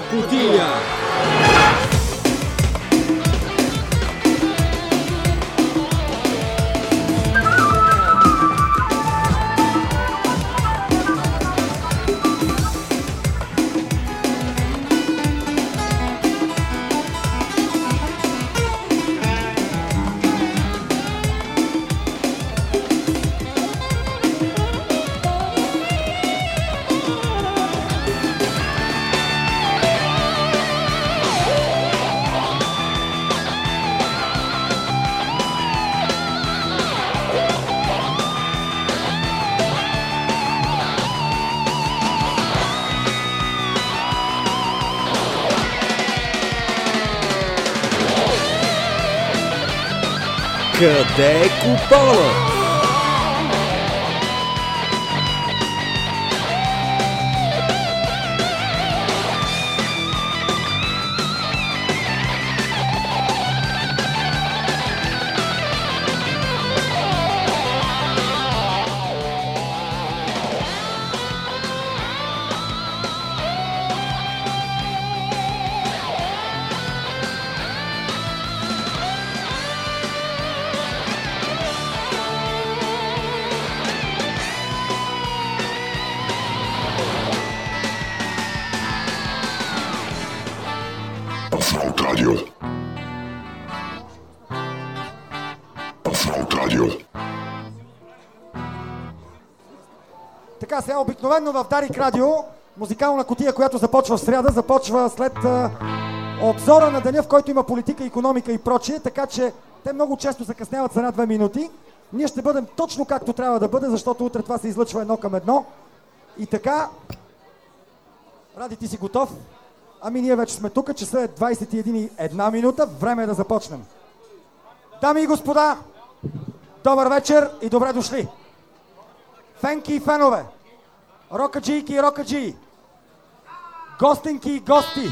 Музикална кутия. Къде обикновено в Дарик Радио, музикална котия, която започва в сряда, започва след а, обзора на деня, в който има политика, економика и прочие, така че те много често закъсняват с една-две минути. Ние ще бъдем точно както трябва да бъде, защото утре това се излъчва едно към едно. И така, Ради, ти си готов? Ами ние вече сме тук, часа е 21 и една минута, време е да започнем. Дами и господа, добър вечер и добре дошли! Фенки и фенове, рокаджийки и рокаджии, гостенки и гости,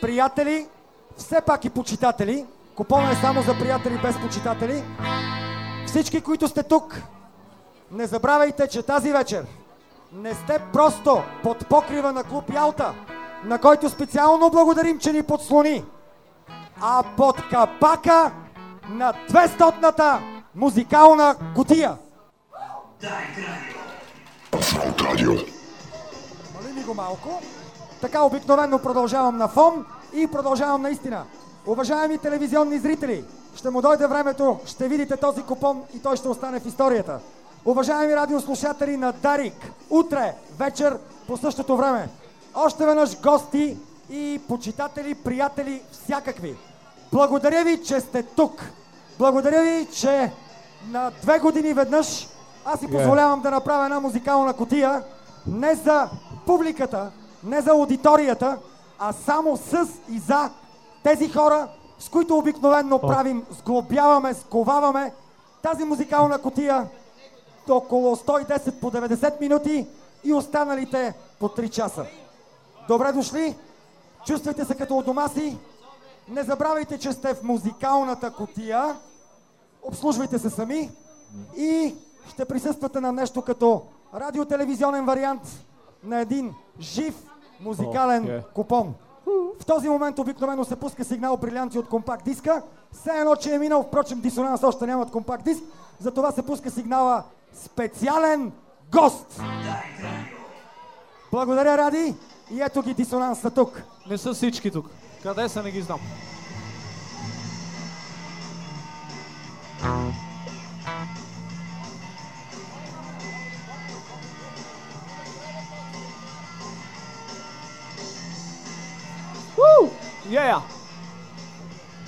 приятели, все пак и почитатели, купона е само за приятели без почитатели, всички, които сте тук, не забравяйте, че тази вечер не сте просто под покрива на клуб Ялта, на който специално благодарим, че ни подслони, а под капака на 200-та музикална котия. Assault Radio. Мали ми го малко. Така обикновено продължавам на фон и продължавам наистина. Уважаеми телевизионни зрители, ще му дойде времето, ще видите този купон и той ще остане в историята. Уважаеми радиослушатели на Дарик, утре вечер по същото време. Още веднъж гости и почитатели, приятели, всякакви. Благодаря ви, че сте тук. Благодаря ви, че на две години веднъж аз си позволявам да направя една музикална котия не за публиката, не за аудиторията, а само с и за тези хора, с които обикновенно правим, сглобяваме, сковаваме тази музикална котия около 110 по 90 минути и останалите по 3 часа. Добре дошли! Чувствайте се като у дома си. Не забравяйте, че сте в музикалната котия. Обслужвайте се сами и ще присъствате на нещо като радиотелевизионен вариант на един жив музикален Окей. купон. В този момент обикновено се пуска сигнал брилянти от компакт диска. Все едно, че е минал, впрочем, дисонанс още нямат компакт диск. Затова се пуска сигнала специален гост. Благодаря, Ради. И ето ги дисонанса тук. Не са всички тук. Къде са, не ги знам. Woo! Yeah!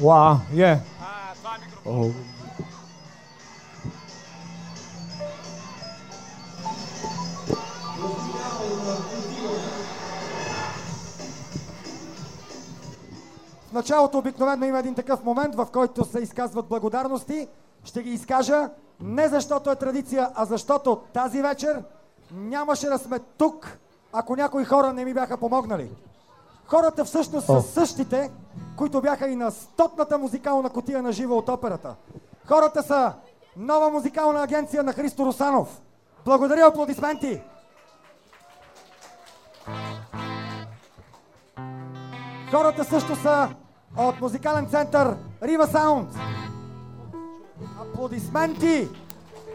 Wow, yeah. Oh. В началото обикновено има един такъв момент, в който се изказват благодарности. Ще ги изкажа не защото е традиция, а защото тази вечер нямаше да сме тук, ако някои хора не ми бяха помогнали. Хората всъщност са същите, които бяха и на стотната музикална котия на живо от операта. Хората са нова музикална агенция на Христо Русанов. Благодаря, аплодисменти! Хората също са от музикален център Рива Саунд. Аплодисменти!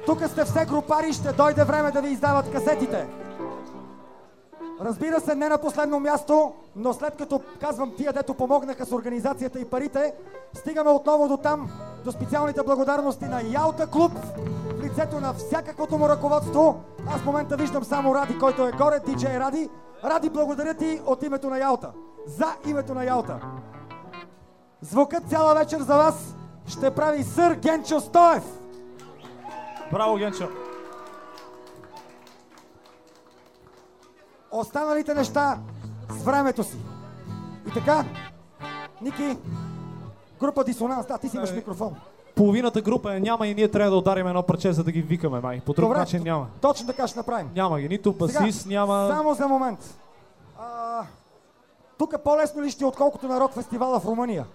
Тук сте все групари, ще дойде време да ви издават касетите. Разбира се, не на последно място, но след като казвам тия, дето помогнаха с организацията и парите, стигаме отново до там, до специалните благодарности на Ялта Клуб, в лицето на всякаквото му ръководство. Аз в момента виждам само Ради, който е горе, диджей Ради. Ради, благодаря ти от името на Ялта. За името на Ялта. Звукът цяла вечер за вас ще прави сър Генчо Стоев. Браво, Генчо! Останалите неща с времето си. И така, Ники, група Дисонанс, да, ти си имаш Е, микрофон. Половината група я няма и ние трябва да ударим едно парче, за да ги викаме, май. По друг Добре, начин няма. Точно така ще направим. Няма ги. Нито басист, няма... Само за момент. А, тук по-лесно ли ще, е, отколкото на рок фестивала в Румъния?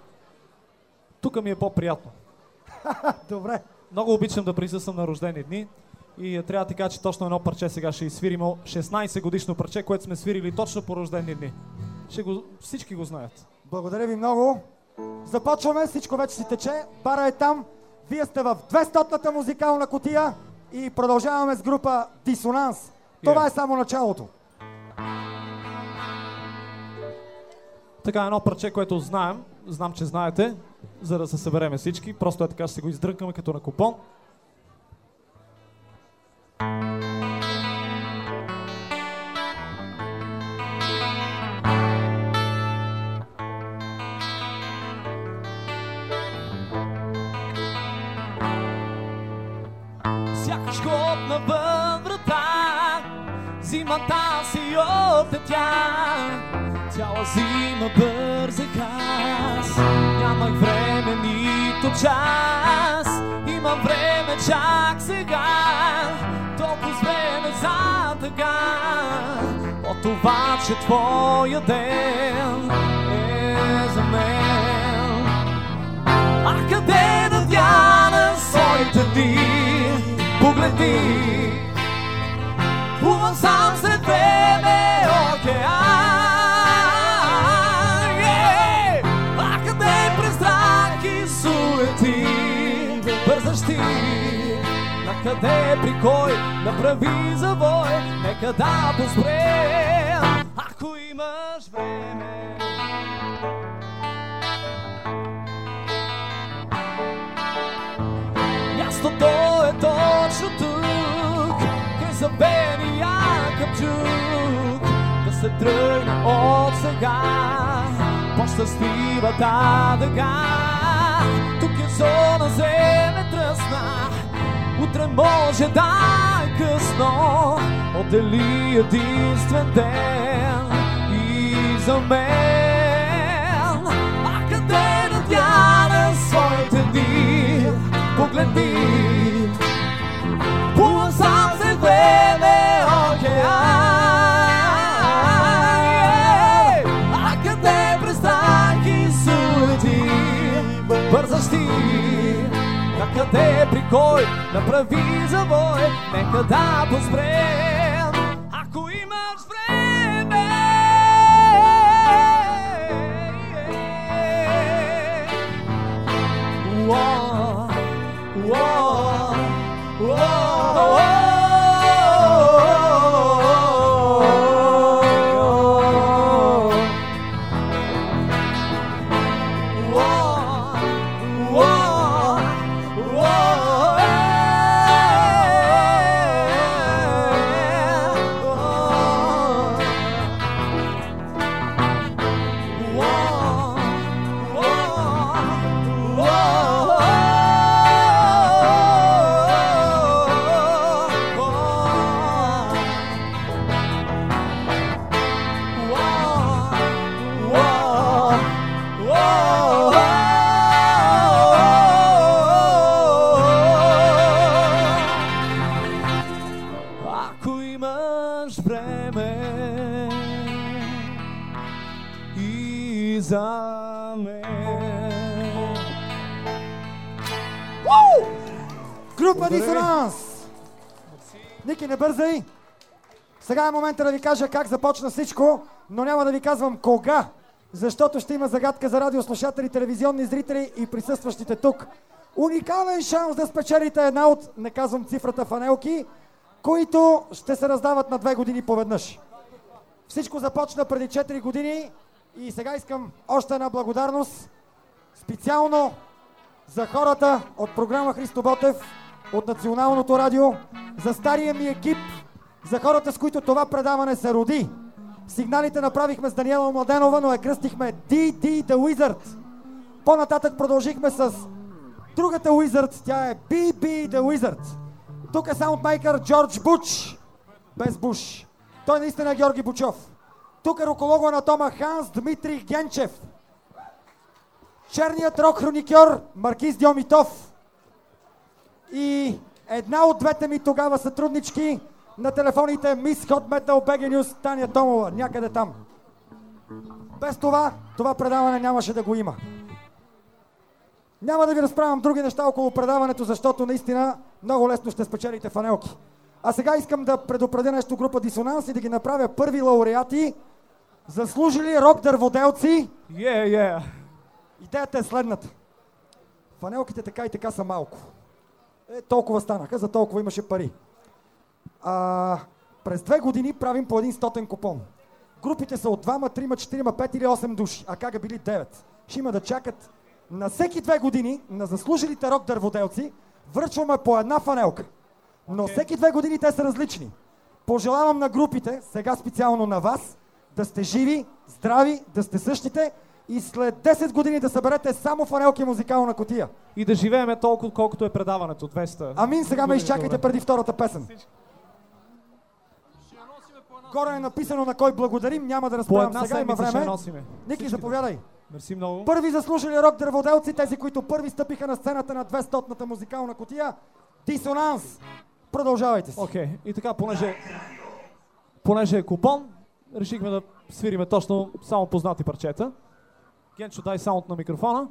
Тук ми е по-приятно. Добре. Много обичам да присъствам на рождени дни. И трябва да ти кажа, че точно едно парче сега ще изсвирим. 16 годишно парче, което сме свирили точно по рождени дни. Ще го, всички го знаят. Благодаря ви много. Започваме, всичко вече си тече. Бара е там. Вие сте в 200-та музикална котия и продължаваме с група Дисонанс. Това Yeah. е само началото. Така, едно парче, което знаем, знам, че знаете, за да се събереме всички. Просто е така, ще го издрънкаме като на купон. Сякаш ход навън врата, зимата си отлетя. Цяла зима бързах аз, нямах време нито час. Имам време чак сега, време за тъга. От това, че твоя ден е за мен. А къде да дяна своите дни? Погледни, плувам сам сред време океан. Е, А къде през страх и суети бързаш? Къде при кой направи завой? Нека да поспрем, ако имаш време. Мястото е точно тук, край забения капчук. Да се тръгне от сега, по-щастливата дъга. Тук е зона земетръсна, утре може да е късно. Отдели единствен ден и за мен. А къде да дяна своите дни? Погледни, плувам сам след време takoj na pravi zavoj, nekaj da bo zbrej. Не бързай! Сега е момента да ви кажа как започна всичко, но няма да ви казвам кога защото ще има загадка за радиослушатели, телевизионни зрители и присъстващите тук. Уникален шанс да спечелите една от, не казвам цифрата, фанелки, които ще се раздават на две години поведнъж. Всичко започна преди 4 години и сега искам още една благодарност специално за хората от програма Христо Ботев, от Националното радио, за стария ми екип, за хората, с които това предаване се роди. Сигналите направихме с Даниела Младенова, но я кръстихме DD The Wizard. По-нататък продължихме с другата Wizard, тя е BB The Wizard. Тук е саундмейкър Джордж Буч, без Буш. Той наистина е Георги Бучов. Тук е руколого на Тома Ханс Дмитрий Генчев. Черният рок хроникьор Маркиз Дьомитов. И една от двете ми тогава сътруднички на телефоните Мис Hot Metal BG News Таня Томова, някъде там. Без това, това предаване нямаше да го има. Няма да ви разправям други неща около предаването, защото наистина много лесно ще спечелите фанелки. А сега искам да предупредя нещо група Дисонанс и да ги направя първи лауреати, заслужили рок дърводелци. Yeah, yeah. Идеята е следната. Фанелките така и така са малко. Е, толкова станаха, за толкова имаше пари. А, през две години правим по един стотен купон. Групите са от 2, 3, 4, 5 или 8 души, а как били 9. Ще има да чакат на всеки две години на заслужилите рок дърводелци връчваме по една фанелка. Но всеки две години те са различни. Пожелавам на групите, сега специално на вас, да сте живи, здрави, да сте същите и след 10 години да съберете само фанелки музикална котия. И да живееме толкова, колкото е предаването. 200. Амин, сега ме изчакайте добре. преди втората песен. Горе е написано на кой благодарим, няма да разправям сега, има време. Ники, заповядай. Мерси много. Първи заслужили рок дърводелци, тези, които първи стъпиха на сцената на 200-ната музикална котия. Дисонанс. Продължавайте си. Окей, и така, понеже, понеже е купон, решихме да свириме точно само познати парчета. Генчо, дай саунд на микрофона.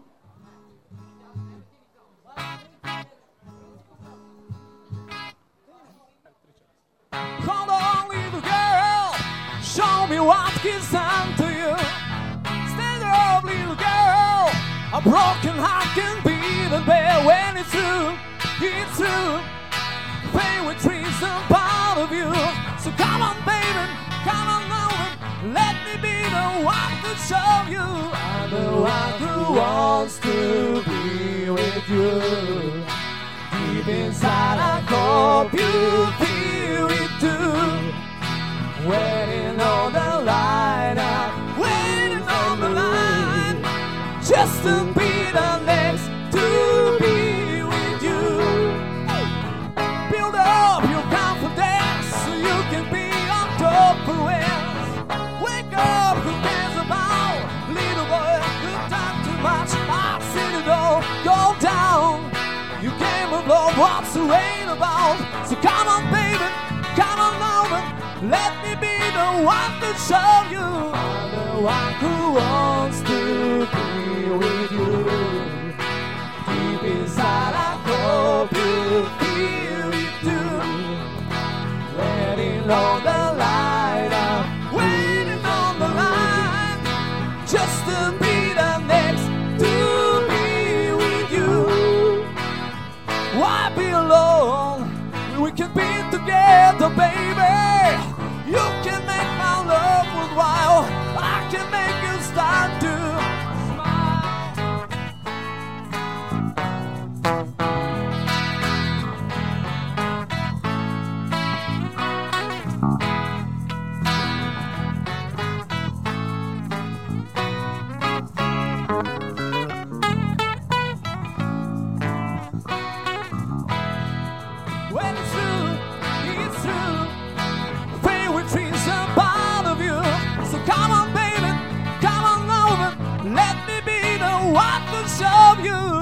Hold on, little girl, show me what he's done to you. Stand up, little girl, a broken heart can be the bear when it's true, it's true. Pain with trees and part of you. So come on, baby, come on over. Let me be the one to show you. I'm the one who wants to be with you. Deep inside, I hope you feel it too. Waiting on the line, I'm waiting on the line. Just to rain about? So come on, baby, come on over. Let me be the one to show you. I'm the one who wants to be with you. Deep inside, I hope you feel it too. Waiting on the the baby. what was of you.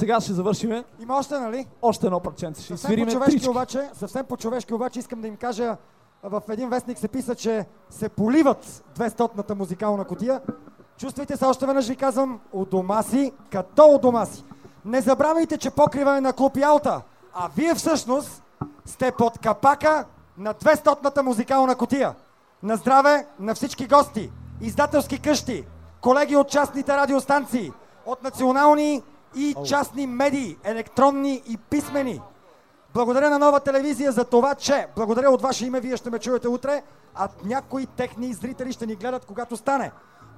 Сега ще завършиме. Има още, нали? Още едно парченце. Ще Съвсем по-човешки обаче, съвсем по-човешки обаче искам да им кажа, в един вестник се писа, че се поливат 200-ната музикална котия. Чувствайте се, още веднъж ви казвам, у дома си, като у дома си. Не забравяйте, че покрива е на клуб Ялта, а вие всъщност сте под капака на 200-ната музикална котия. На здраве на всички гости, издателски къщи, колеги от частните радиостанции, от национални и частни медии, електронни и писмени. Благодаря на нова телевизия за това, че благодаря от ваше име, вие ще ме чуете утре, а някои техни зрители ще ни гледат когато стане.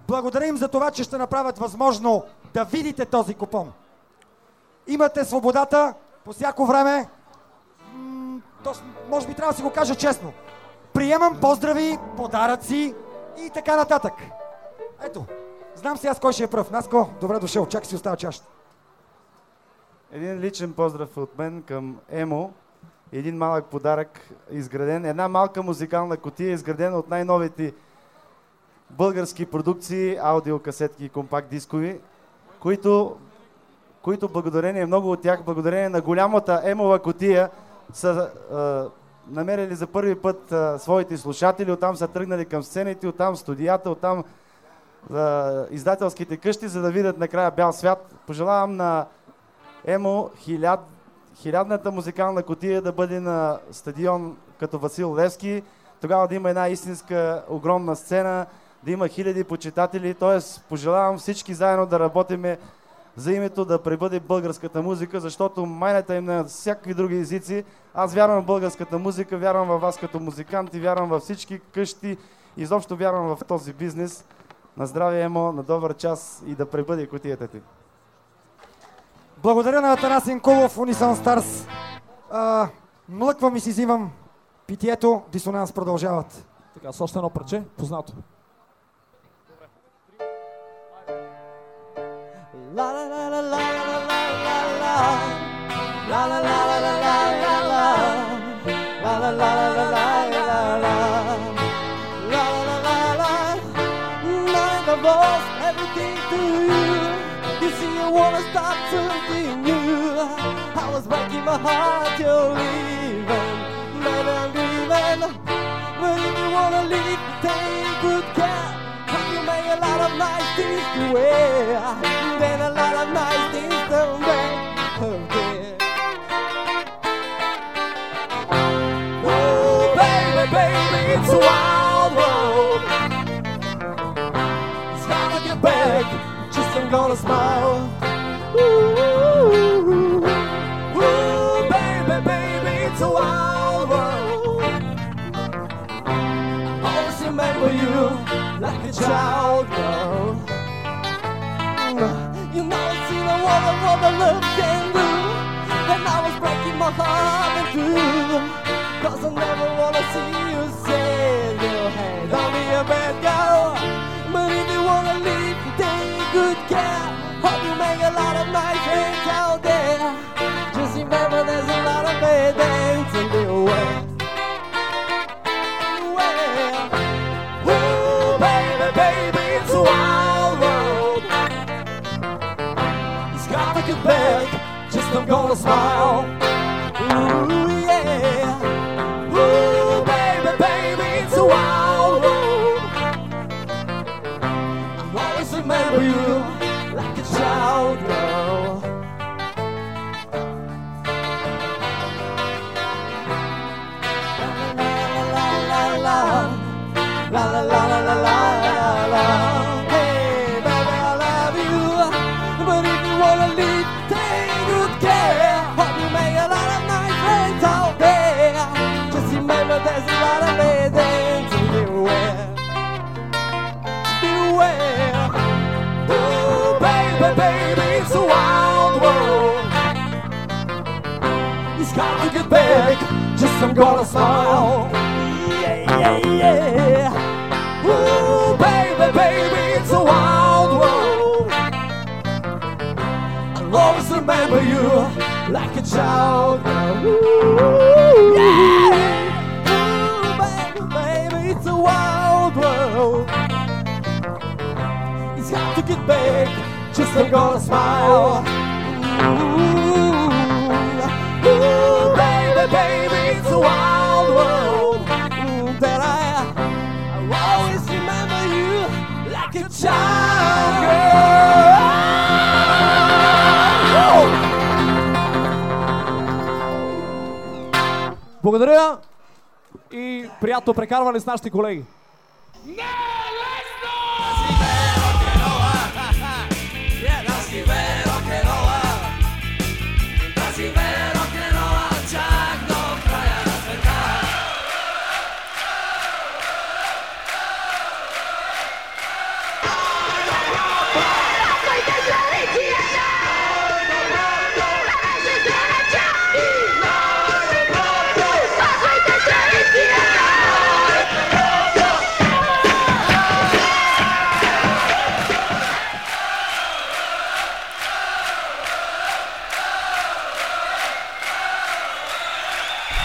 Благодаря им за това, че ще направят възможно да видите този купон. Имате свободата по всяко време. м, То, с- може би трябва да си го кажа честно. Приемам поздрави, подаръци и така нататък. Ето, знам си аз кой ще е пръв. Наско, добре дошъл. Чакай си остава чашата. Един личен поздрав от мен към Емо. Един малък подарък, изграден, една малка музикална котия, изградена от най-новите български продукции, аудиокасетки и компакт дискови, които, които благодарение, много от тях, благодарение на голямата Емова котия, са а, намерили за първи път а, своите слушатели, оттам са тръгнали към сцените, оттам студията, оттам а, издателските къщи, за да видят накрая бял свят. Пожелавам на Емо хиляд, хилядната музикална котия да бъде на стадион като Васил Левски, тогава да има една истинска огромна сцена, да има хиляди почитатели, т.е. пожелавам всички заедно да работиме за името да пребъде българската музика, защото майната им на всякакви други езици. Аз вярвам в българската музика, вярвам във вас като музиканти, вярвам във всички къщи, изобщо вярвам в този бизнес. На здраве, Емо, на добър час и да пребъде котията ти. Благодаря на Атанас Инкулов, Унисон Старс. А, млъквам и си взимам питието, дисонанс продължават. Така, с още едно парче, познато. La la la la la la la la la La la la la la la la la La la la la la la you start something new I was breaking my heart you're leaving Man I'm leaving. But if you wanna leave take good care. Hope you make a lot of nice things to wear. Then a lot of nice things to make oh, again Oh baby, baby, it's a wild world. It's gonna get back, just gonna smile child girl. You know, see the what the what the love can do. And I was breaking my heart in two. Cause I never wanna see you say your hand. Don't be a bad girl. But if you wanna leave, take good care. Hope you make a lot of nice friends gonna smile. I'm gonna smile. Yeah, yeah, yeah. Ooh, baby, baby, it's a wild world. I'll always remember you like a child. Ooh, yeah. Ooh, baby, baby, it's a wild world. It's to get back, just like on a smile. Wild world. That I, I'll always remember you like a child, girl. Благодаря и приятно прекарване с нашите колеги.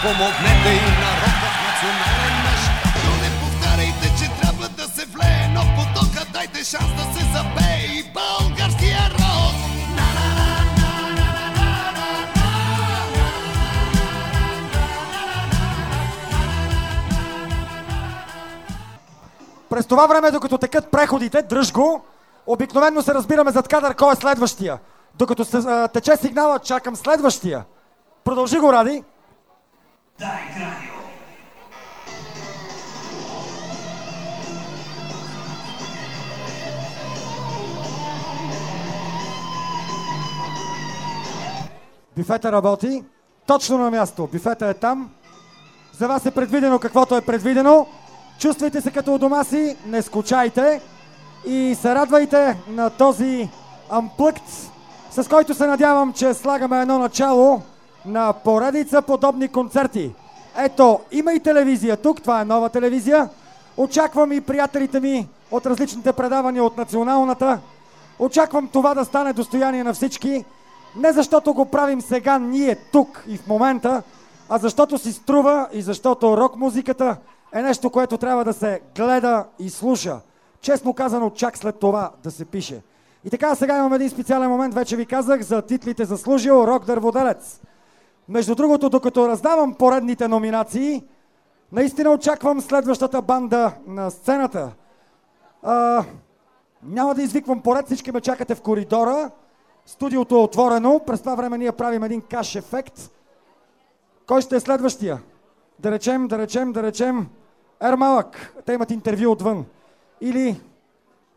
Помогнете им на рока в национален мъж Но не повтаряйте, че трябва да се влее Но потока дайте шанс да се запее И българския рок През това време, докато текат преходите, дръж го, обикновено се разбираме зад кадър кой е следващия. Докато се, а, тече сигнала, чакам следващия. Продължи го, Ради. Бюфета работи. Точно на място. Бюфета е там. За вас е предвидено каквото е предвидено. Чувствайте се като у дома си, не скучайте и се радвайте на този амплъкт, с който се надявам, че слагаме едно начало на поредица подобни концерти. Ето, има и телевизия тук, това е нова телевизия. Очаквам и приятелите ми от различните предавания от националната. Очаквам това да стане достояние на всички. Не защото го правим сега ние тук и в момента, а защото си струва и защото рок музиката е нещо, което трябва да се гледа и слуша. Честно казано, чак след това да се пише. И така, сега имам един специален момент, вече ви казах, за титлите заслужил Рок Дърводелец. Между другото, докато раздавам поредните номинации, наистина очаквам следващата банда на сцената. А, няма да извиквам поред, всички ме чакате в коридора. Студиото е отворено, през това време ние правим един каш ефект. Кой ще е следващия? Да речем, да речем, да речем, Ермалък. Те имат интервю отвън. Или,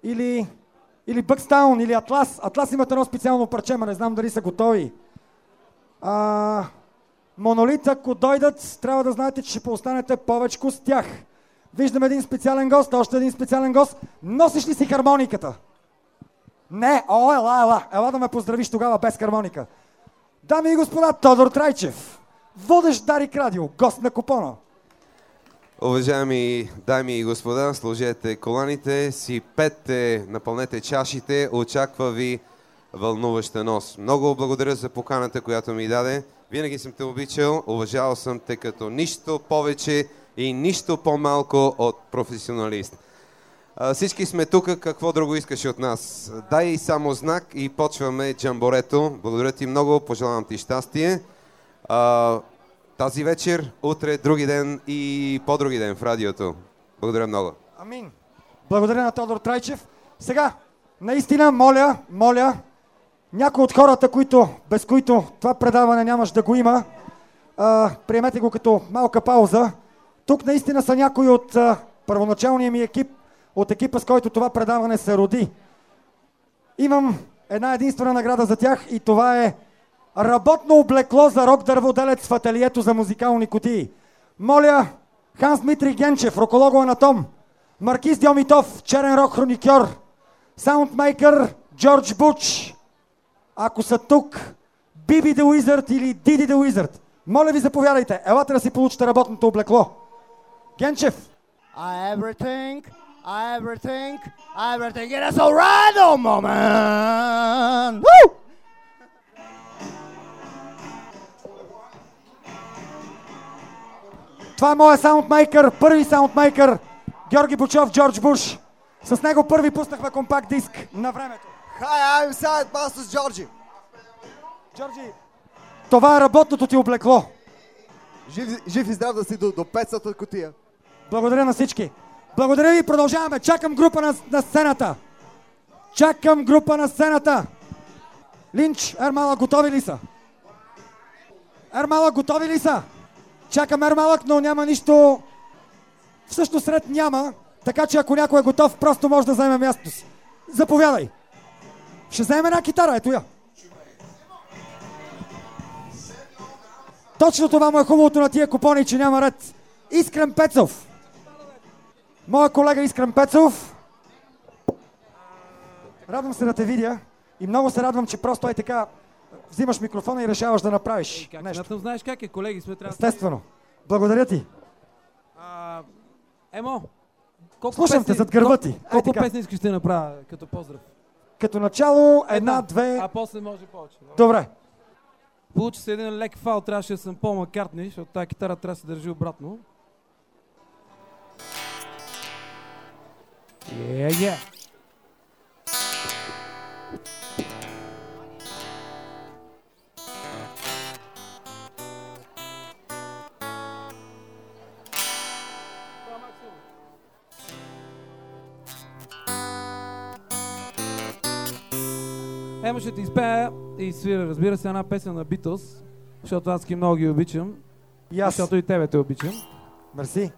или, или Бъкстаун, или Атлас. Атлас имат едно специално парче, ма не знам дали са готови. А, монолит, ако дойдат, трябва да знаете, че ще поостанете повече с тях. Виждам един специален гост, още един специален гост. Носиш ли си хармониката? Не, о, ела, ела. Ела да ме поздравиш тогава без хармоника. Дами и господа, Тодор Трайчев. Водещ Дарик Радио, гост на купона. Уважаеми дами и господа, сложете коланите си, петте, напълнете чашите, очаква ви вълнуваща нос. Много благодаря за поканата, която ми даде. Винаги съм те обичал, уважавал съм те като нищо повече и нищо по-малко от професионалист. Всички сме тук, какво друго искаш от нас? Дай само знак и почваме джамборето. Благодаря ти много, пожелавам ти щастие. Тази вечер, утре, други ден и по-други ден в радиото. Благодаря много. Амин. Благодаря на Тодор Трайчев. Сега, наистина, моля, моля, някои от хората, които, без които това предаване нямаш да го има, а, приемете го като малка пауза. Тук наистина са някои от а, първоначалния ми екип, от екипа, с който това предаване се роди. Имам една единствена награда за тях и това е работно облекло за рок дърводелец в ателието за музикални кутии. Моля, Ханс Дмитрий Генчев, роколого-анатом, Маркиз Дьомитов, черен рок хроникьор, саундмейкър Джордж Буч, ако са тук Биби the Wizard или Диди the Wizard, моля ви заповядайте, елате да си получите работното облекло. Генчев! Everything, everything, everything it is alright, oh moment! Woo! Това е моя саундмейкър, първи саундмейкър, Георги Бочов, Джордж Буш. С него първи пуснахме компакт диск на времето. Hi, I'm Sad Bastos Georgie. Джорджи, това е работното ти облекло. Жив, жив и здрав да си до, до 500 котия. Благодаря на всички. Благодаря ви, продължаваме. Чакам група на, на сцената. Чакам група на сцената. Линч, Ермала, готови ли са? Ермала, готови ли са? Чакам Ермалък, но няма нищо. Всъщност ред няма, така че ако някой е готов, просто може да вземе мястото си. Заповядай. Ще вземе една китара, ето я. Точно това му е хубавото на тия купони, че няма ред. Искрен Пецов. Моя колега Искрен Пецов. Радвам се да те видя и много се радвам, че просто е така взимаш микрофона и решаваш да направиш Как нещо. смятам, знаеш как е, колеги сме, трябва. Естествено. Благодаря ти. А, Емо, колко Слушам те зад гърба ти. Колко така. песни искаш да направя като поздрав? Като начало една, две. А после може повече. Добре. Получи се един лек фал, трябваше да съм Пол Маккартни, защото тази китара трябва да се държи обратно. Yeah, yeah. Емо ще ти изпея и свира, разбира се, една песен на Beatles, защото аз ги много ги обичам. И аз. Защото и тебе те обичам. Мерси.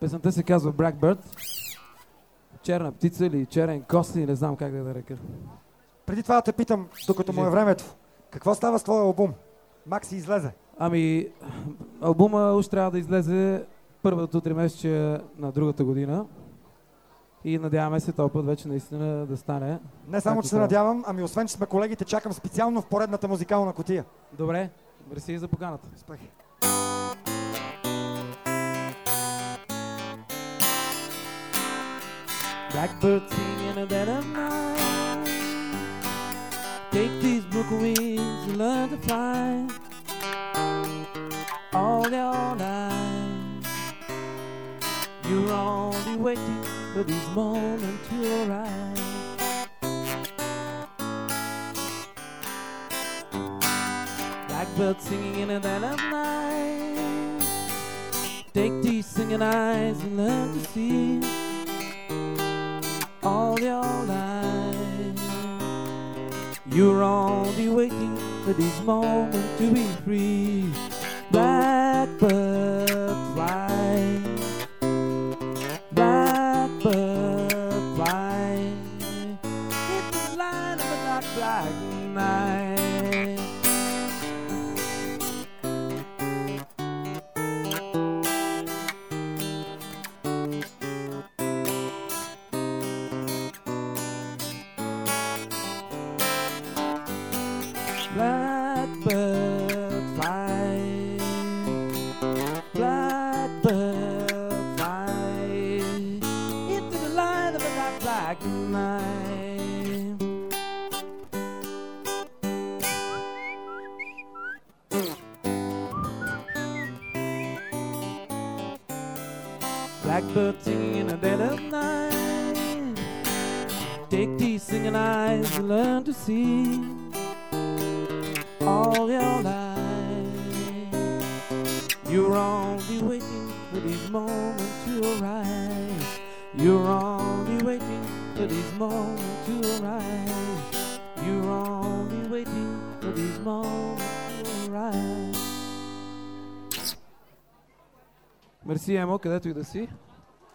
Песента се казва Blackbird. Черна птица или черен кост, или не знам как да я река. Преди това да те питам, докато му е времето. Какво става с твоя албум? Макси излезе. Ами, албума уж трябва да излезе първото три месече на другата година. И надяваме се този път вече наистина да стане. Не само, че се надявам, ами освен, че сме колегите, чакам специално в поредната музикална котия. Добре, мерси за поканата. Успех. Blackbird singing in the dead of night. Take these broken wings and learn to fly. All your life, you're only waiting for this moment to arrive. Blackbird singing in the dead of night. Take these singing eyes and learn to see all your life. You're only waiting for this moment to be free. Мерси, Емо, където и да си.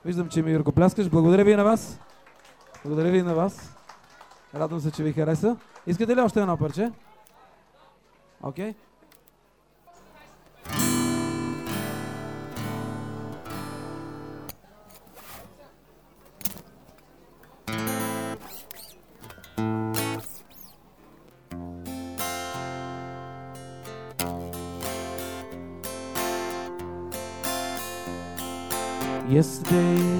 Виждам, че ми ръкопляскаш. Благодаря ви на вас. Благодаря ви на вас. Радвам се, че ви хареса. Искате ли още едно парче? Окей. Yesterday,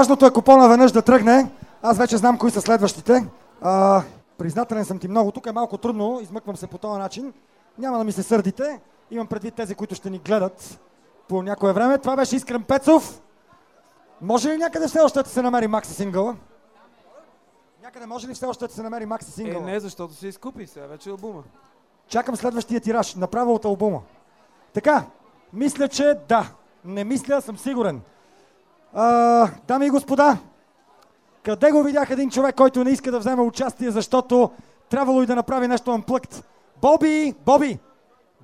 Важното е купона веднъж да тръгне. Аз вече знам кои са следващите. А, признателен съм ти много. Тук е малко трудно, измъквам се по този начин. Няма да ми се сърдите. Имам предвид тези, които ще ни гледат по някое време. Това беше Искрен Пецов. Може ли някъде все още да се намери Макси сингъла? Някъде може ли все още да се намери Макси Е, сингъла? не, защото се изкупи сега, вече е албума. Чакам следващия тираж, направо от албума. Така, мисля, че да. Не мисля, съм сигурен. А, дами и господа, къде го видях един човек, който не иска да вземе участие, защото трябвало и да направи нещо амплъкт? Боби! Боби!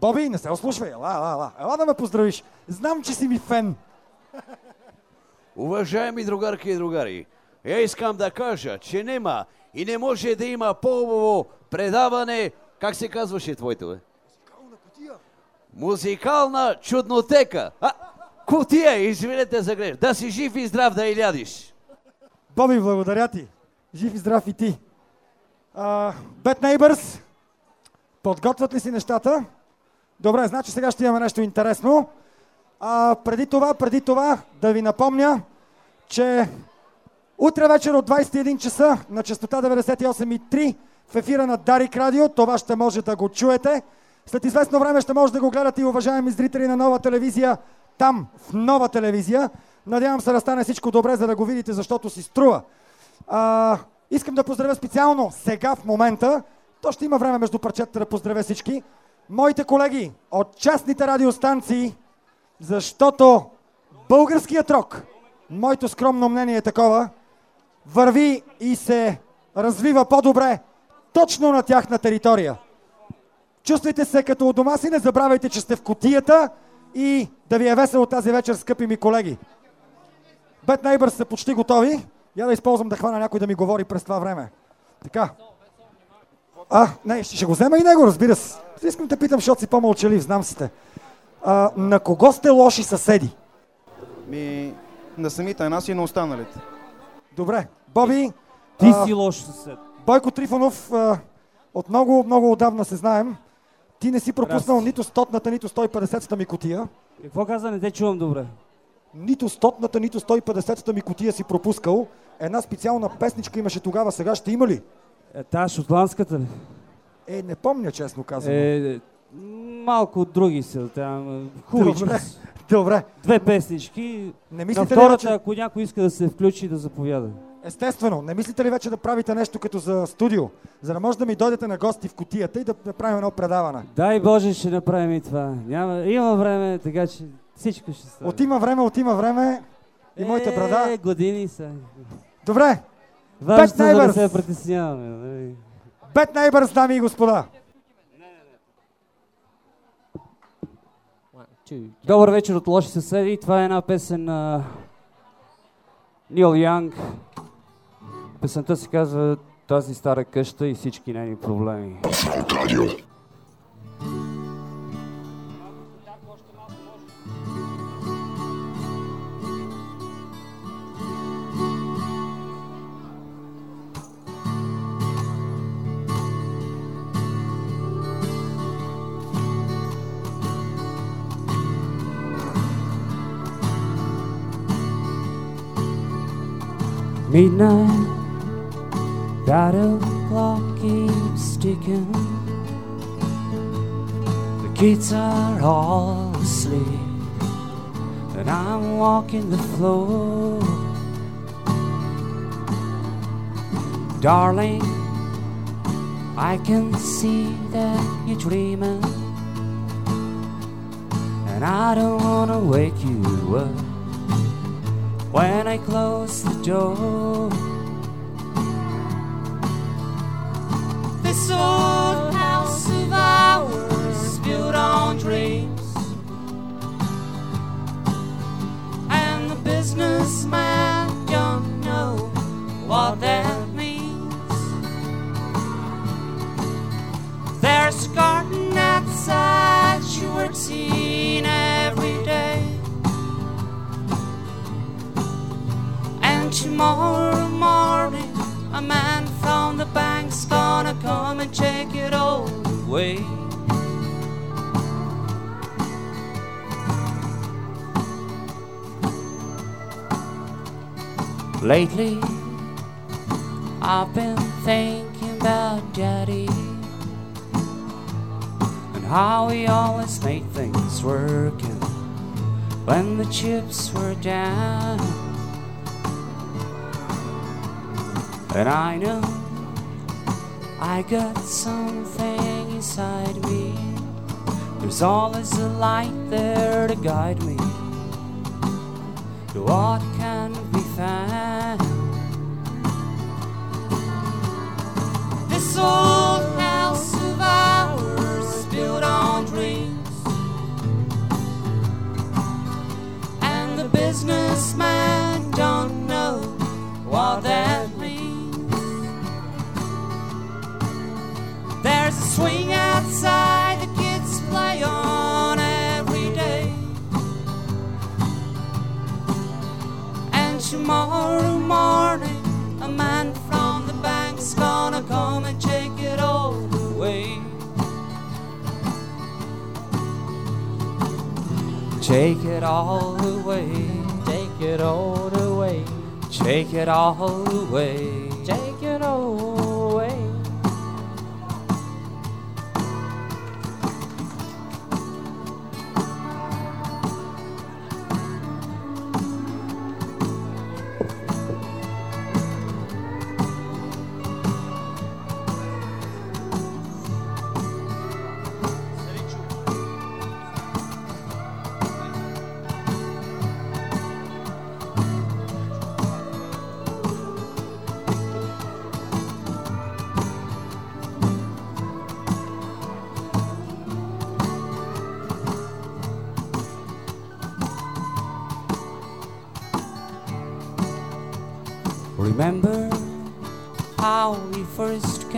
Боби, не се ослушвай. Ела, ела, ела. Ела да ме поздравиш. Знам, че си ми фен. Уважаеми другарки и другари, я искам да кажа, че нема и не може да има по-хубаво предаване, как се казваше твоето, бе? Музикална чуднотека. А, кутия, извинете за грех. Да си жив и здрав да я лядиш. Боби, благодаря ти. Жив и здрав и ти. Uh, Bad Neighbors, подготвят ли си нещата? Добре, значи сега ще имаме нещо интересно. А, преди това, преди това да ви напомня, че утре вечер от 21 часа на частота 98,3 в ефира на Дарик Радио, това ще може да го чуете. След известно време ще може да го гледате и уважаеми зрители на нова телевизия, там, в нова телевизия. Надявам се да стане всичко добре, за да го видите, защото си струва. А, искам да поздравя специално сега, в момента. То ще има време между парчетата да поздравя всички. Моите колеги от частните радиостанции, защото българският рок, моето скромно мнение е такова, върви и се развива по-добре точно на тяхна територия. Чувствайте се като у дома си, не забравяйте, че сте в котията и да ви е весело тази вечер, скъпи ми колеги. Bad Neighbors са почти готови. Я да използвам да хвана някой да ми говори през това време. Така. А, не, ще, ще го взема и него, разбира се. Искам да питам, защото си по-мълчалив, знам си те. А, на кого сте лоши съседи? Ми, на самите нас и на останалите. Добре. Боби, Ти а, си лош съсед. Бойко Трифонов, а, от много, много отдавна се знаем. Ти не си пропуснал нито стотната, нито 150-та ми котия. Какво каза? Не те чувам добре. Нито стотната, нито 150-та ми котия си пропускал. Една специална песничка имаше тогава, сега ще има ли? Е, та шотландската ли? Е, не помня, честно казано. Е, малко от други са там. Хубавички Добре, добре. Две песнички. Не На мислите ли втората, вече- ако някой иска да се включи, да заповяда. Естествено, не мислите ли вече да правите нещо като за студио, за да може да ми дойдете на гости в котията и да направим едно предаване? Дай Боже, ще направим и това. Няма, има време, така че всичко ще стане. От има време, от има време и моята брада. Е, години са. Добре, Важното е да не се притесняваме. нали? Bad Neighbors, дами и господа. Добър вечер от лоши съседи. Това е една песен на Нил Янг. Песента се казва Тази стара къща и всички нейни проблеми. Асфалт радио. Midnight, a clock keeps ticking. The kids are all asleep, and I'm walking the floor. Darling, I can see that you're dreaming, and I don't wanna wake you up when I close the door. Old house of ours built on dreams, and the businessman don't know what that means. There's a garden outside she works in every day. And tomorrow morning, a man from the bank's gonna come and check it all away. Lately, I've been thinking about Daddy and how he always made things working when the chips were down. And I know I got something inside me. There's always a light there to guide me to what can be found. This old house of ours built on dreams, and the businessman don't know what that swing outside the kids play on every day. And tomorrow morning, a man from the bank's gonna come and take it all away. Take it all away. Take it all away. Take it all away.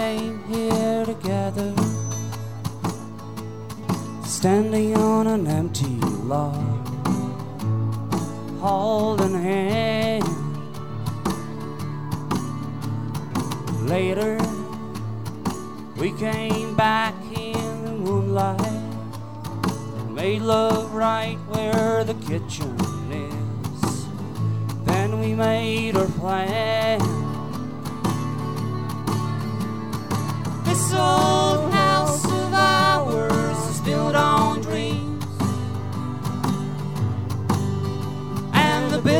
Came here together, standing on an empty lot, holding hands. Later, we came back in the moonlight, made love right where the kitchen is. Then we made our plan.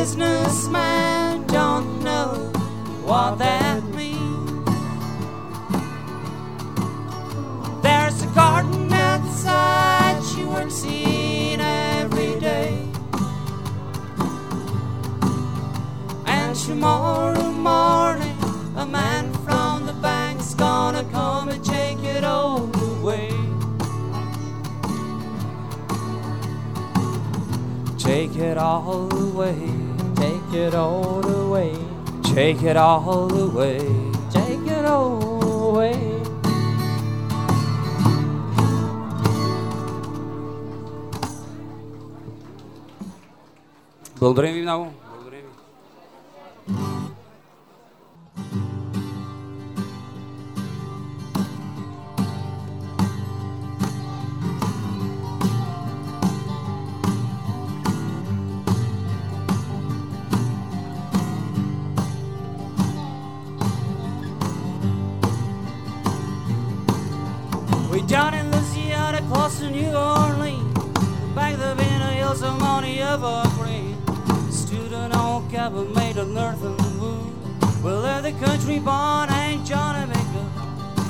Businessman don't know what that means. There's a garden outside she works in every day. And tomorrow morning, a man from the bank's gonna come Take it all away. Take it all away. Take it all away. Take it all away. Благодарим ви много. Country born ain't Johnny Baker.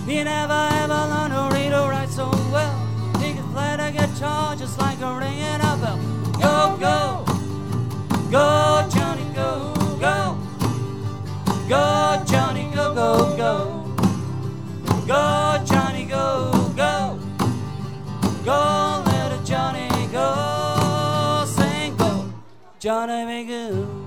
He never ever learned to read or write so well. He could play the guitar just like a ringing a bell. Go, go, go, Johnny, go, go. Go, Johnny, go, go, go. Go, Johnny, go, go. Go, little Johnny, go. Sing, go, Johnny, be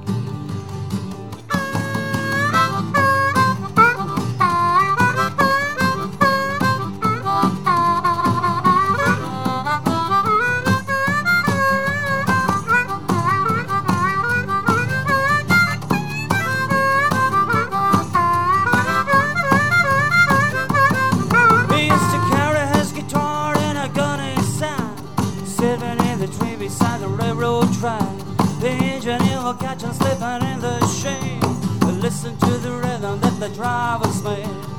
drive us.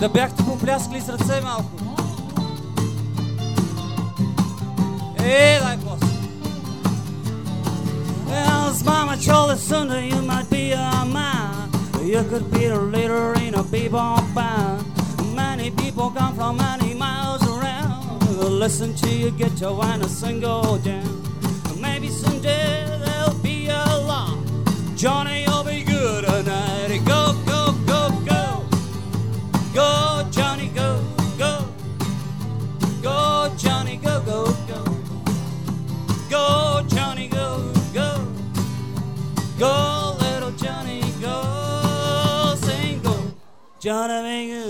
Да бяхте попляскали с ръце малко. Е, дай глас. Well, as mama told us someday you might be a man. You could be a leader in a bebop band. Many people come from many miles around. Listen to your guitar when a single jam. John, of mean,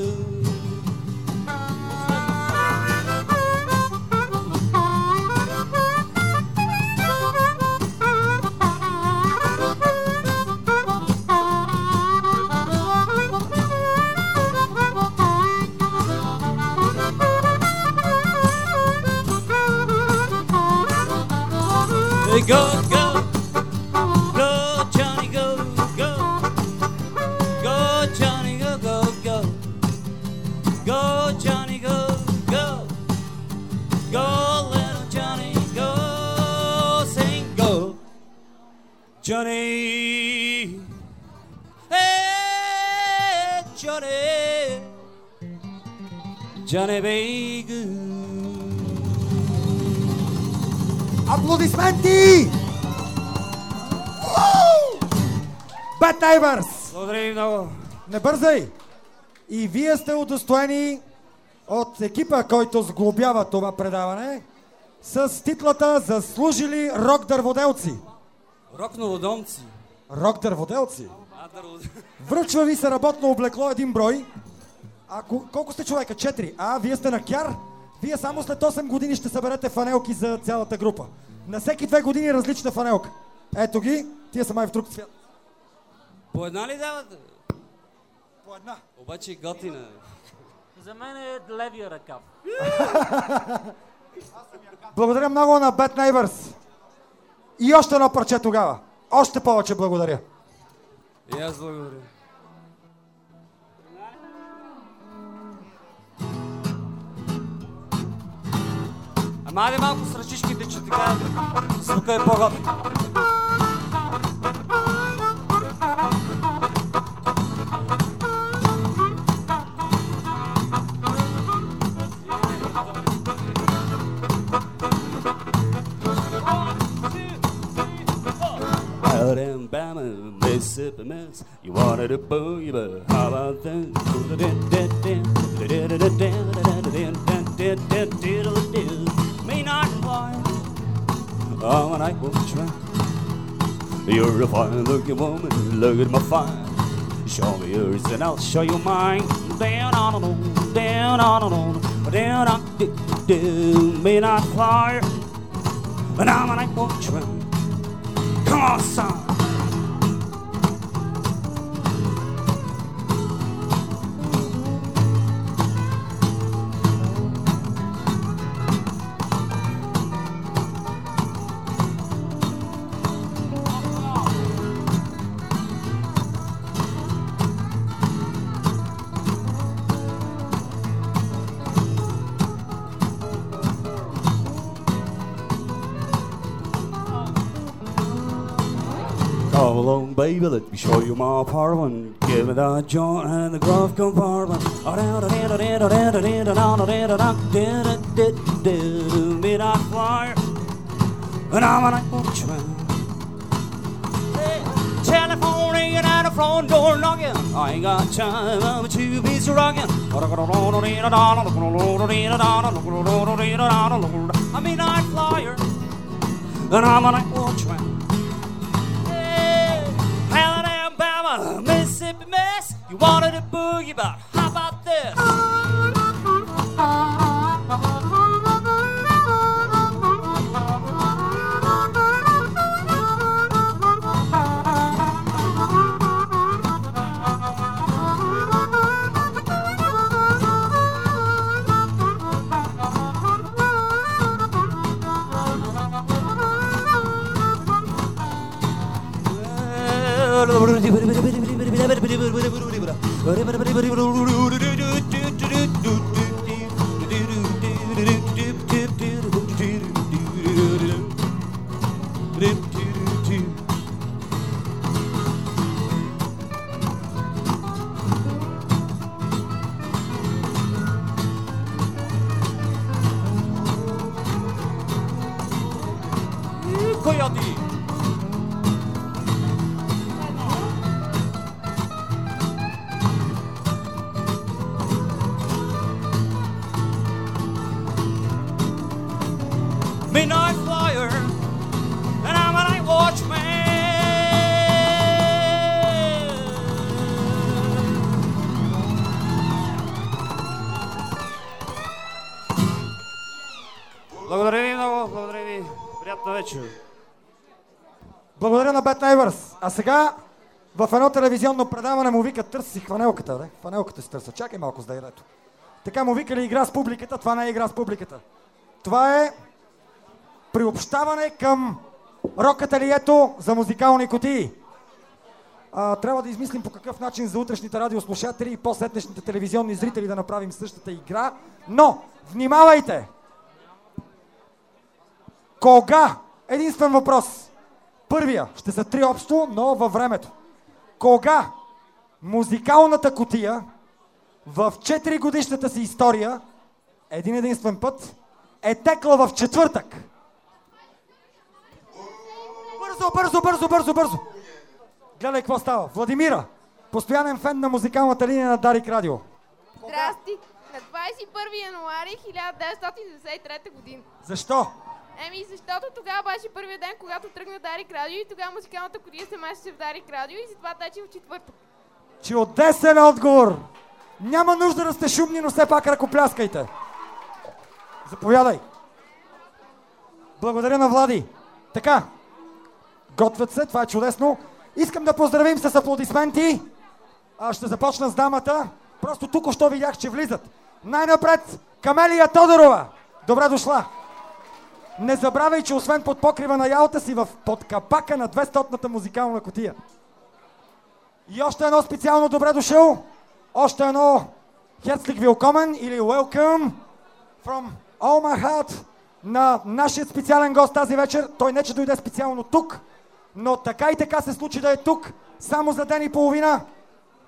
сте удостоени от екипа, който сглобява това предаване с титлата Заслужили рок дърводелци. Рок новодомци. Рок дърводелци? Връчва ви се работно облекло един брой. А ко- колко сте човека? Четири. А, вие сте на кяр? Вие само след 8 години ще съберете фанелки за цялата група. На всеки две години различна фанелка. Ето ги, тия са май в друг цвят. По една ли давате? По една. Обаче готина. За мен е левия ръкав. Благодаря много на Bad Neighbors. И още едно парче тогава. Още повече благодаря. И аз благодаря. Ама малко с ръчичките, че така звука е по-готин. Mississippi Miss. You wanted a boogie, but how about that? Me not fly. Oh, and I will try. You're a fine looking woman, look at my fine. Show me yours and I'll show you mine. Down on on, down on on, down on, do, do, me not fire. And I'm an apple tree. Come Nossa! Baby, let me show you my apartment. Give me that joint and the glove compartment. Midnight flyer, and I'm an train. Telephone ringing and the front door knocking. I ain't got time, I'm too busy rocking. I'm a midnight flyer, and I'm an apple train. You wanted a boogie, but how about this? Buddy, buddy, buddy, buddy, buddy. Сега в едно телевизионно предаване му викат търси си хванелката, бе. Хванелката си търса. Чакай малко с дайрето. Така му викали игра с публиката, това не е игра с публиката. Това е приобщаване към рок-ателието за музикални кутии. А, трябва да измислим по какъв начин за утрешните радиослушатели и по-сетнешните телевизионни зрители да направим същата игра. Но, внимавайте! Кога? Единствен въпрос. Първия ще са три общо, но във времето. Кога музикалната котия в 4 годишната си история един единствен път е текла в четвъртък? Бързо, бързо, бързо, бързо, бързо! Гледай какво става. Владимира, постоянен фен на музикалната линия на Дарик Радио. Здрасти! На 21 януари 1993 година. Защо? Еми, защото тогава беше първият ден, когато тръгна Дарик Радио и тогава музикалната кодия се мачеше в Дарик Радио и затова тече в четвъртък. Чудесен отговор! Няма нужда да сте шумни, но все пак ръкопляскайте. Заповядай. Благодаря на Влади. Така, готвят се, това е чудесно. Искам да поздравим с аплодисменти. А, ще започна с дамата. Просто тук що видях, че влизат. Най-напред Камелия Тодорова. Добре дошла. Не забравяй, че освен под покрива на ялта си в под капака на 200-тната музикална котия. И още едно специално добре дошъл. Още едно Herzlich willkommen или welcome from all my heart на нашия специален гост тази вечер. Той не че дойде специално тук, но така и така се случи да е тук, само за ден и половина.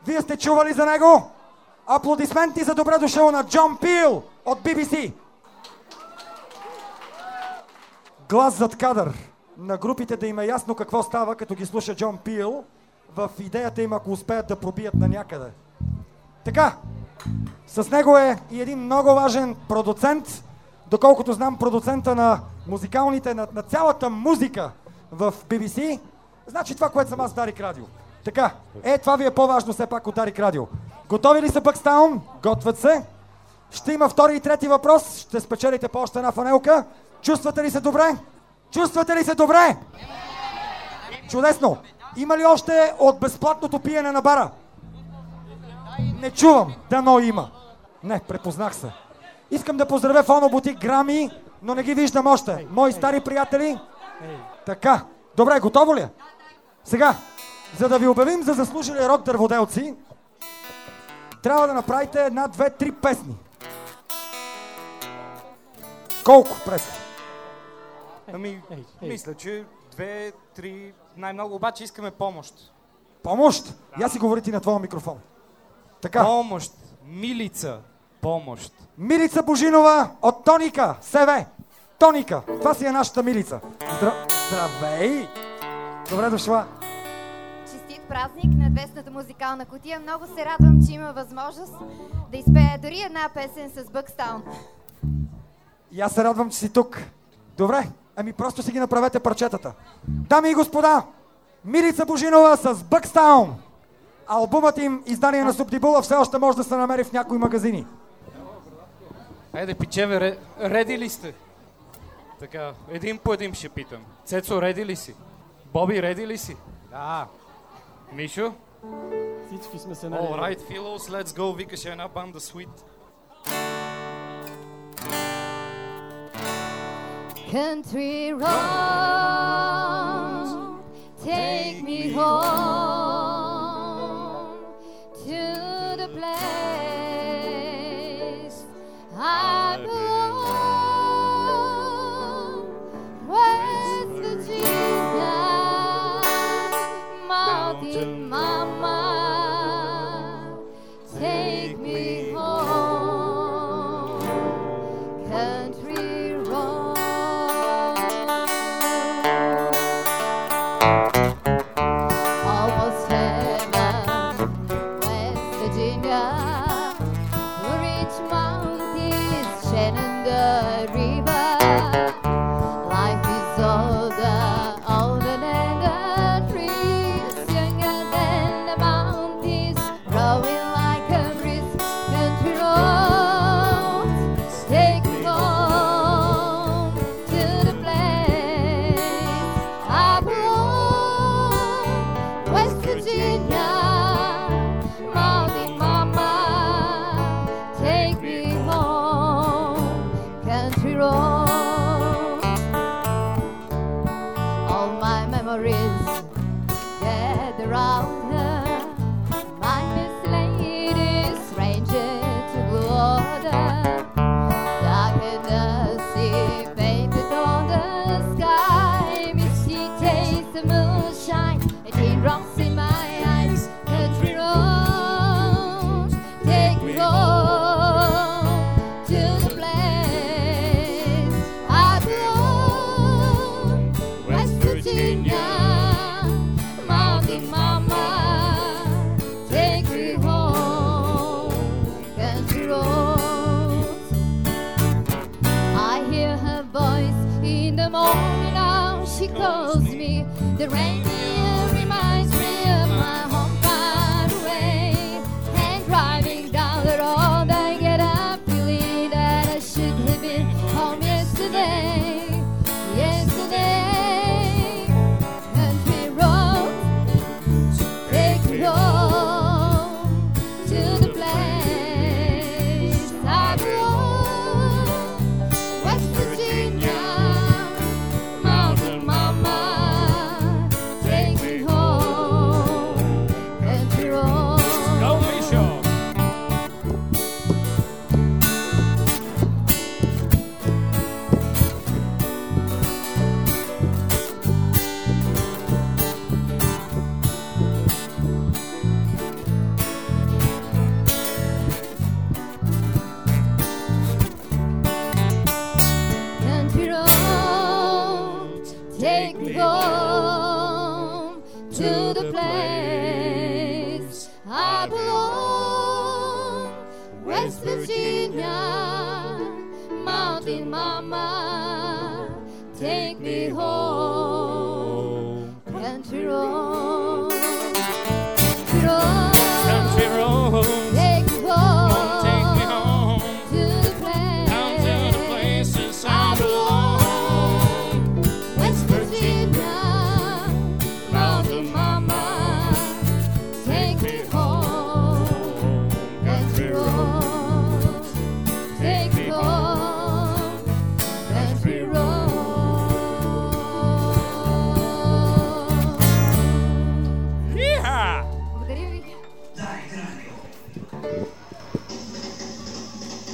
Вие сте чували за него? Аплодисменти за добре дошъл на Джон Пил от BBC. Глас зад кадър. На групите да им е ясно какво става, като ги слуша Джон Пил. в идеята им, ако успеят да пробият на някъде. Така, с него е и един много важен продуцент, доколкото знам продуцента на музикалните, на, на цялата музика в BBC, значи това, което съм аз Дарик Радио. Така, е, това ви е по-важно все пак от Дарик Радио. Готови ли са Бъкстаун? Готвят се. Ще има втори и трети въпрос. Ще спечелите по още една фанелка. Чувствате ли се добре? Чувствате ли се добре? Чудесно! Има ли още от безплатното пиене на бара? Не чувам. Дано има. Не, препознах се. Искам да поздравя фонобутик Грами, но не ги виждам още. Мои стари приятели. Така. Добре, готово ли е? Сега, за да ви обявим за заслужили рок дърводелци, трябва да направите една, две, три песни. Колко песни? Ами, мисля, че две, три, най-много, обаче искаме помощ. Помощ? Я си говори ти на твоя микрофон. Така. Помощ. Милица. Помощ. Милица Божинова от Тоника, СВ. Тоника. Това си е нашата милица. Здра... Здравей! Добре дошла. Честит празник на Двестната музикална кутия. Много се радвам, че има възможност да изпея дори една песен с Бъкстаун. И аз се радвам, че си тук. Добре, ами просто си ги направете парчетата. Дами и господа, Милица Божинова с Бъкстаун. Албумът им, издание на Субдибула, все още може да се намери в някои магазини. Айде, пичеве, ре- реди ли сте? Така, един по един ще питам. Цецо, реди ли си? Боби, реди ли си? Да. Мишо? Всички сме се Alright, Philos, let's go, викаше една банда Sweet. Country road, take me home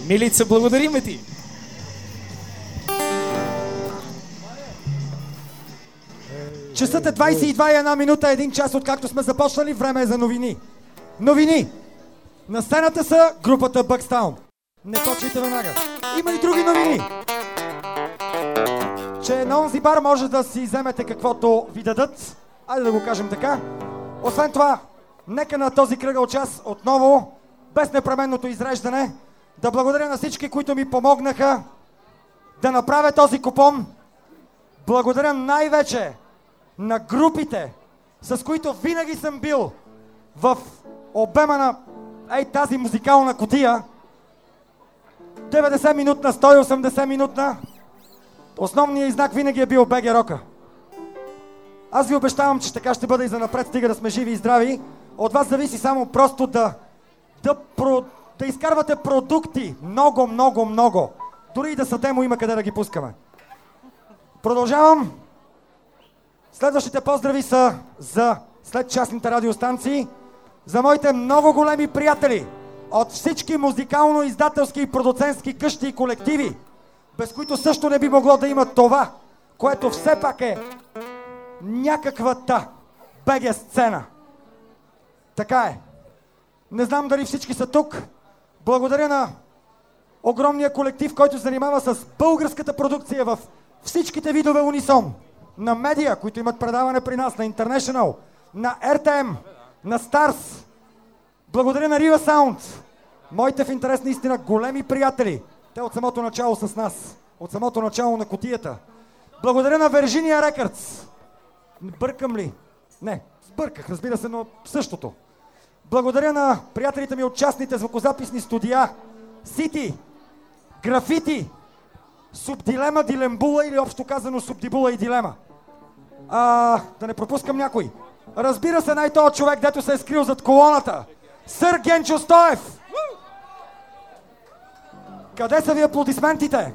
Милица, благодариме ти! Часът е 22 и една минута, един час откакто сме започнали, време е за новини. Новини! На сцената са групата Бъкстаун. Не почвайте веднага. Има и други новини. Че на онзи бар може да си вземете каквото ви дадат. Айде да го кажем така. Освен това, нека на този кръгъл час отново, без непременното изреждане, да благодаря на всички, които ми помогнаха да направя този купон. Благодаря най-вече на групите, с които винаги съм бил в обема на ей тази музикална котия. 90 минутна, 180 минутна. Основният знак винаги е бил БГ Рока. Аз ви обещавам, че така ще бъде и за напред, стига да сме живи и здрави. От вас зависи само просто да, да, про, да изкарвате продукти. Много, много, много. Дори и да са демо, има къде да ги пускаме. Продължавам. Следващите поздрави са за след частните радиостанции, за моите много големи приятели от всички музикално-издателски и продуцентски къщи и колективи, без които също не би могло да има това, което все пак е някаквата беге сцена. Така е. Не знам дали всички са тук. Благодаря на огромния колектив, който се занимава с българската продукция в всичките видове унисон. На медиа, които имат предаване при нас, на International, на RTM, на Stars. Благодаря на Riva Sound. Моите в интерес на истина големи приятели. Те от самото начало с нас. От самото начало на котията. Благодаря на Virginia Records. Бъркам ли? Не, сбърках, разбира се, но същото. Благодаря на приятелите ми от частните звукозаписни студия. Сити, Графити, Субдилема, Дилембула или общо казано Субдибула и Дилема. А, да не пропускам някой. Разбира се, най-тоя човек, дето се е скрил зад колоната. Сър Генчо Стоев! Къде са ви аплодисментите?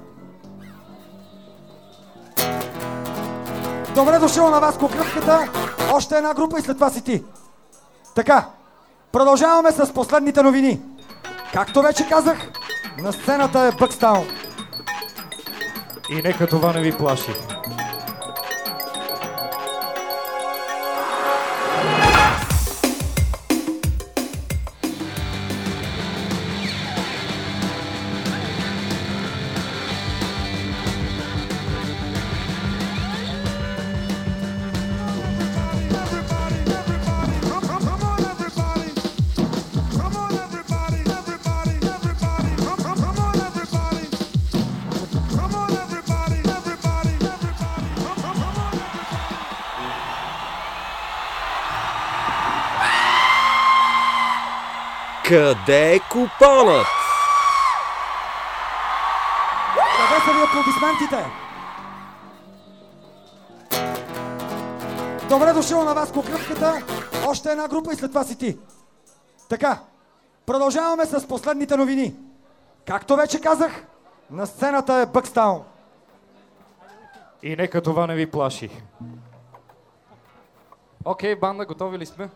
Добре дошъл на вас кукръвката. Още една група и след това си ти. Така, продължаваме с последните новини. Както вече казах, на сцената е Бъкстаун. И нека това не ви плаши. Къде е купонът? Къде са ви аплодисментите? Добре дошъл на вас кукръвката. Още една група и след това си ти. Така, продължаваме с последните новини. Както вече казах, на сцената е Бъкстаун. И нека това не ви плаши. Окей, банда, готови ли сме?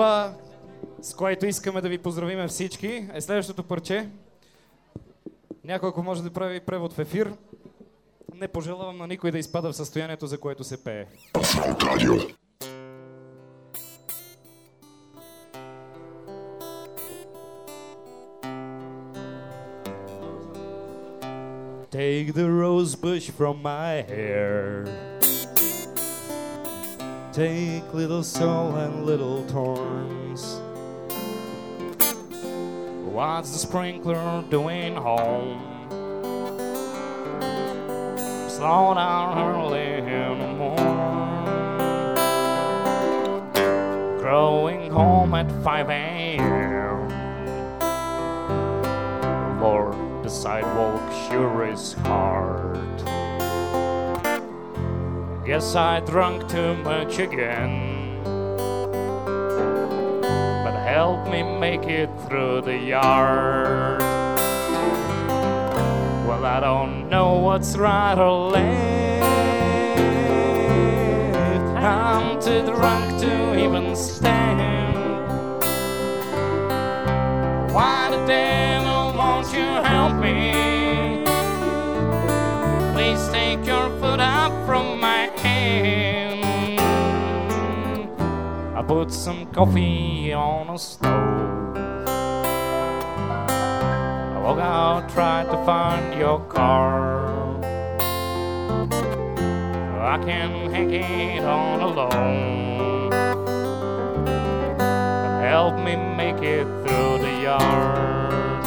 Това, с което искаме да ви поздравим всички, е следващото парче. Няколко може да прави превод в ефир, не пожелавам на никой да изпада в състоянието, за което се пее. Take the rosebush from my hair. take little soul and little thorns. What's the sprinkler doing home? Slow down early in the morning. Growing home at 5 a.m. Lord, the sidewalk sure is hard. Guess I drunk too much again. But help me make it through the yard. Well, I don't know what's right or left. I'm too drunk to even stand. Why the devil won't you help me? Put some coffee on a stove. I walk out, try to find your car. I can hang it on alone. Help me make it through the yard.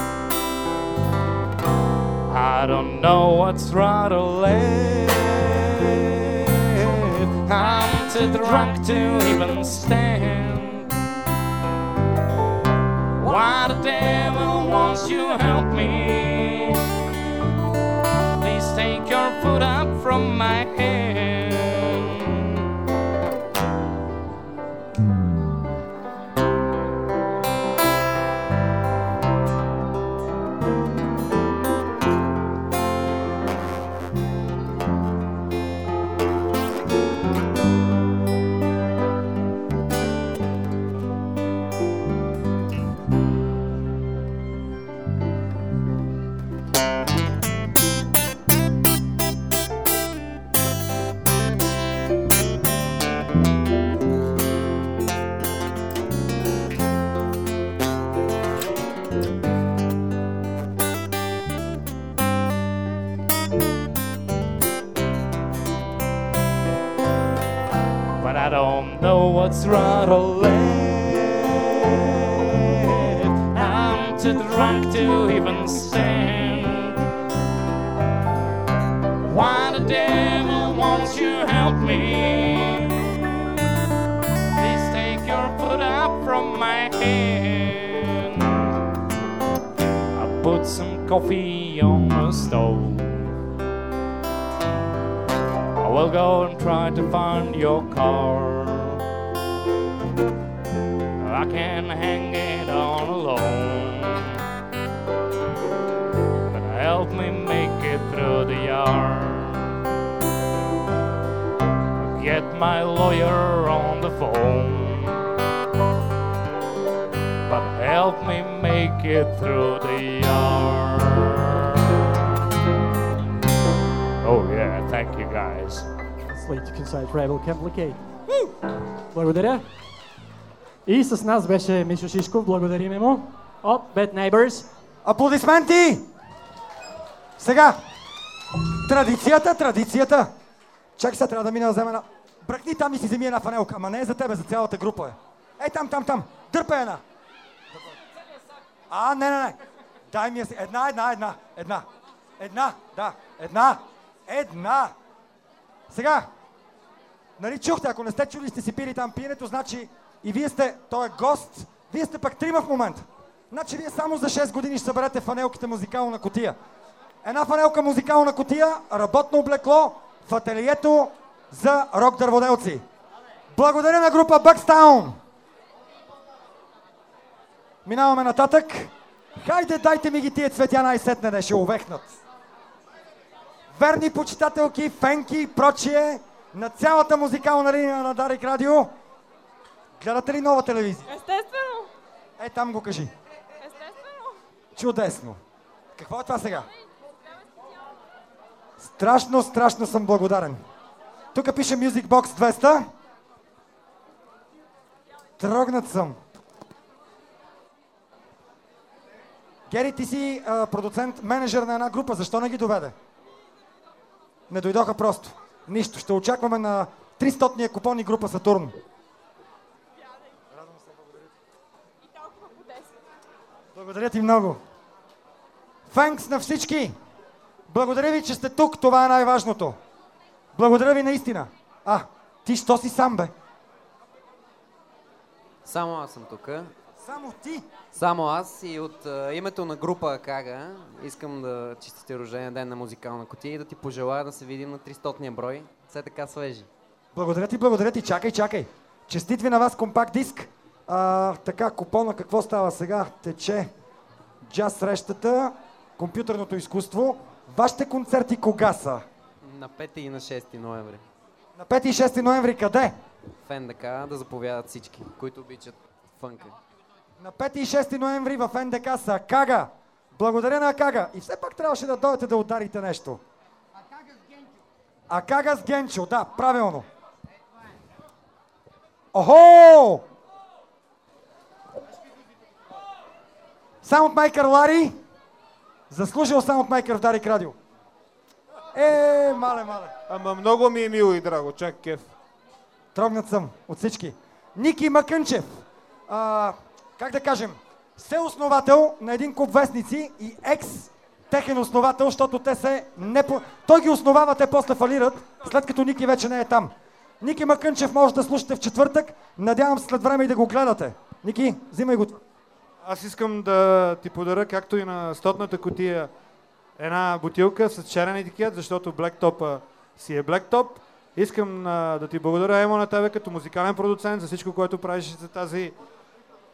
I don't know what's right or left. Too drunk to even stand. Why the devil wants you help me? Please take your foot up from my hand. What's right. I'm too drunk to even stand. Why the devil won't you help me? Please take your foot up from my hand. I put some coffee on the stove. I will go and try to find your car. My lawyer on the phone. But help me make it through the yard. Oh yeah, thank you guys. Slate Complicate. Благодаря. И с нас беше Мишо Шишков, благодариме му от Bad Neighbors. Аплодисменти! Сега, традицията, традицията. Чакай сега, трябва да мина да взема една... Бръкни там и си вземи една фанелка, ама не е за тебе, за цялата група е. Ей там, там, там, дърпай една. А, не, не, не. Дай ми я си. Една, една, една, една. Една, да, една. Една. Сега, нали чухте, ако не сте чули, сте си пили там пиенето, значи и вие сте, той е гост, вие сте пък трима в момента. Значи вие само за 6 години ще съберете фанелките музикална котия. Една фанелка музикална котия, работно облекло в ателието за рок дърводелци. Благодаря на група Бъкстаун. Минаваме нататък. Хайде, дайте ми ги тия цветя най-сетне да ще увехнат. Верни почитателки, фенки и прочие на цялата музикална линия на Дарик Радио. Гледате ли нова телевизия? Естествено. Е, там го кажи. Естествено. Чудесно. Какво е това сега? Страшно, страшно съм благодарен. Тук пише Music Box 200. Трогнат съм. Гери, ти си а, продуцент, менеджер на една група. Защо не ги доведе? Не дойдоха просто. Нищо. Ще очакваме на 300-ния купон и група Сатурн. Благодаря ти много. Фанкс на всички! Благодаря ви, че сте тук. Това е най-важното. Благодаря ви наистина. А, ти що си сам, бе? Само аз съм тук. Само ти? Само аз и от а, името на група Акага искам да честите рождения ден на музикална котия и да ти пожелая да се видим на 300-ния брой. Все така свежи. Благодаря ти, благодаря ти. Чакай, чакай. Честит ви на вас компакт диск. А, така, купона какво става сега? Тече джаз срещата, компютърното изкуство. Вашите концерти кога са? На 5 и на 6 ноември. На 5 и 6 ноември къде? В НДК да заповядат всички, които обичат фънка. На 5 и 6 ноември в НДК са Акага. Благодаря на Акага. И все пак трябваше да дойдете да ударите нещо. Акага с Генчо, да, правилно. Охо! Саундмейкър Лари. Заслужил саундмейкър в Дарик Радио. Е, мале, мале. Ама много ми е мило и драго, чак кеф. Трогнат съм от всички. Ники Макънчев. А, как да кажем, се основател на един куп вестници и екс техен основател, защото те се не по... Той ги основава, те после фалират, след като Ники вече не е там. Ники Макънчев може да слушате в четвъртък. Надявам се след време и да го гледате. Ники, взимай го. Аз искам да ти подаря, както и на стотната котия, една бутилка с черен етикет, защото блектопа си е блектоп. Искам а, да ти благодаря, Емо, на тебе като музикален продуцент за всичко, което правиш за тази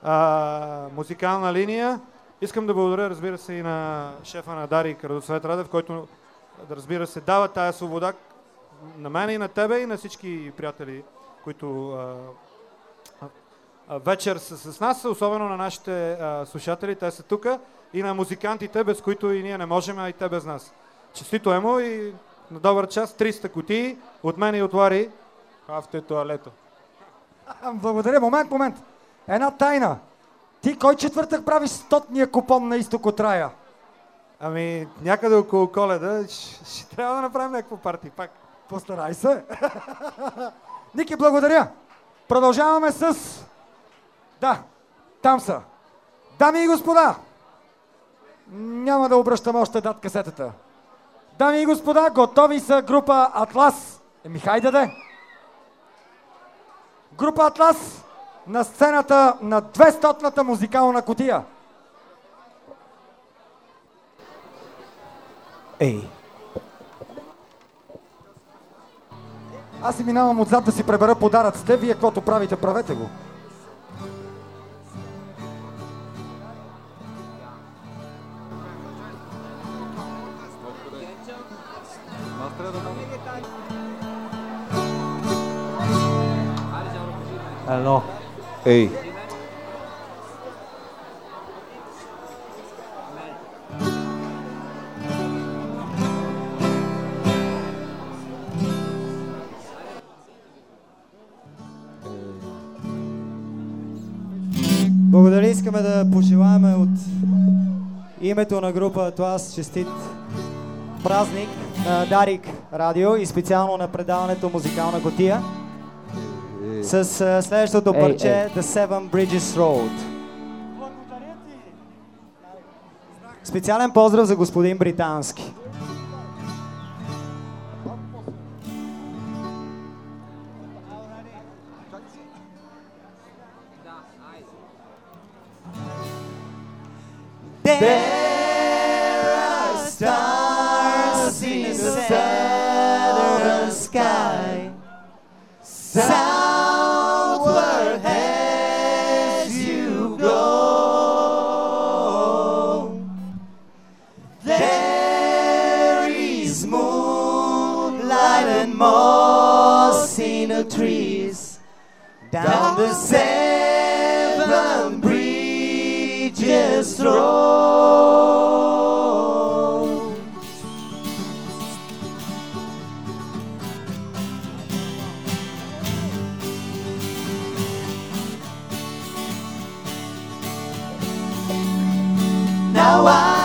а, музикална линия. Искам да благодаря, разбира се, и на шефа на Дари Радосвет Радев, който, разбира се, дава тая свобода на мен и на тебе и на всички приятели, които а, а, вечер са с нас, особено на нашите а, слушатели, те са тук, и на музикантите, без които и ние не можем, а и те без нас. Честито емо и на добър час, 300 кутии от мен и от Лари. Хавте туалето. Благодаря. Момент, момент. Една тайна. Ти кой четвъртък правиш стотния купон на изток от рая? Ами, някъде около коледа ще, ще трябва да направим някакво парти пак. Постарай се. Ники, благодаря. Продължаваме с... Да, там са. Дами и господа, няма да обръщам още дат касетата. Дами и господа, готови са група Атлас. Еми, хайде де. Група Атлас на сцената на 200-та музикална котия. Ей. Аз си минавам отзад да си пребера подаръците. Вие каквото правите, правете го. Ало. Ей. Благодаря, искаме да пожелаем от името на група Атлас честит празник на Дарик Радио и специално на предаването Музикална котия с а, следващото Ей, парче ей. The Seven Bridges Road. Специален поздрав за господин Британски. There are stars in the southern sky. Southward Down the seven bridges road. Now I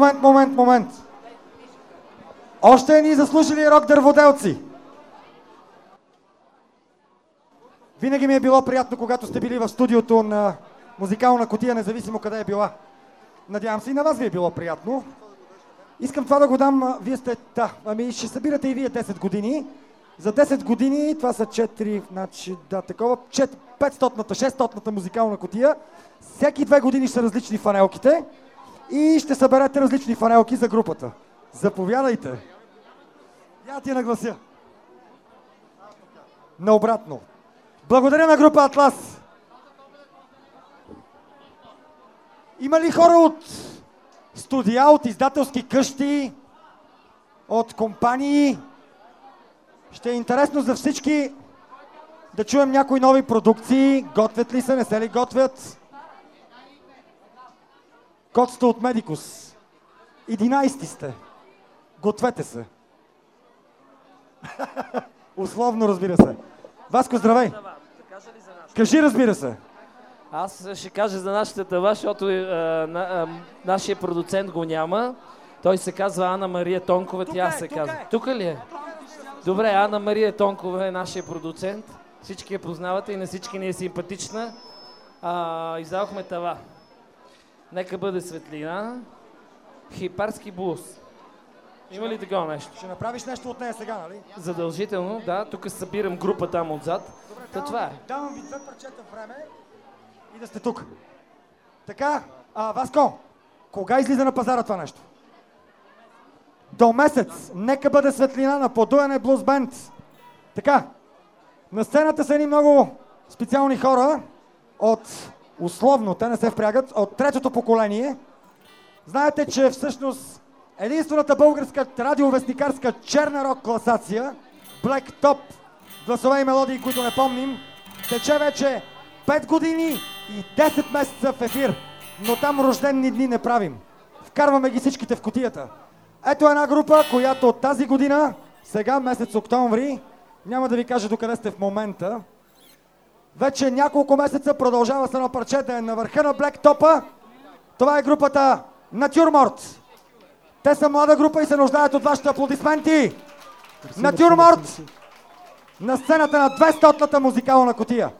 Момент, момент, момент. Още ни заслужили рок дърводелци. Винаги ми е било приятно, когато сте били в студиото на музикална котия, независимо къде е била. Надявам се и на вас ви е било приятно. Искам това да го дам. Вие сте... Да, ами ще събирате и вие 10 години. За 10 години, това са 4, значи, да, такова, 500-та, 600-та музикална котия. Всеки две години ще са различни фанелките и ще съберете различни фанелки за групата. Заповядайте. Я ти наглася. Наобратно. Благодаря на група Атлас. Има ли хора от студия, от издателски къщи, от компании? Ще е интересно за всички да чуем някои нови продукции. Готвят ли се, не се ли готвят? Код сте от Медикус. 11 сте. Гответе се. Условно, разбира се. Васко, здравей! Кажи, разбира се. Аз ще кажа за нашата тъва, защото е, а, на, а, нашия продуцент го няма. Той се казва Ана Мария Тонкова, тя се казва. Тук ли е? Добре, Ана Мария Тонкова е нашия продуцент. Всички я познавате и на всички ни е симпатична. А, издавахме тава. Нека бъде светлина. Хипарски блуз. Има ли такова нещо? Ще направиш нещо от нея сега, нали? Задължително, да. Тук събирам група там отзад. Та това е. Давам ви две парчета време и да сте тук. Така, а, Васко, кога излиза на пазара това нещо? До месец. Нека бъде светлина на подуяне Блуз Бенд. Така, на сцената са едни много специални хора от, условно, те не се впрягат, от третото поколение. Знаете, че всъщност единствената българска радиовестникарска черна рок класация, Black Top, гласове и мелодии, които не помним, тече вече 5 години и 10 месеца в ефир. Но там рождени дни не правим. Вкарваме ги всичките в котията. Ето една група, която от тази година, сега месец октомври, няма да ви кажа докъде сте в момента, вече няколко месеца продължава с едно парче да е на върха на Black Top-а. Това е групата Натюрморт. Те са млада група и се нуждаят от вашите аплодисменти. Натюрморт на сцената на 200-ната музикална котия.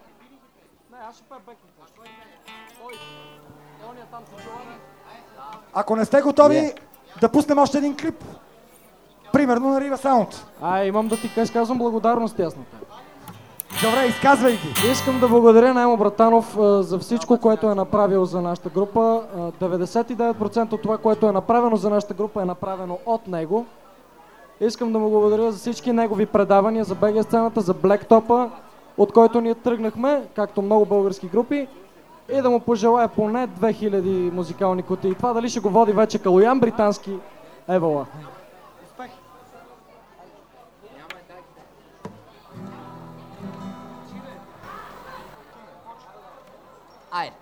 Ако не сте готови, да пуснем още един клип. Примерно на Рива Саунд. А, имам да ти кажа, казвам благодарности аз на теб. Добре, изказвай ги. Искам да благодаря на Емо Братанов а, за всичко, което е направил за нашата група. А, 99% от това, което е направено за нашата група е направено от него. Искам да му благодаря за всички негови предавания, за БГ сцената, за Блектопа, от който ние тръгнахме, както много български групи. И да му пожелая поне 2000 музикални кутии. Това дали ще го води вече Калоян британски, евола. Айде.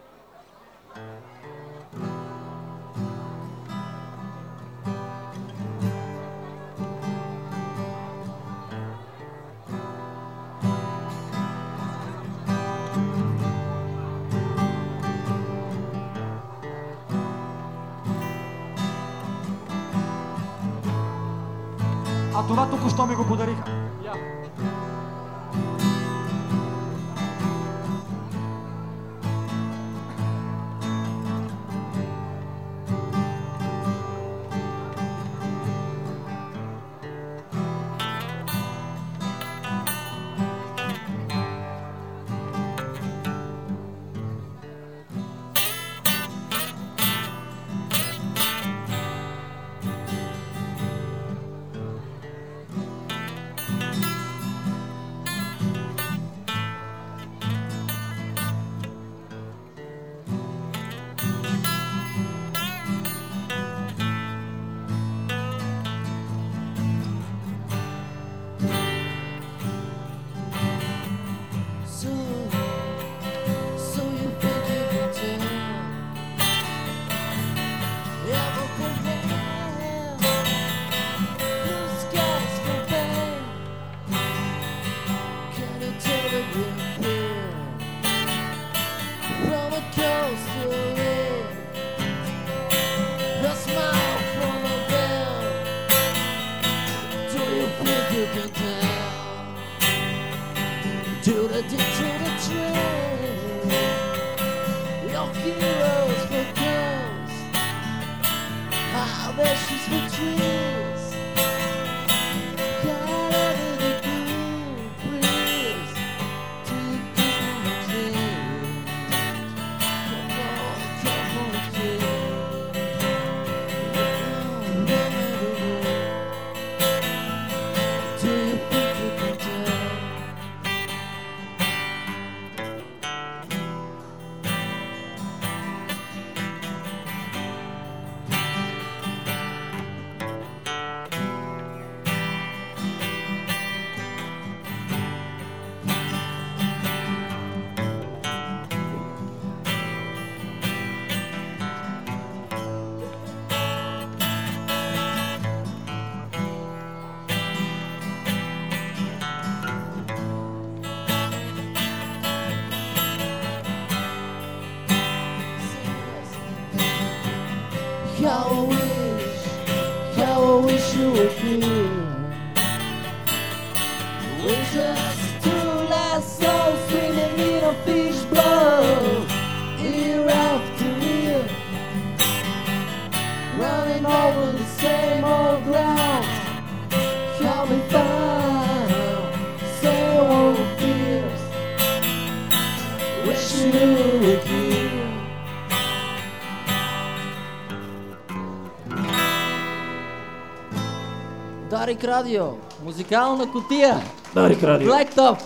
А това току-що ми го подариха. How I wish, how I wish you were here. Дарик Радио, музикална котия. Дарик Радио. Blacktop,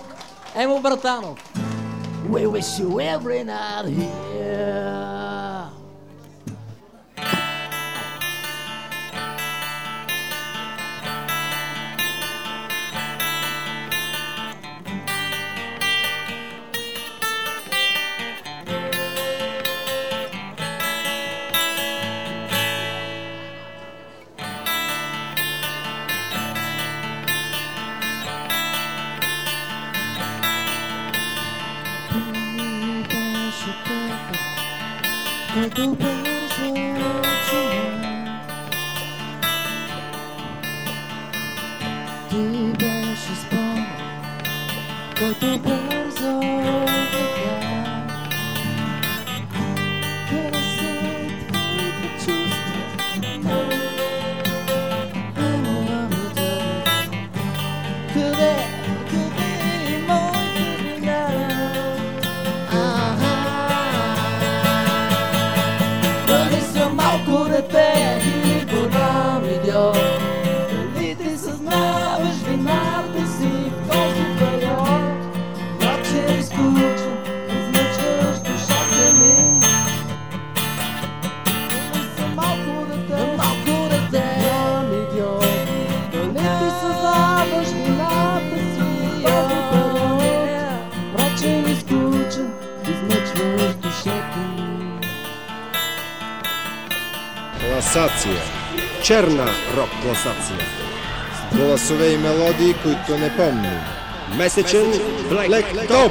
Емо Братанов. We wish you every night here. класация. Гласове и мелодии, които не помним. Месечен Black, Black Top!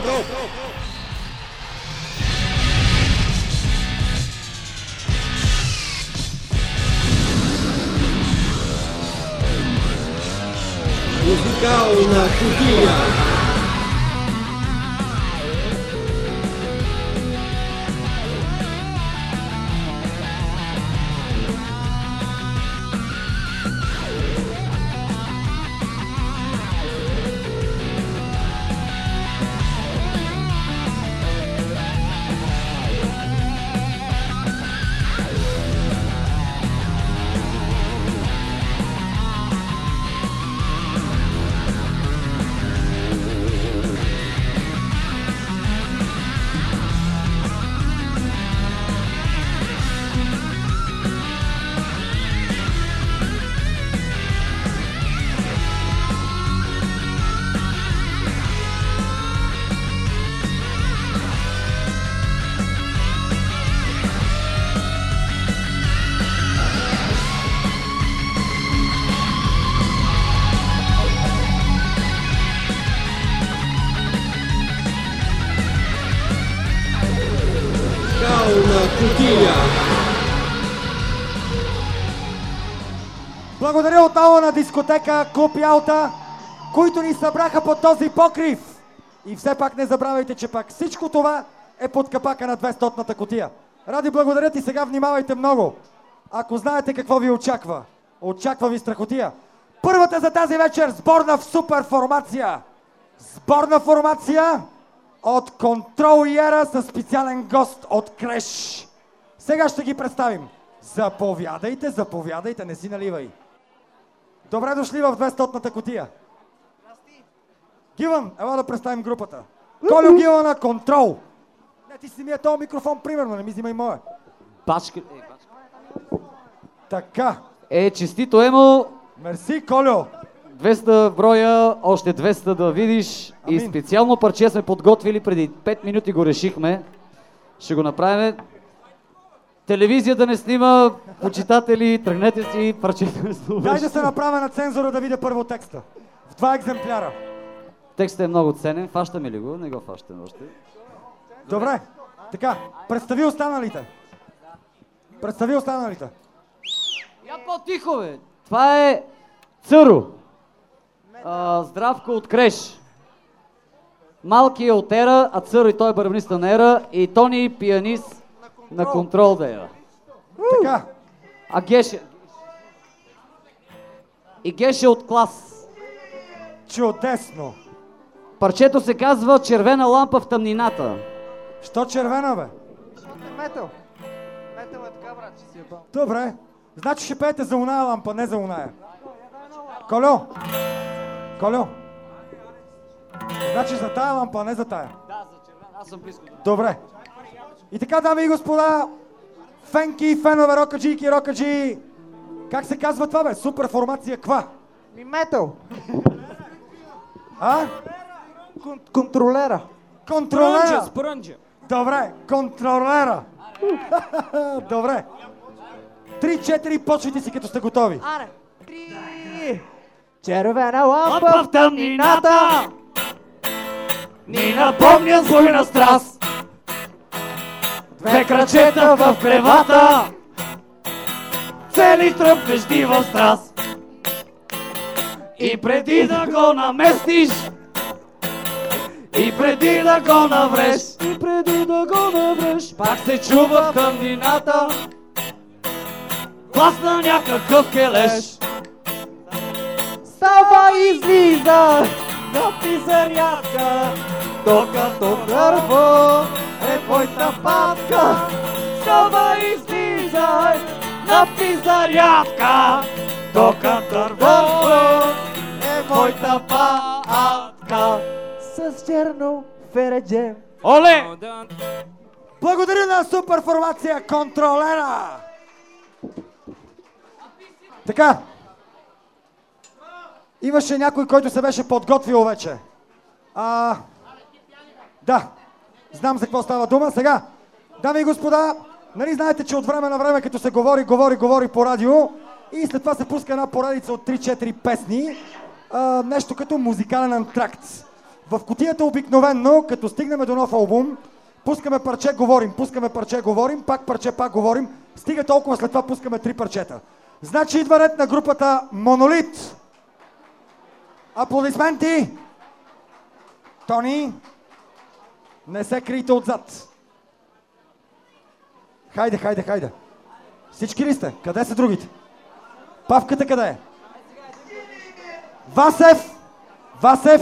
дискотека Клуб Ялта, които ни събраха под този покрив. И все пак не забравяйте, че пак всичко това е под капака на 200-ната котия. Ради благодаря ти, сега внимавайте много. Ако знаете какво ви очаква, очаква ви страхотия. Първата за тази вечер сборна в супер формация. Сборна формация от Контрол Яра със специален гост от Креш. Сега ще ги представим. Заповядайте, заповядайте, не си наливай. Добре дошли в 200-тната котия. Гиван, ела да представим групата. Колю Гивана, контрол. Не, ти си ми е този микрофон, примерно, не ми взимай моя. Бачка... Така. Е, честито Емо. Мерси, Колю. 200 броя, още 200 да видиш. И Амин. специално парче сме подготвили, преди 5 минути го решихме. Ще го направим. Телевизия да не снима, почитатели, тръгнете си, парчето супер. Дай да се направя на цензура да видя първо текста. В два екземпляра. Текстът е много ценен, фащаме ли го? Не го фащаме още. Добре. Така, представи останалите. Представи останалите. Я по-тихо, бе! Това е Църо. А, здравко от Креш. Малки е от Ера, а Църо и той е барабаниста на Ера. И Тони пианист на контрол да е. Така. А Геше. И Геше от клас. Чудесно. Парчето се казва Червена лампа в тъмнината. Що червена, бе? Метал. Метал е така, брат, че си е бал. Добре. Значи ще пеете за оная лампа, не за оная. Колю! Колю! Значи за тая лампа, а не за тая. Да, за червена. Аз съм близко. Добре. И така, дами и господа, фенки, фенове, рокаджийки, рокаджи. Как се казва това, бе? Супер формация ква? Ми метал. А? Кон- контролера. Контролера. Спрънджа, спрънджа. Добре, контролера. Добре. Три-четири, почвайте си като сте готови. Аре. Три. Червена лампа в тъмнината ни напомня злойна страст. Две крачета в кревата, цели тръпнещи в страст. И преди да го наместиш, и преди да го навреш, и преди да го навреш, пак се чува в тъмнината глас на някакъв келеш. Става излиза на пизарятка, докато дърво е твоята папка. Става излизай на пизарятка, докато дърво е моята патка. С черно фередже. Оле! Благодаря на супер формация контролера. Така. Имаше някой, който се беше подготвил вече. А, да. Знам за какво става дума. Сега, дами и господа, нали знаете, че от време на време, като се говори, говори, говори по радио и след това се пуска една поредица от 3-4 песни, а, нещо като музикален антракт. В котията обикновенно, като стигнем до нов албум, пускаме парче, говорим, пускаме парче, говорим, пак парче, пак говорим, стига толкова, след това пускаме три парчета. Значи идва ред на групата Монолит. Аплодисменти! Тони, не се крийте отзад. Хайде, хайде, хайде. Всички ли сте? Къде са другите? Павката къде е? Васев! Васев!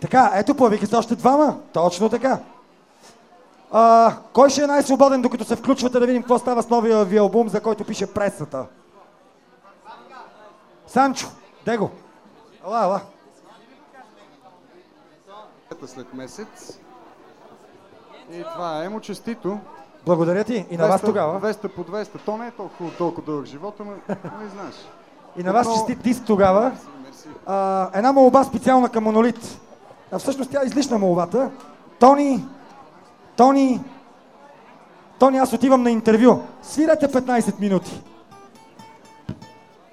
Така, ето появиха се още двама. Точно така. А, кой ще е най-свободен, докато се включвате да видим какво става с новия ви албум, за който пише пресата? Санчо, де го? Ела, ела. След месец. И това е му честито. Благодаря ти и на вас 200 тогава. 200 по 200. То не е толкова, толкова дълъг живот, ама не знаеш. И на вас честит диск тогава. А, една молба специална към Монолит. А всъщност тя е излишна молбата. Тони, Тони, Тони, аз отивам на интервю. Свирете 15 минути.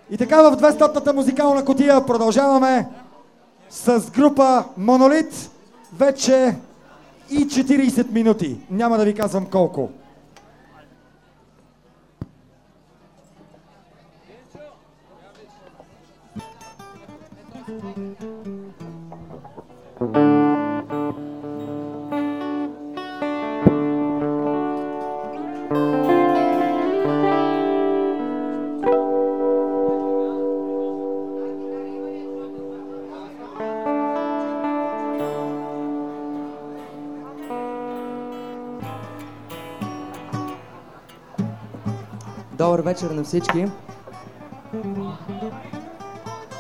И така в 200-та музикална котия продължаваме с група Монолит вече и 40 минути. Няма да ви казвам колко. Thank you. Добър вечер на всички!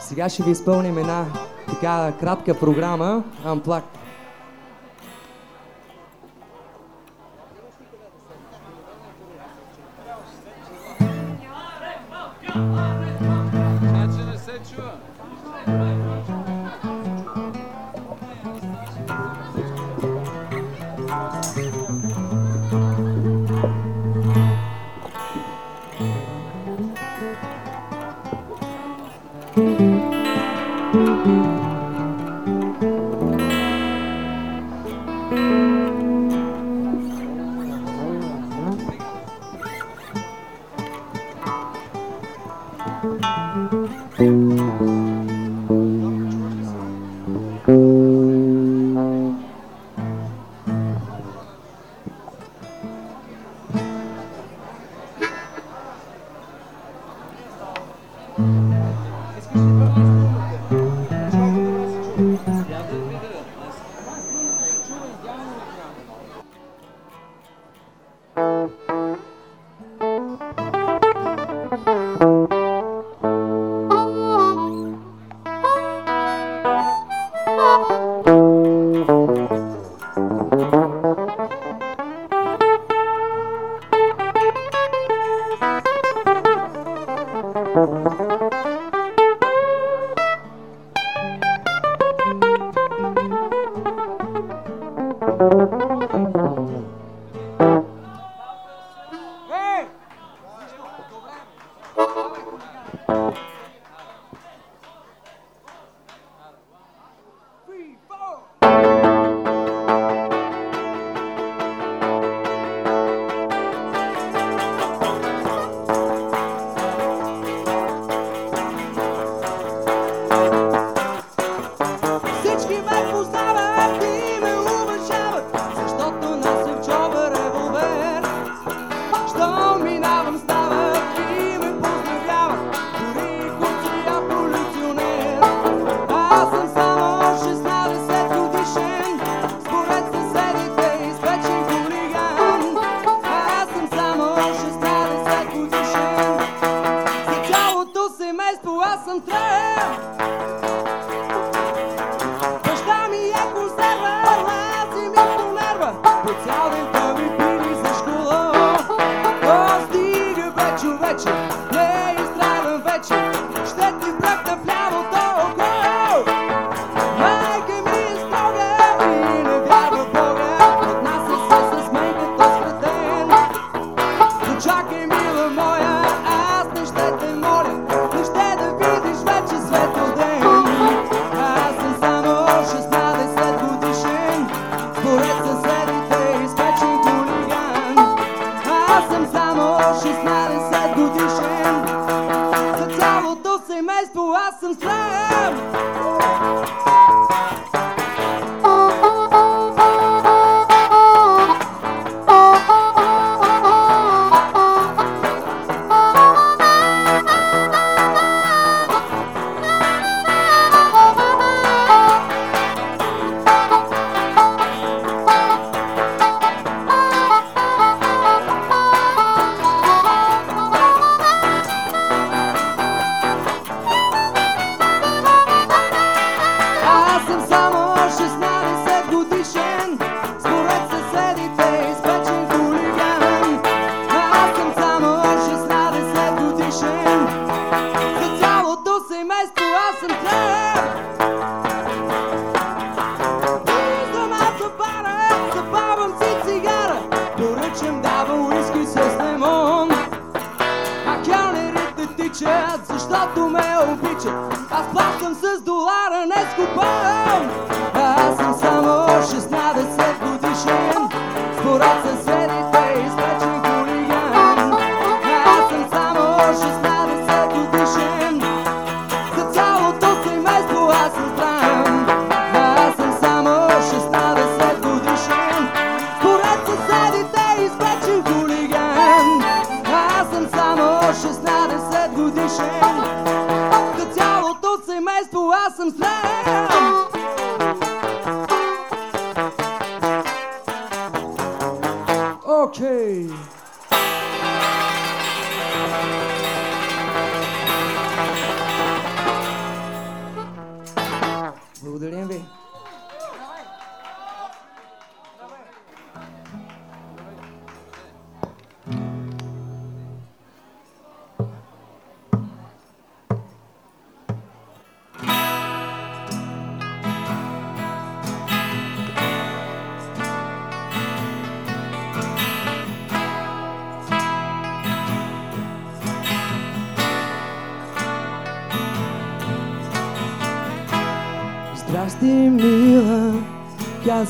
Сега ще ви изпълним една така кратка програма Unplugged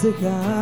казах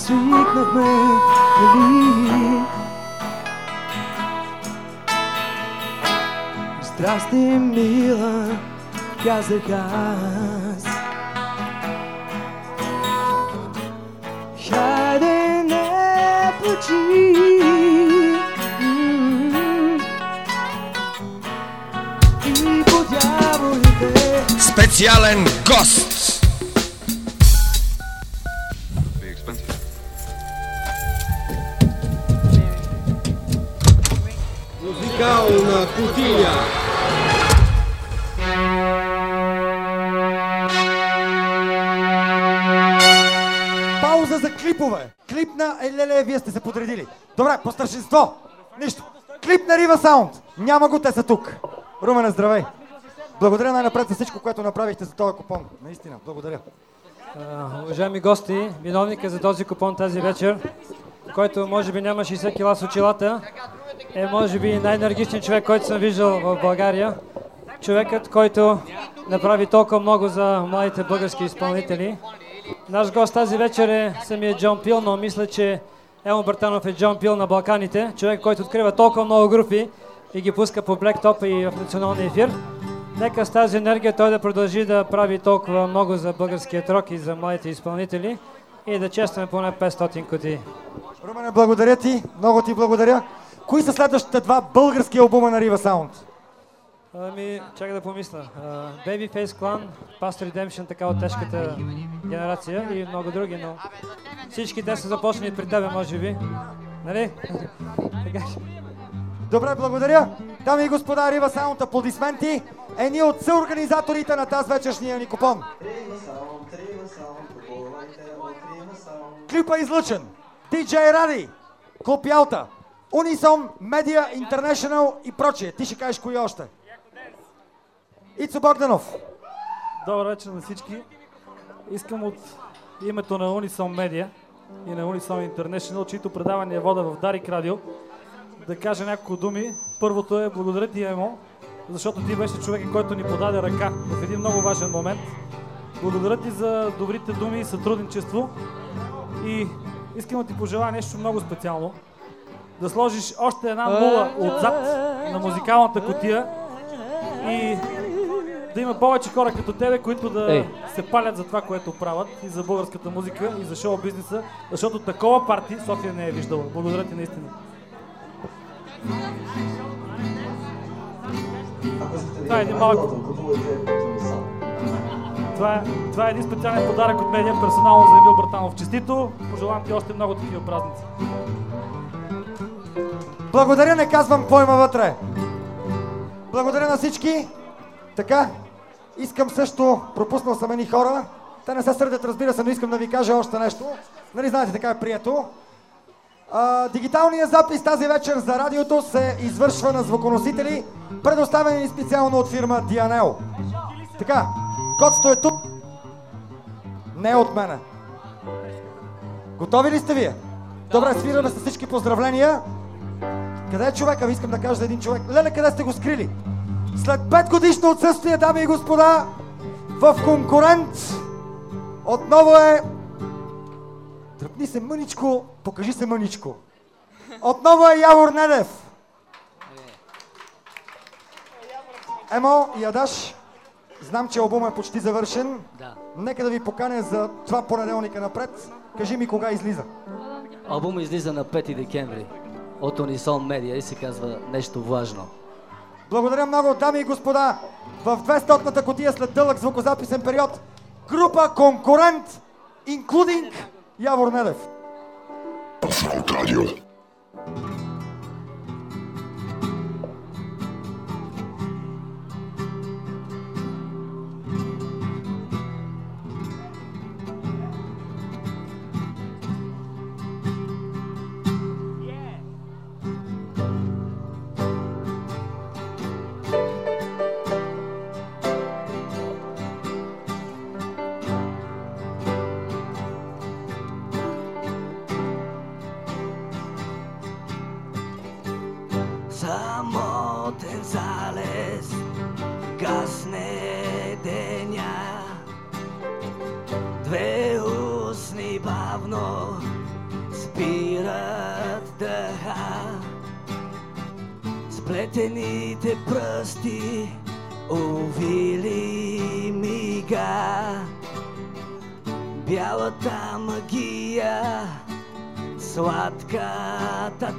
свикнахме, нали? Здрасти, мила, казах аз. Хайде, не плачи. Специален гост! Старшинство. Нищо. Клип на Рива Саунд. Няма го, те са тук. Румене, здравей. Благодаря най-напред за всичко, което направихте за този купон. Наистина, благодаря. А, Уважаеми гости, виновника за този купон тази вечер, който може би няма 60 кила с очилата, е може би най-енергичният човек, който съм виждал в България. човекът, който направи толкова много за младите български изпълнители. Наш гост тази вечер е самия Джон Пил, но мисля, че Емо Бартанов е Джон Пил на Балканите. Човек, който открива толкова много групи и ги пуска по Top и в националния ефир. Нека с тази енергия той да продължи да прави толкова много за българският рок и за младите изпълнители и да честваме поне 500 кутии. Румене, благодаря ти, много ти благодаря. Кои са следващите два български албума на Riva Sound? Ами, чакай да помисля. Uh, Babyface Clan, Past Redemption, така от тежката генерация и много други, но всички те са започнали при тебе, може би. Нали? Добре, благодаря. Дами и господа, Riva Sound, аплодисменти. Едни от съорганизаторите на тази вечершния ни купон. Клипа е излъчен. DJ Ради, Клуб Ялта, Unison, Media International и прочие. Ти ще кажеш кои още. Ицо Богданов. Добър вечер на всички. Искам от името на Unison Media и на Unison International, чието предаване вода в Дарик Радио, да кажа няколко думи. Първото е благодаря ти, Емо, защото ти беше човек, който ни подаде ръка в един много важен момент. Благодаря ти за добрите думи и сътрудничество. И искам да ти пожелая нещо много специално. Да сложиш още една нула отзад на музикалната котия и да има повече хора като тебе, които да Ей. се палят за това, което правят и за българската музика и за шоу бизнеса, защото такова парти София не е виждала. Благодаря ти наистина. Това е един малък... Това е, това е един специален подарък от медиа персонално за Емил Братанов. Честито! Пожелавам ти още много такива празници. Благодаря, не казвам какво има вътре. Благодаря на всички. Така, искам също, пропуснал съм едни хора. Те не се сърдят, разбира се, но искам да ви кажа още нещо. Нали знаете, така е прието. А, дигиталният запис тази вечер за радиото се извършва на звуконосители, предоставени специално от фирма Дианел. Така, котсто е тук. Не от мене. Готови ли сте вие? Добре, свираме с всички поздравления. Къде е човека? Ви искам да кажа за един човек. Леле, къде сте го скрили? След 5 годишно отсъствие, дами и господа, в конкурент отново е... Дръпни се мъничко, покажи се мъничко. Отново е Явор Недев. Емо и Адаш, знам, че албумът е почти завършен. Да. Нека да ви поканя за това понеделника напред. Кажи ми кога излиза. Албумът излиза на 5 декември от Unison Media и се казва Нещо важно. Благодаря много, дами и господа. В 200-та котия след дълъг звукозаписен период група конкурент, инклюдинг Явор Недев. радио.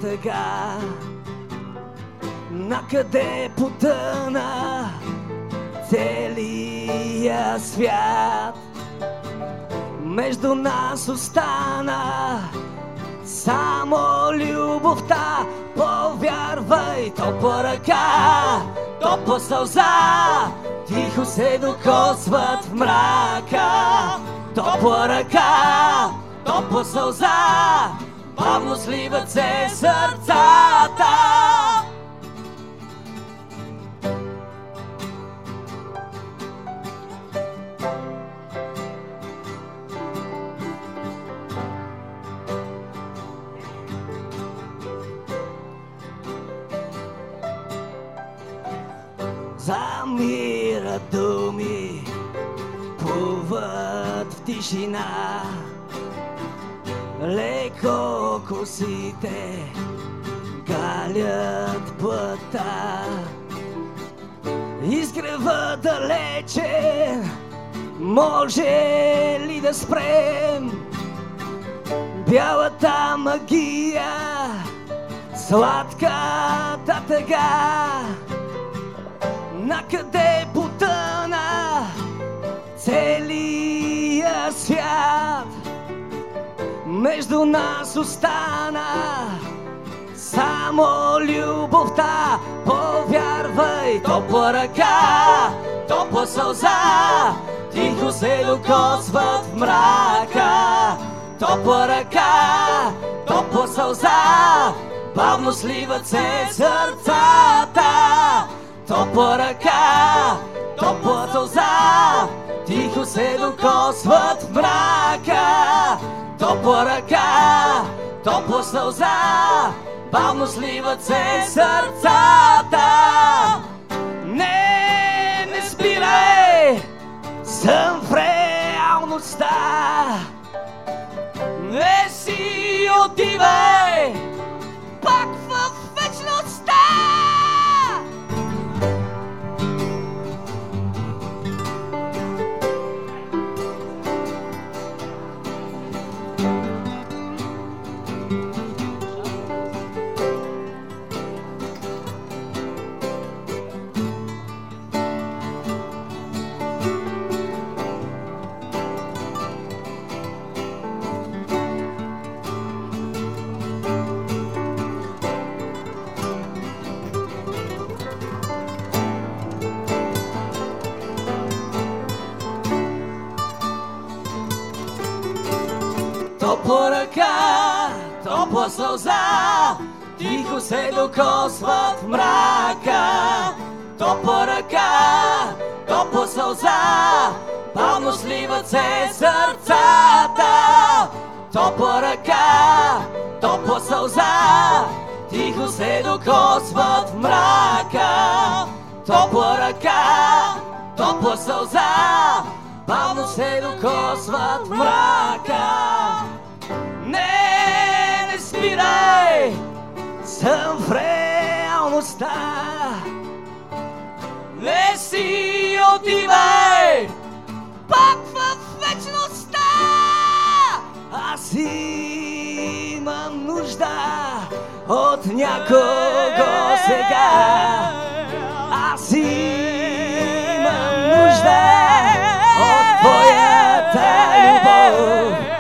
Тъга. Накъде потъна целия свят? Между нас остана само любовта. Повярвай, топла ръка, топла сълза. Тихо се докосват в мрака. Топла ръка, топла сълза Бавно сливат се сърцата замират думи, плуват в тишина. Леко косите галят плътта. Изгрева далече, може ли да спрем бялата магия, сладката тъга? Накъде Между нас остана само любовта, повярвай, топла ръка, топла сълза, тихо се докосват в мрака. Топла ръка, топла сълза, бавно сливат се сърцата. Топла ръка, топла сълза, тихо се докосват в мрака. Топла ръка, топла сълза, бавно сливат се сърцата. Не, не спирай, съм в реалността. Не си отивай, пак Топла ръка, топла сълза, тихо се докосват мрака. Топла ръка, топла сълза, бавно сливат се сърцата. Топла ръка, топла сълза, тихо се докосват мрака. Топла ръка, топла сълза, бавно се докосват мрака. Не, не спирай, съм в реалността. Не си отивай, пак в вечността. Аз имам нужда от някого сега. Аз имам нужда от твоята любов.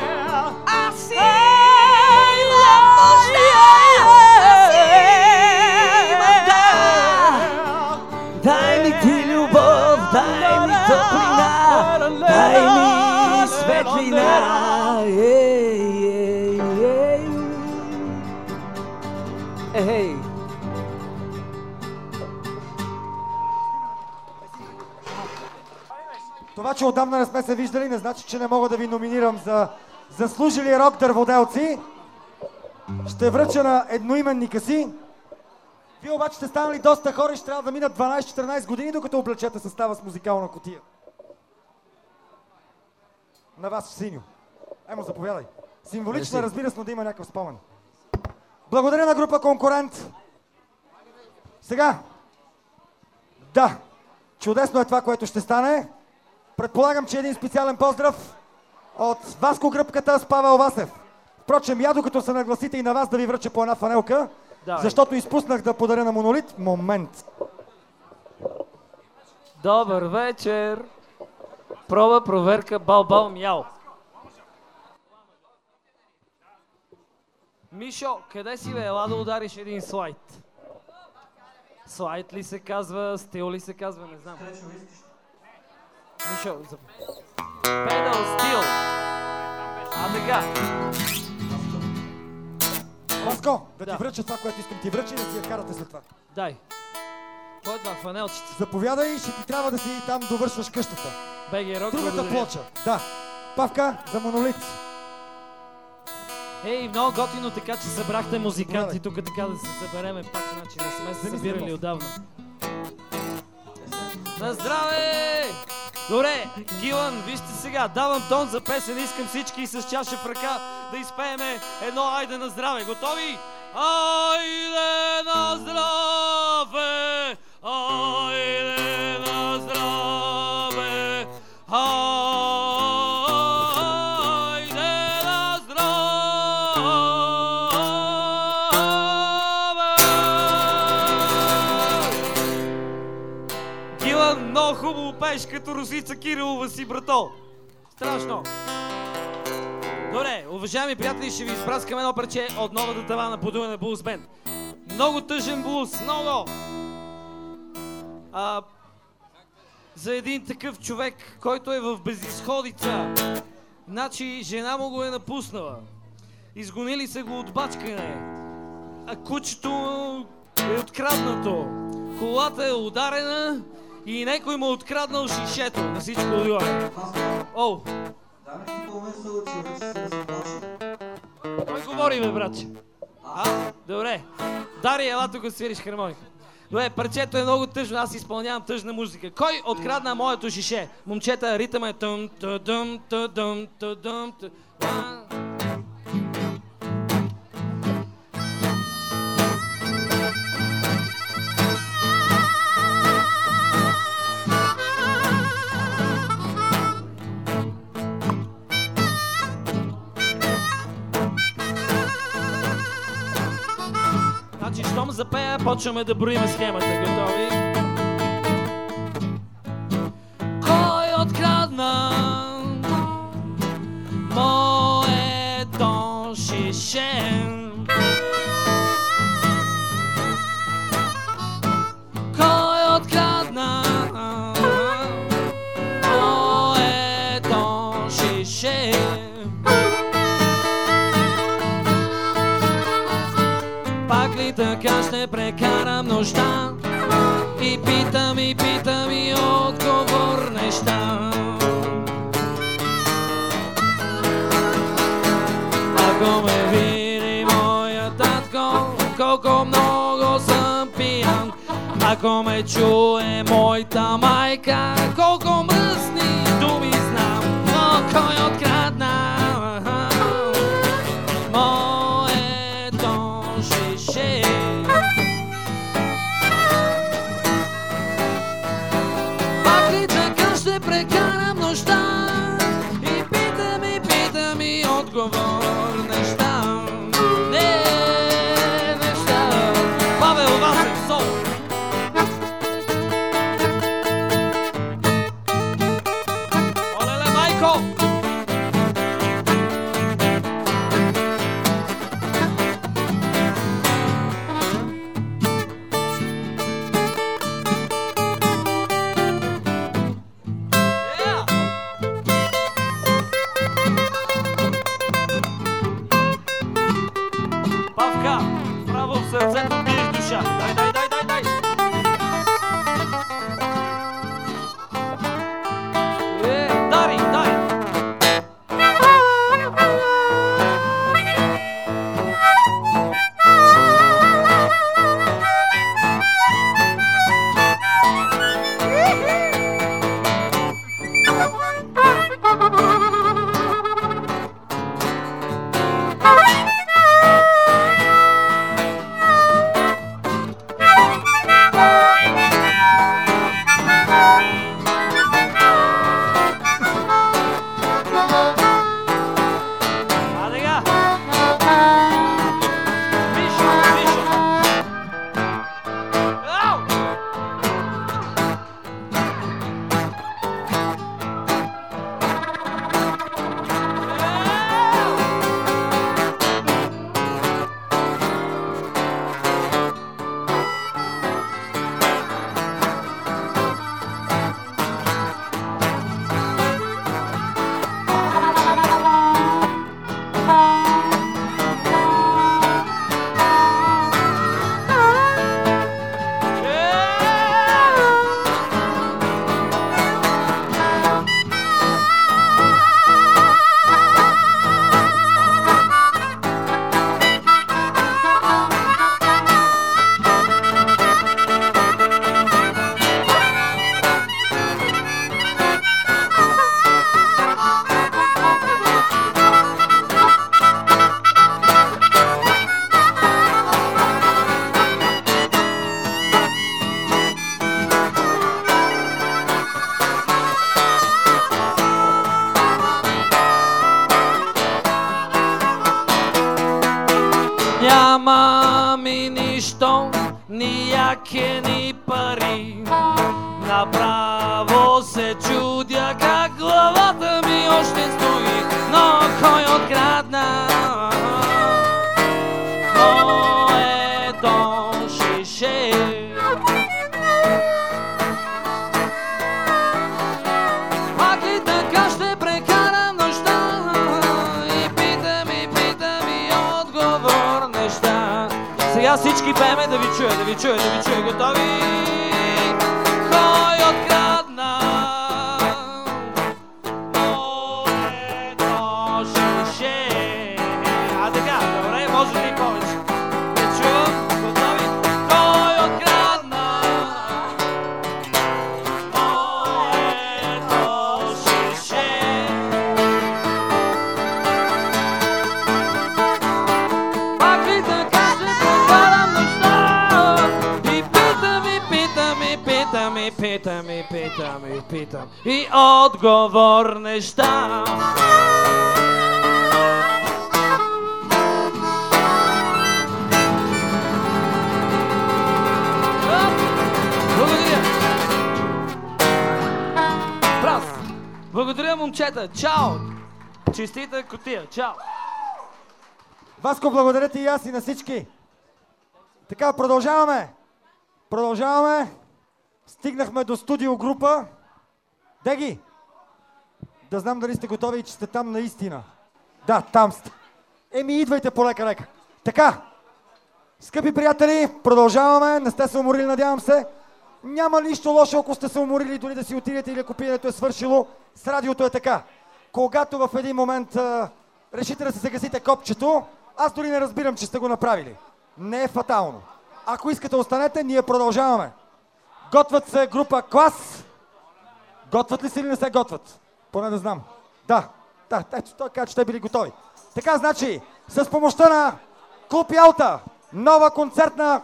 Това, че отдавна не сме се виждали, не значи, че не мога да ви номинирам за заслужили рок дърводелци. Ще връча на едноименника си. Вие обаче сте станали доста хора и ще трябва да минат 12-14 години, докато облечете състава с музикална котия. На вас, Синьо. Емо, заповядай. Символично, Мерси. разбира се, но да има някакъв спомен. Благодаря на група Конкурент. Сега. Да. Чудесно е това, което ще стане. Предполагам, че един специален поздрав от Васко Гръбката с Павел Васев. Впрочем, я докато се нагласите и на вас да ви връча по една фанелка, Давай. защото изпуснах да подаря на Монолит. Момент. Добър вечер! Проба, проверка, бал-бал, мяу. Мишо, къде си бе? Ела да удариш един слайд. Слайд ли се казва, стил ли се казва, не знам. Мишо, за... Педал, стил. А така. Васко, да, ти връча това, което искам ти връча и да си я карате след това. Дай. Кой е това? Фанелчите? Заповядай, ще ти трябва да си там довършваш къщата. БГ Рок, Другата благодаря. плоча. Да. Павка за Монолит. Ей, много готино така, че събрахте музиканти тук така да се събереме пак, значи не сме се събирали отдавна. На здраве! Добре, Гилан, вижте сега, давам тон за песен, искам всички с чаша в ръка да изпееме едно айде на здраве. Готови? Айде на здраве! Айде пееш като Русица Кирилова си, брато. Страшно. Добре, уважаеми приятели, ще ви изпраскам едно парче от новата тавана подуване Булс Бенд. Много тъжен блуз, много. А, за един такъв човек, който е в безисходица. Значи, жена му го е напуснала. Изгонили са го от бачкане. А кучето е откраднато. Колата е ударена и някой му откраднал шишето на всичко отгоре. О! Кой говори, бе, братче? А? Добре. Дари, ела тук свириш хармоника. Добре, парчето е много тъжно, аз изпълнявам тъжна музика. Кой открадна моето шише? Момчета, ритъм е тъм тъ дъм тъ дъм тъ дъм почваме да броим схемата. Готови? Кой открадна моето шише? Ще прекарам нощта? И питам, и питам, и отговор неща. Ако ме види моя татко, колко много съм пиян. Ако ме чуе моята майка, колко мръсни думи знам. Но кой открадна Васко, благодаря ти и аз и на всички. Така, продължаваме. Продължаваме. Стигнахме до студио група. Деги, да знам дали сте готови и че сте там наистина. Да, там сте. Еми, идвайте полека-лека. Така, скъпи приятели, продължаваме. Не сте се уморили, надявам се. Няма нищо лошо, ако сте се уморили, дори да си отидете или ако пиенето е свършило. С радиото е така. Когато в един момент а, решите да се загасите копчето, аз дори не разбирам, че сте го направили. Не е фатално. Ако искате, останете, ние продължаваме. Готвят се група клас. Готват ли се или не се готват? Поне да знам. Да, да, ето той каза, че те били готови. Така, значи, с помощта на Клуб Ялта, нова концертна,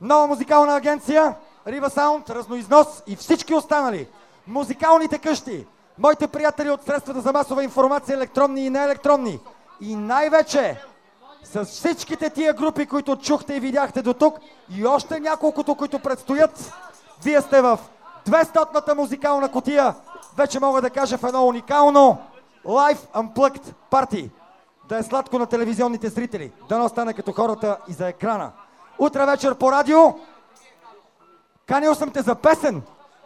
нова музикална агенция, Рива Саунд, разноизнос и всички останали. Музикалните къщи, моите приятели от средствата за масова информация, електронни и неелектронни. И най-вече с всичките тия групи, които чухте и видяхте до тук и още няколкото, които предстоят, вие сте в 200-та музикална котия. Вече мога да кажа в едно уникално Live Unplugged Party. Да е сладко на телевизионните зрители. Да не остане като хората и за екрана. Утре вечер по радио. Канил съм те за песен,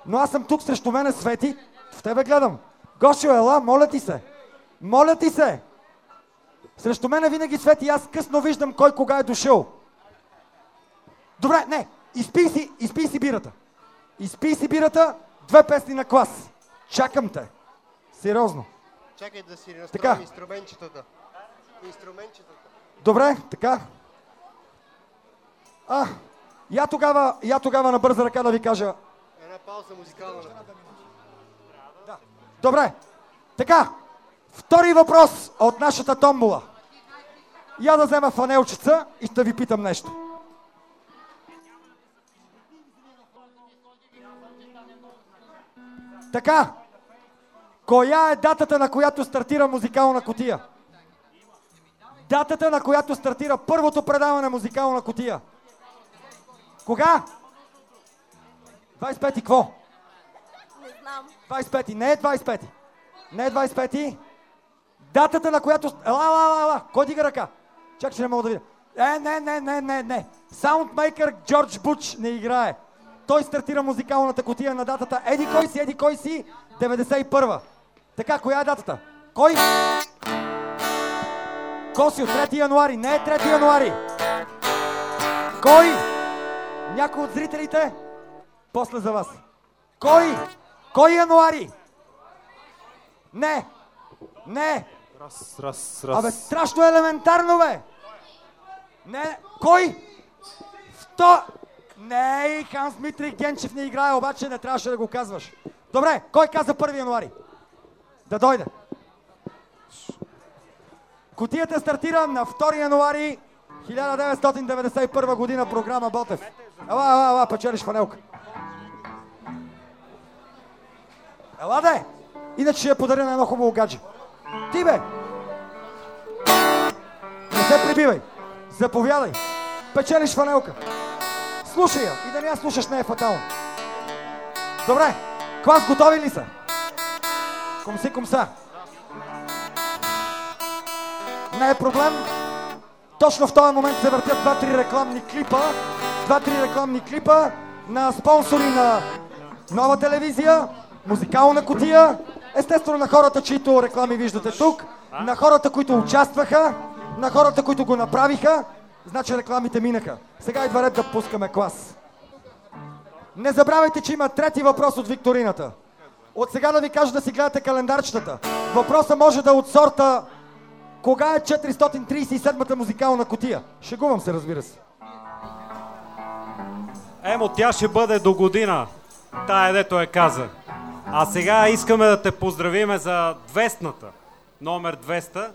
но аз съм тук срещу мене Свети. В тебе гледам. Гошо, ела, моля ти се. Моля ти се. Срещу мене винаги свети и аз късно виждам кой кога е дошъл. Добре, не, изпий си, изпий си бирата. Изпий си бирата, две песни на клас. Чакам те. Сериозно. Чакай да си Така. настроим инструментчетата. Инструментчетата. Добре, така. А, я тогава, я тогава на бърза ръка да ви кажа. Една пауза музикална. Добре, така. Втори въпрос от нашата томбола. Я да взема фанелчица и ще ви питам нещо. Така. Коя е датата, на която стартира музикална котия? Датата, на която стартира първото предаване музикална котия. Кога? 25-ти какво? Не знам. 25-ти. Не е 25-ти. Не е 25-ти. Датата, на която... Ела, ела, ела. Кой дига ръка? Чакай, че не мога да видя. Е, не, не, не, не, не. Саундмейкър Джордж Буч не играе. Той стартира музикалната котия на датата Еди кой си, еди кой си, 91-а. Така, коя е датата? Кой? Косио, 3 януари. Не е 3 януари. Кой? Някой от зрителите? После за вас. Кой? Кой януари? Не. Не. Раз, раз, раз. Абе, страшно елементарно, бе! Не, кой? Вто... Не, Ханс Митри Генчев не играе, обаче не трябваше да го казваш. Добре, кой каза 1 януари? Да дойде. Котията стартира на 2 януари 1991 година програма Ботев. Ела, ела, ела, печелиш фанелка. Ела де! Иначе ще я подаря на едно хубаво гадже. Ти бе! Не се прибивай. Заповядай. Печелиш фанелка. Слушай я. И да не я слушаш не е фатално. Добре. Клас готови ли са? Комси, комса. Не е проблем. Точно в този момент се въртят два-три рекламни клипа. Два-три рекламни клипа на спонсори на нова телевизия, музикална котия, естествено на хората, чието реклами виждате тук, на хората, които участваха, на хората, които го направиха. Значи рекламите минаха. Сега идва ред да пускаме клас. Не забравяйте, че има трети въпрос от викторината. От сега да ви кажа да си гледате календарчетата. Въпросът може да е от сорта кога е 437-та музикална котия? Шегувам се, разбира се. Емо, тя ще бъде до година. Тая, дето е каза. А сега искаме да те поздравиме за 200-та. Номер 200.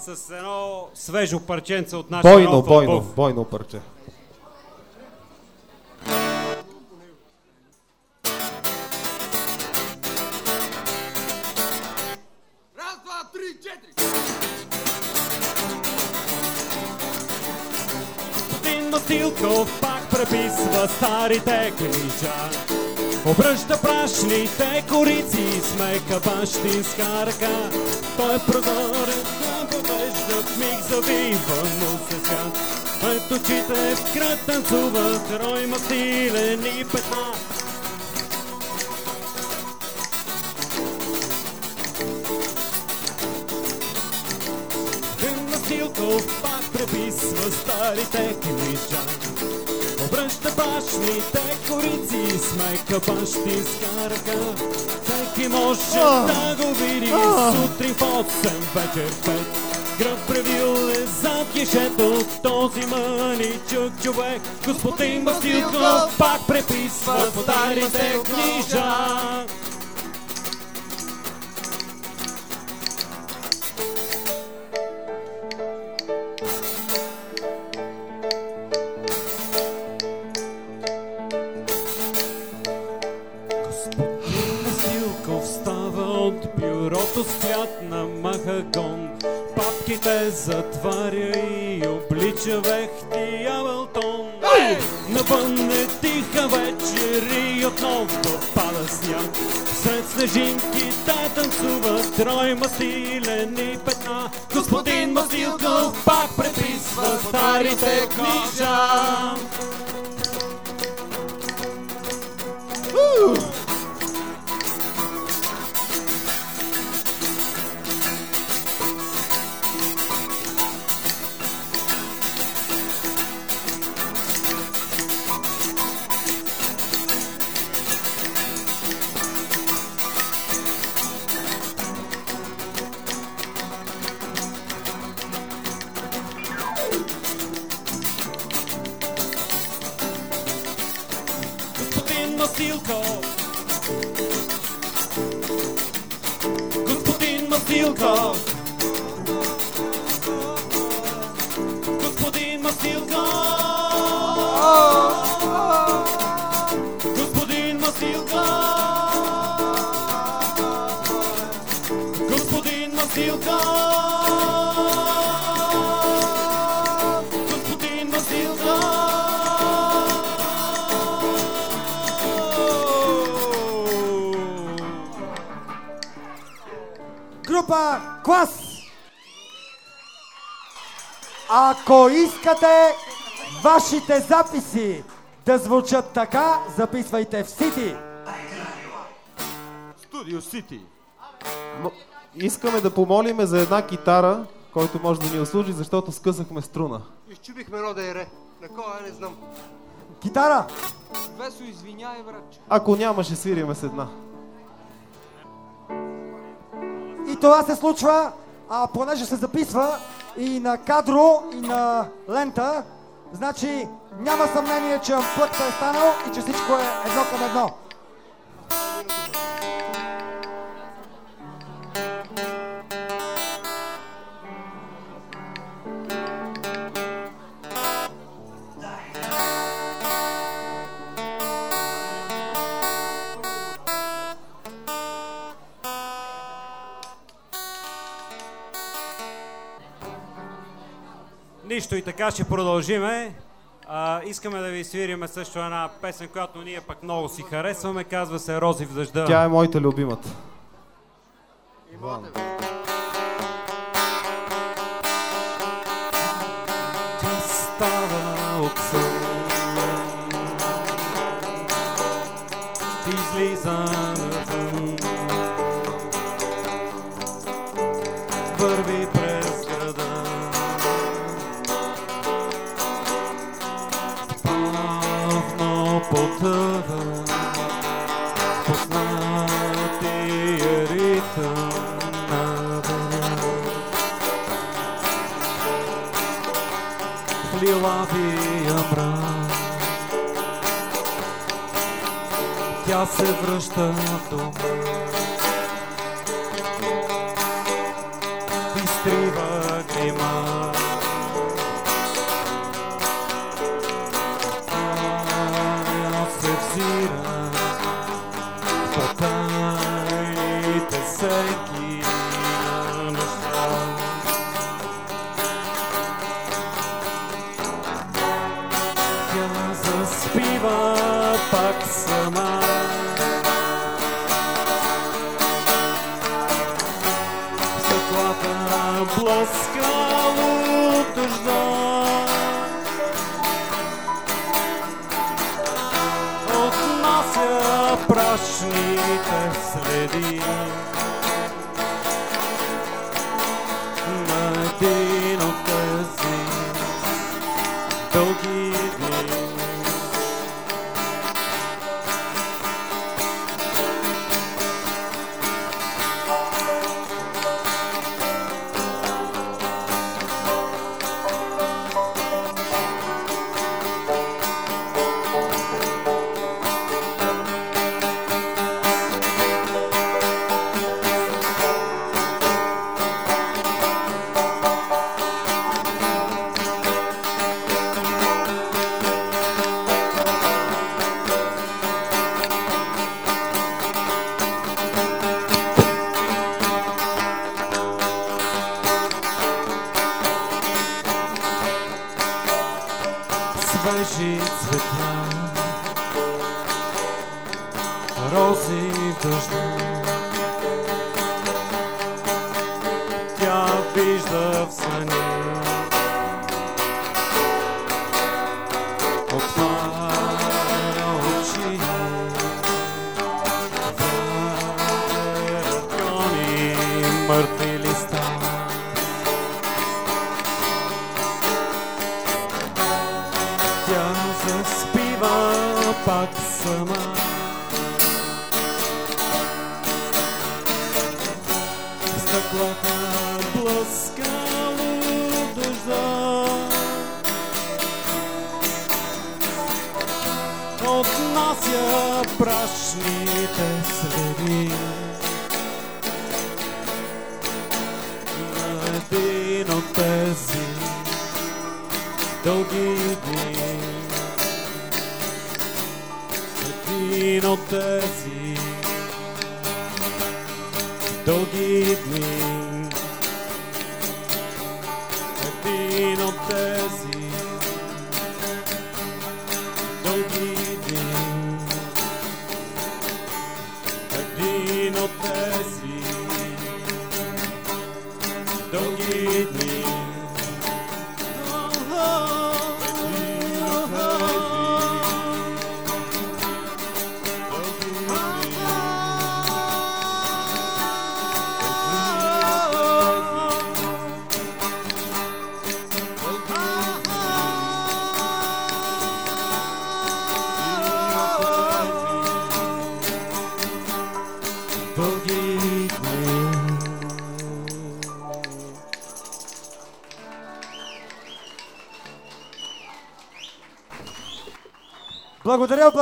С едно свежо парченце от нашия Бойно, нов бойно, албум. бойно парче. Настилков пак преписва старите книжа. Обръща прашните корици с мека бащинска ръка. Той е прозорен, да повежда в миг завива му се свят. Пред очите в кръг танцуват рой мастилени петна. Господин Настилков пак преписва старите книжа. Обръща башните корици с мека бащинска ръка. Всеки може да го види сутрин в 8 вечер 5. Гръб превил е зад гишето този мъничък човек. Господин Бастилков пак преписва старите книжа. Сред снежинките танцуват трой мастилени петна. Господин Мастилков пак преписва старите книжа. Вашите записи да звучат така, записвайте в Сити. Студио Сити. Искаме да помолиме за една китара, който може да ни услужи, защото скъсахме струна. Изчубихме едно да е ре. На кой, не знам. Китара! Весо, извиняй, братче. Ако няма, ще свириме с една. И това се случва, а понеже се записва и на кадро, и на лента, значи няма съмнение, че амплъкта е станал и че всичко е едно към едно. Нищо и така ще продължиме. А, искаме да ви свириме също една песен, която ние пък много си харесваме. Казва се Рози в дъжда. Тя е моята любимата. Тя става от сън. Ти се връща в дома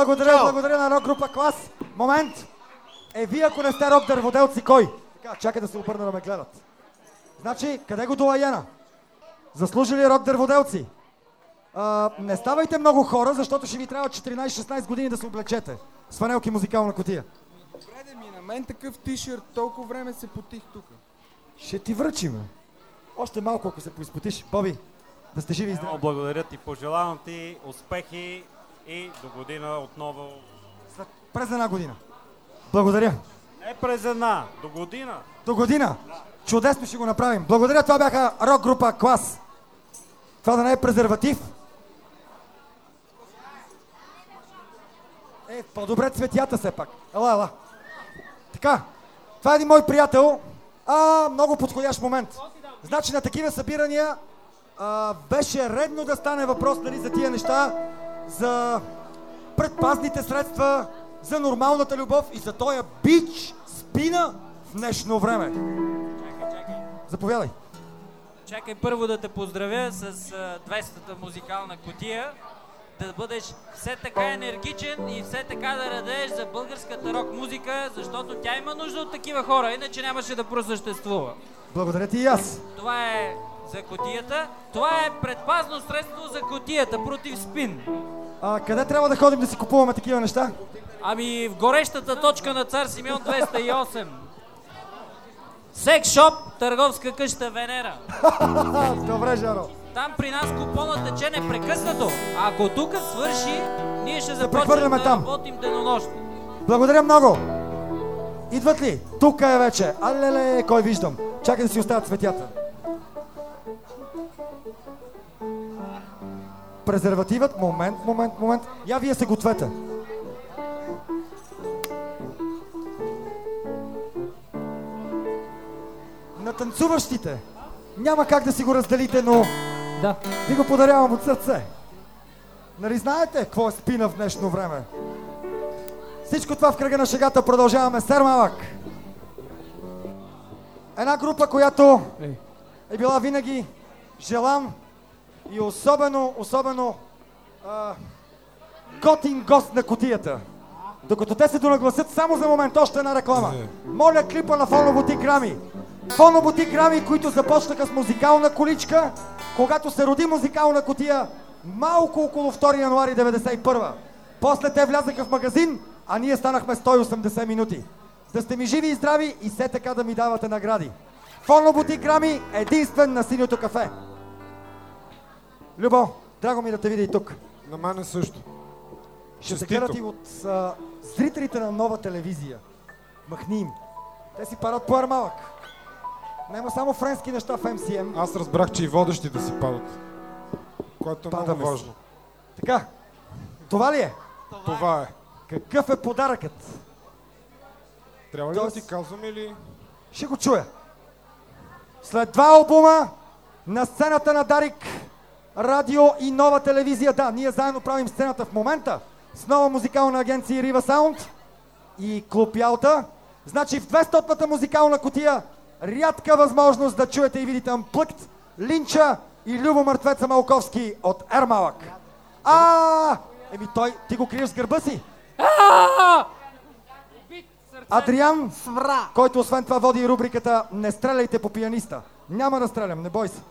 Благодаря, благодаря, благодаря на рок група клас. Момент. Е, вие ако не сте рок дърводелци, кой? Така, чакай да се обърна да ме гледат. Значи, къде го долаяна? Заслужили рок дърводелци? А, не ставайте много хора, защото ще ви трябва 14-16 години да се облечете. С фанелки музикална котия. Добре, да ми на мен такъв тишърт, толкова време се потих тук. Ще ти връчим. Още малко, ако се поизпотиш. Боби, Да сте живи и здрави. Благодаря ти, пожелавам ти успехи и до година отново. През една година. Благодаря. Не през една, до година. До година. Чудесно ще го направим. Благодаря, това бяха рок група Клас. Това да не е презерватив. Е, по-добре цветята все пак. Ела, ела. Така, това е един мой приятел. А, много подходящ момент. Значи на такива събирания а, беше редно да стане въпрос нали, за тия неща, за предпазните средства, за нормалната любов и за този бич спина в днешно време. Заповядай. Чакай първо да те поздравя с а, 200-та музикална котия. Да бъдеш все така енергичен и все така да радееш за българската рок музика, защото тя има нужда от такива хора, иначе нямаше да просъществува. Благодаря ти и аз. Това е за котията. Това е предпазно средство за котията против спин. А къде трябва да ходим да си купуваме такива неща? Ами в горещата точка на цар Симеон 208. Секс шоп, търговска къща Венера. Добре, Жаро. Там при нас купонът тече непрекъснато. А ако тук свърши, ние ще започнем да там. работим денонощно. Благодаря много. Идват ли? Тук е вече. Алеле, кой виждам? Чакай да си оставят цветята. Презервативът, момент, момент, момент. Я вие се гответе. На танцуващите. Няма как да си го разделите, но да. ви го подарявам от сърце. Нали знаете какво е спина в днешно време? Всичко това в кръга на шегата продължаваме. Сермалък. Една група, която е била винаги желан и особено, особено а, готин гост на котията. Докато те се донагласят само за момент още една реклама. Моля клипа на Фоно Бутик Рами. Фоно Бутик Рами, които започнаха с музикална количка, когато се роди музикална котия, малко около 2 януари 91 После те влязаха в магазин, а ние станахме 180 минути. Да сте ми живи и здрави и все така да ми давате награди. Фоно Бутик Рами, единствен на синьото кафе. Любо, драго ми да те видя и тук. На мене също. Ще се Честито. гледат и от а, зрителите на нова телевизия. Махни им. Те си парат по армалък. Няма само френски неща в МСМ. Аз разбрах, че и водещите си падат. Което е много Падаме си. важно. Така, това ли е? Това е. Какъв е подаръкът? Трябва ли да Тоест- ти казвам или... Ще го чуя. След два албума на сцената на Дарик, радио и нова телевизия. Да, ние заедно правим сцената в момента с нова музикална агенция Рива Саунд и Клуб Ялта. Значи в 200-та музикална котия рядка възможност да чуете и видите Амплъкт, Линча и Любо Мъртвеца Малковски от Ермалък. А, еми той, ти го криеш с гърба си. Адриан, който освен това води рубриката Не стреляйте по пианиста. Няма да стрелям, не бой се.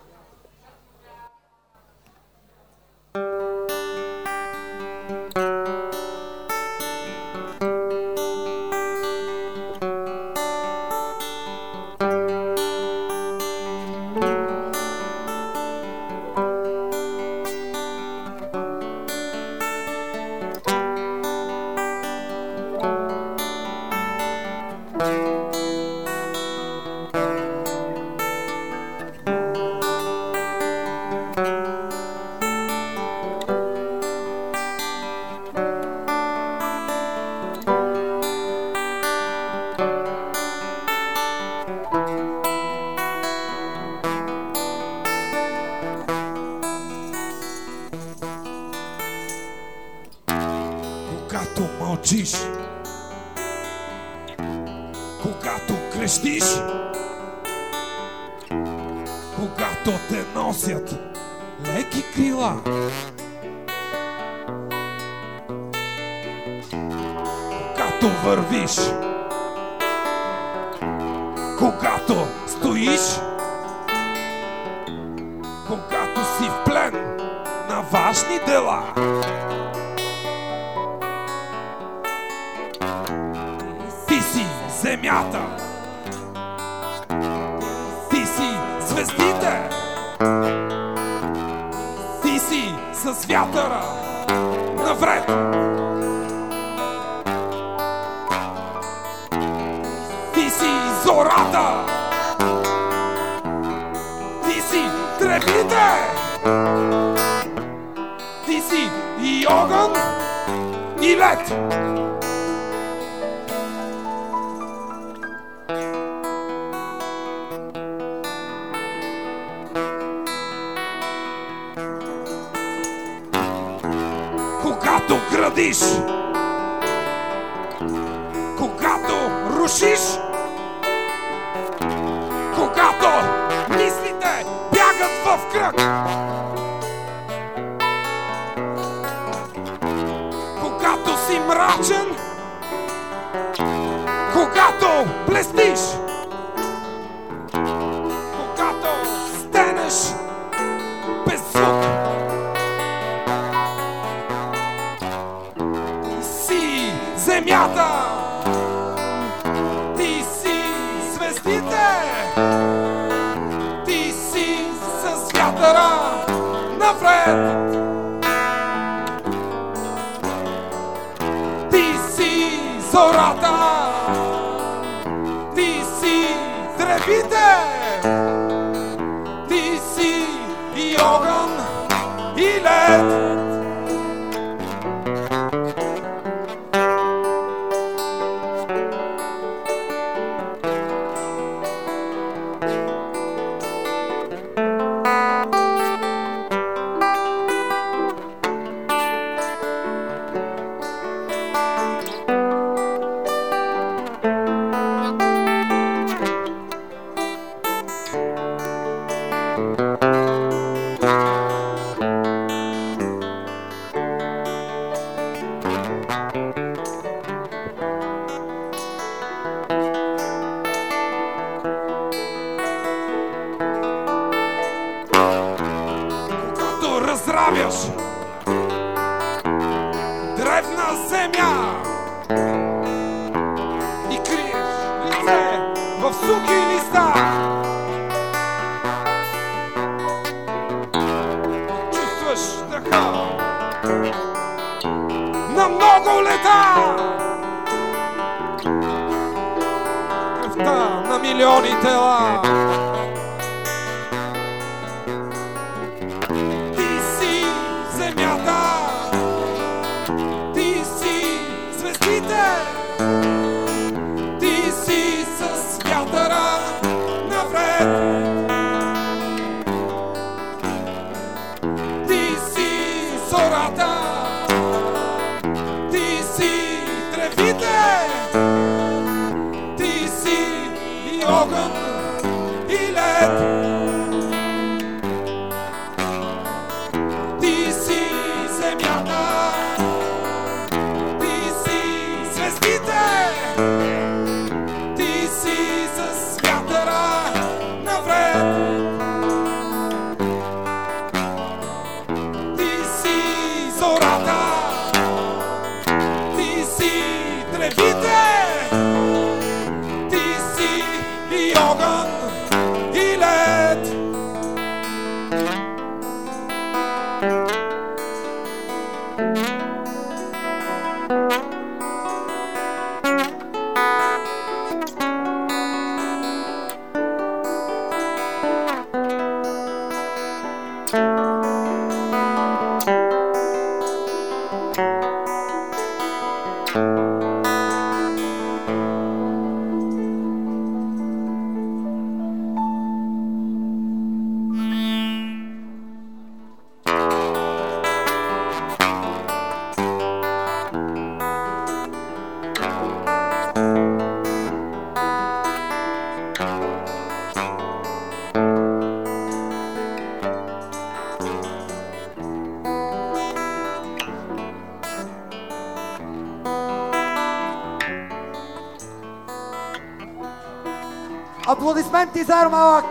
Аплодисменти за Ермалак!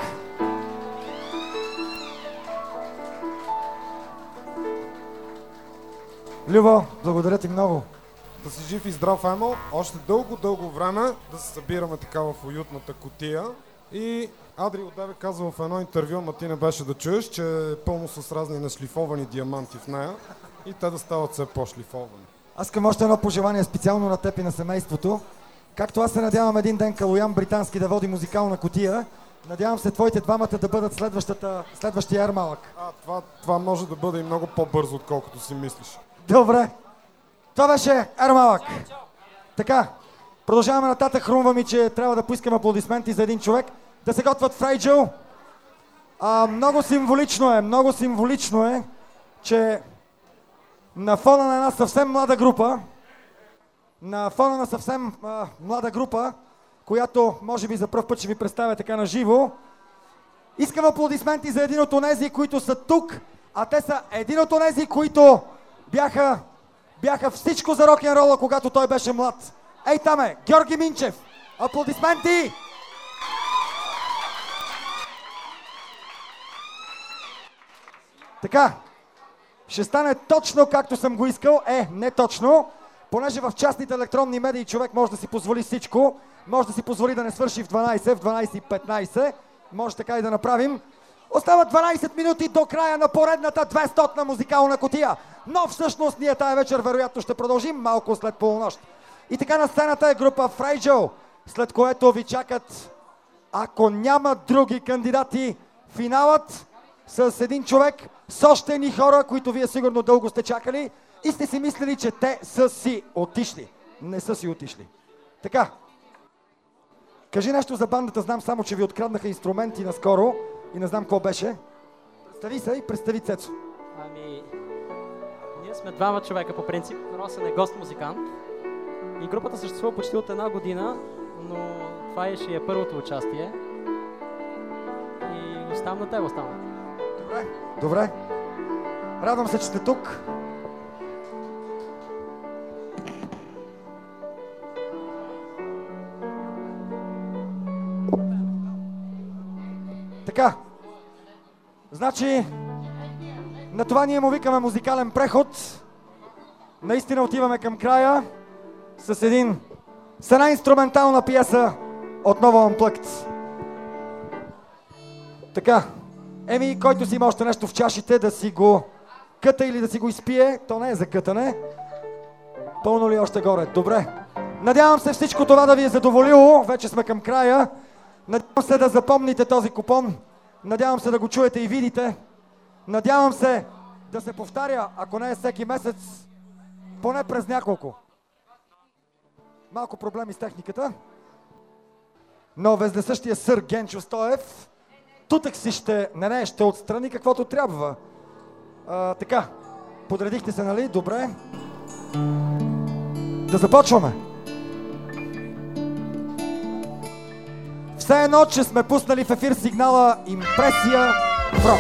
Любо, благодаря ти много. Да си жив и здрав, Емо. Още дълго, дълго време да се събираме така в уютната котия. И Адри отдаве казва в едно интервю, ама ти не беше да чуеш, че е пълно с разни нашлифовани диаманти в нея и те да стават все по-шлифовани. Аз искам още едно пожелание специално на теб и на семейството. Както аз се надявам един ден Калоян британски да води музикална котия, надявам се твоите двамата да бъдат следващата, следващия Ермалък. А, това, това може да бъде и много по-бързо, отколкото си мислиш. Добре. Това беше Ермалък. Така, продължаваме нататък. Хрумва ми, че трябва да поискаме аплодисменти за един човек. Да се готвят Фрейджо. А, много символично е, много символично е, че на фона на една съвсем млада група, на фона на съвсем а, млада група, която може би за първ път ще ви представя така на живо, искам аплодисменти за един от онези, които са тук, а те са един от онези, които бяха, бяха всичко за рок-н-рола, когато той беше млад. Ей там е, Георги Минчев. Аплодисменти! Така, ще стане точно както съм го искал. Е, не точно, понеже в частните електронни медии човек може да си позволи всичко, може да си позволи да не свърши в 12, в 12.15, може така и да направим. Остават 12 минути до края на поредната 200-на музикална котия. Но всъщност ние тая вечер вероятно ще продължим малко след полунощ. И така на сцената е група Фрейджо, след което ви чакат, ако няма други кандидати, финалът с един човек, с още едни хора, които вие сигурно дълго сте чакали и сте си мислили, че те са си отишли. Не са си отишли. Така. Кажи нещо за бандата, знам само, че ви откраднаха инструменти наскоро и не знам какво беше. Представи се и представи Цецо. Ами, ние сме двама човека по принцип. Росен е гост-музикант. И групата съществува почти от една година, но това е ще е първото участие. И оставам на теб, оставам. Добре. Добре. Радвам се, че сте тук. Така. Значи, на това ние му викаме музикален преход. Наистина отиваме към края с един с една инструментална пиеса отново Unplugged. Така. Еми, който си има още нещо в чашите, да си го къта или да си го изпие, то не е за кътане. Пълно ли е още горе? Добре. Надявам се всичко това да ви е задоволило. Вече сме към края. Надявам се да запомните този купон. Надявам се да го чуете и видите. Надявам се да се повтаря, ако не е всеки месец, поне през няколко. Малко проблеми с техниката. Но вездесъщия сър Генчо Стоев тутък си ще, не, не, ще отстрани каквото трябва. А, така, подредихте се, нали? Добре. Да започваме. Все едно, че сме пуснали в ефир сигнала Импресия в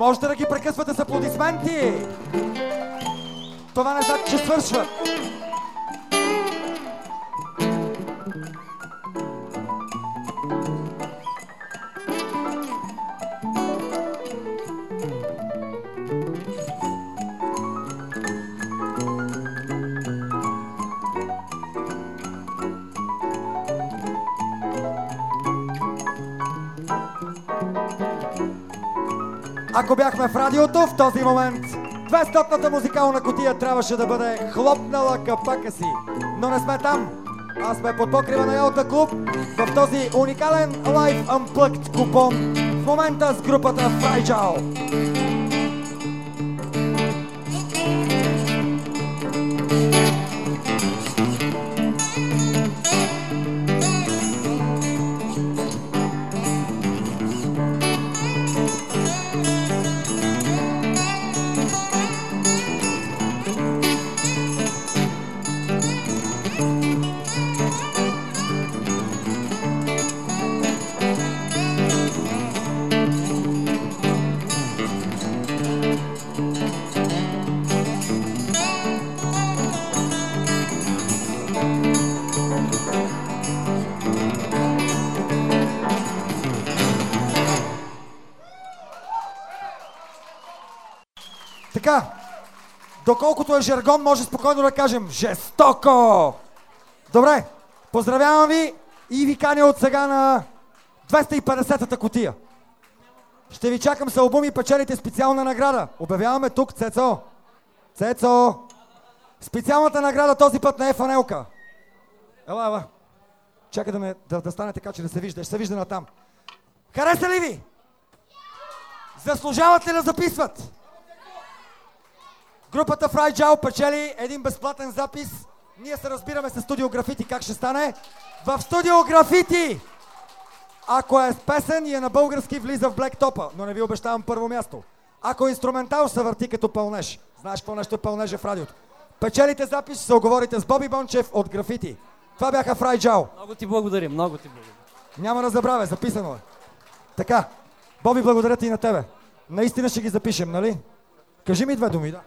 Можете да ги прекъсвате с аплодисменти. Това не значи, че свършва. Бяхме в радиото, в този момент 200-та музикална котия трябваше да бъде хлопнала капака си. Но не сме там. А сме под покрива на Ялта клуб в този уникален Live Unplugged купон в момента с групата Fragile. Доколкото е жаргон, може спокойно да кажем жестоко! Добре, поздравявам ви и ви каня от сега на 250-та котия. Ще ви чакам с албум и печелите специална награда. Обявяваме тук, Цецо. Цецо! Специалната награда този път не е фанелка. Ела, ела. Чакай да, ме, да, да стане така, че да се вижда. Ще се вижда натам. Хареса ли ви? Заслужават ли да записват? Групата Fragile печели един безплатен запис. Ние се разбираме с Студио Графити как ще стане. В Студио Графити! Ако е песен и е на български, влиза в Black Топа, но не ви обещавам първо място. Ако е инструментал, се върти като пълнеж. Знаеш какво нещо е пълнеже в радиото. Печелите запис, се оговорите с Боби Бончев от Графити. Това бяха Fragile. Много ти благодарим, много ти благодарим. Няма да забравя, записано е. Така, Боби, благодаря ти и на тебе. Наистина ще ги запишем, нали? Кажи ми две думи, да.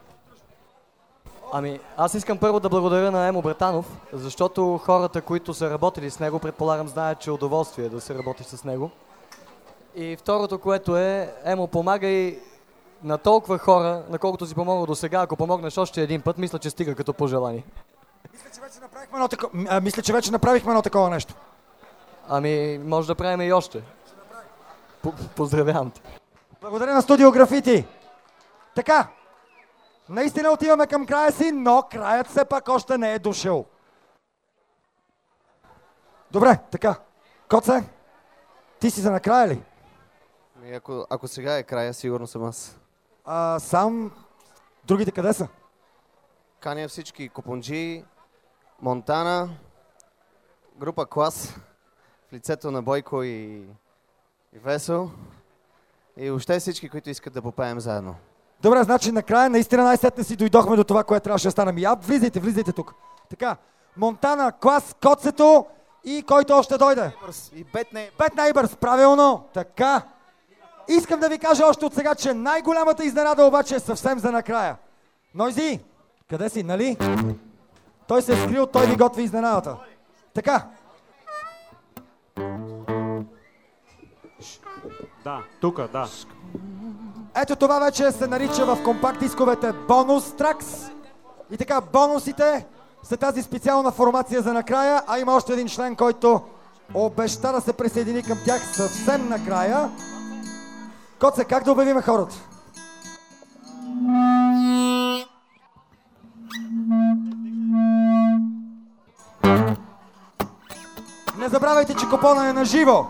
Ами, аз искам първо да благодаря на Емо Братанов, защото хората, които са работили с него, предполагам, знаят, че е удоволствие да се работи с него. И второто, което е, Емо, помагай на толкова хора, на колкото си помогнал до сега, ако помогнеш още един път, мисля, че стига като пожелание. Мисля, че вече направихме едно, тако... а, мисля, че вече направихме едно такова нещо. Ами, може да правим и още. П- Поздравявам те. Благодаря на Студио Графити. Така, наистина отиваме към края си, но краят все пак още не е дошъл. Добре, така. Коце, ти си за накрая ли? Ами, Ако, ако сега е края, сигурно съм аз. А, сам, другите къде са? Каня всички Копунджи, Монтана, група Клас, в лицето на Бойко и, и Весел. И въобще всички, които искат да попеем заедно. Добре, значи накрая наистина най-сетне си дойдохме до това, което трябваше да стане. Я, влизайте, влизайте тук. Така, Монтана, Клас, Коцето и който още дойде. И Бет Нейбърс. Бет Нейбърс, правилно. Така. Искам да ви кажа още от сега, че най-голямата изненада обаче е съвсем за накрая. Нойзи, къде си, нали? Той се е скрил, той ви готви изненадата. Така, Да, тука, да. Ето това вече се нарича в компакт дисковете бонус тракс. И така, бонусите са тази специална формация за накрая, а има още един член, който обеща да се присъедини към тях съвсем накрая. Коце, как да обявиме хората? Не забравяйте, че купона е на живо.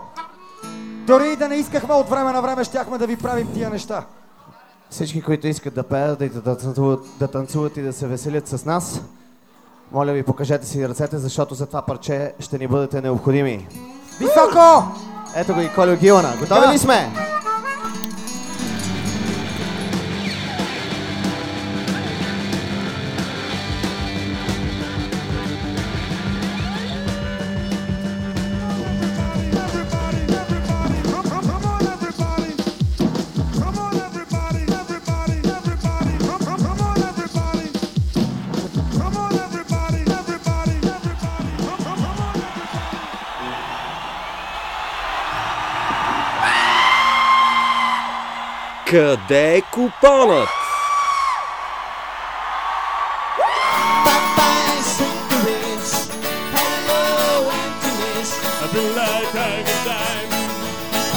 Дори и да не искахме от време на време, щяхме да ви правим тия неща. Всички, които искат да пеят и да, да, танцуват, да танцуват и да се веселят с нас, моля ви, покажете си ръцете, защото за това парче ще ни бъдете необходими. Високо! Ето го и Колю Гилана. Готови ли сме? Къде е купонът? I feel like I could die.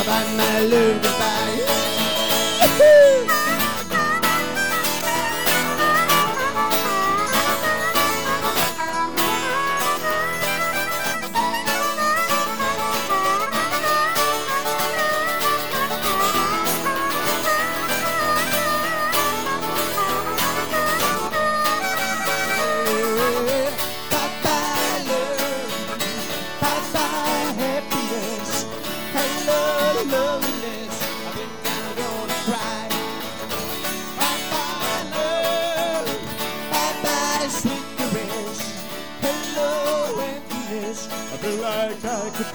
About my love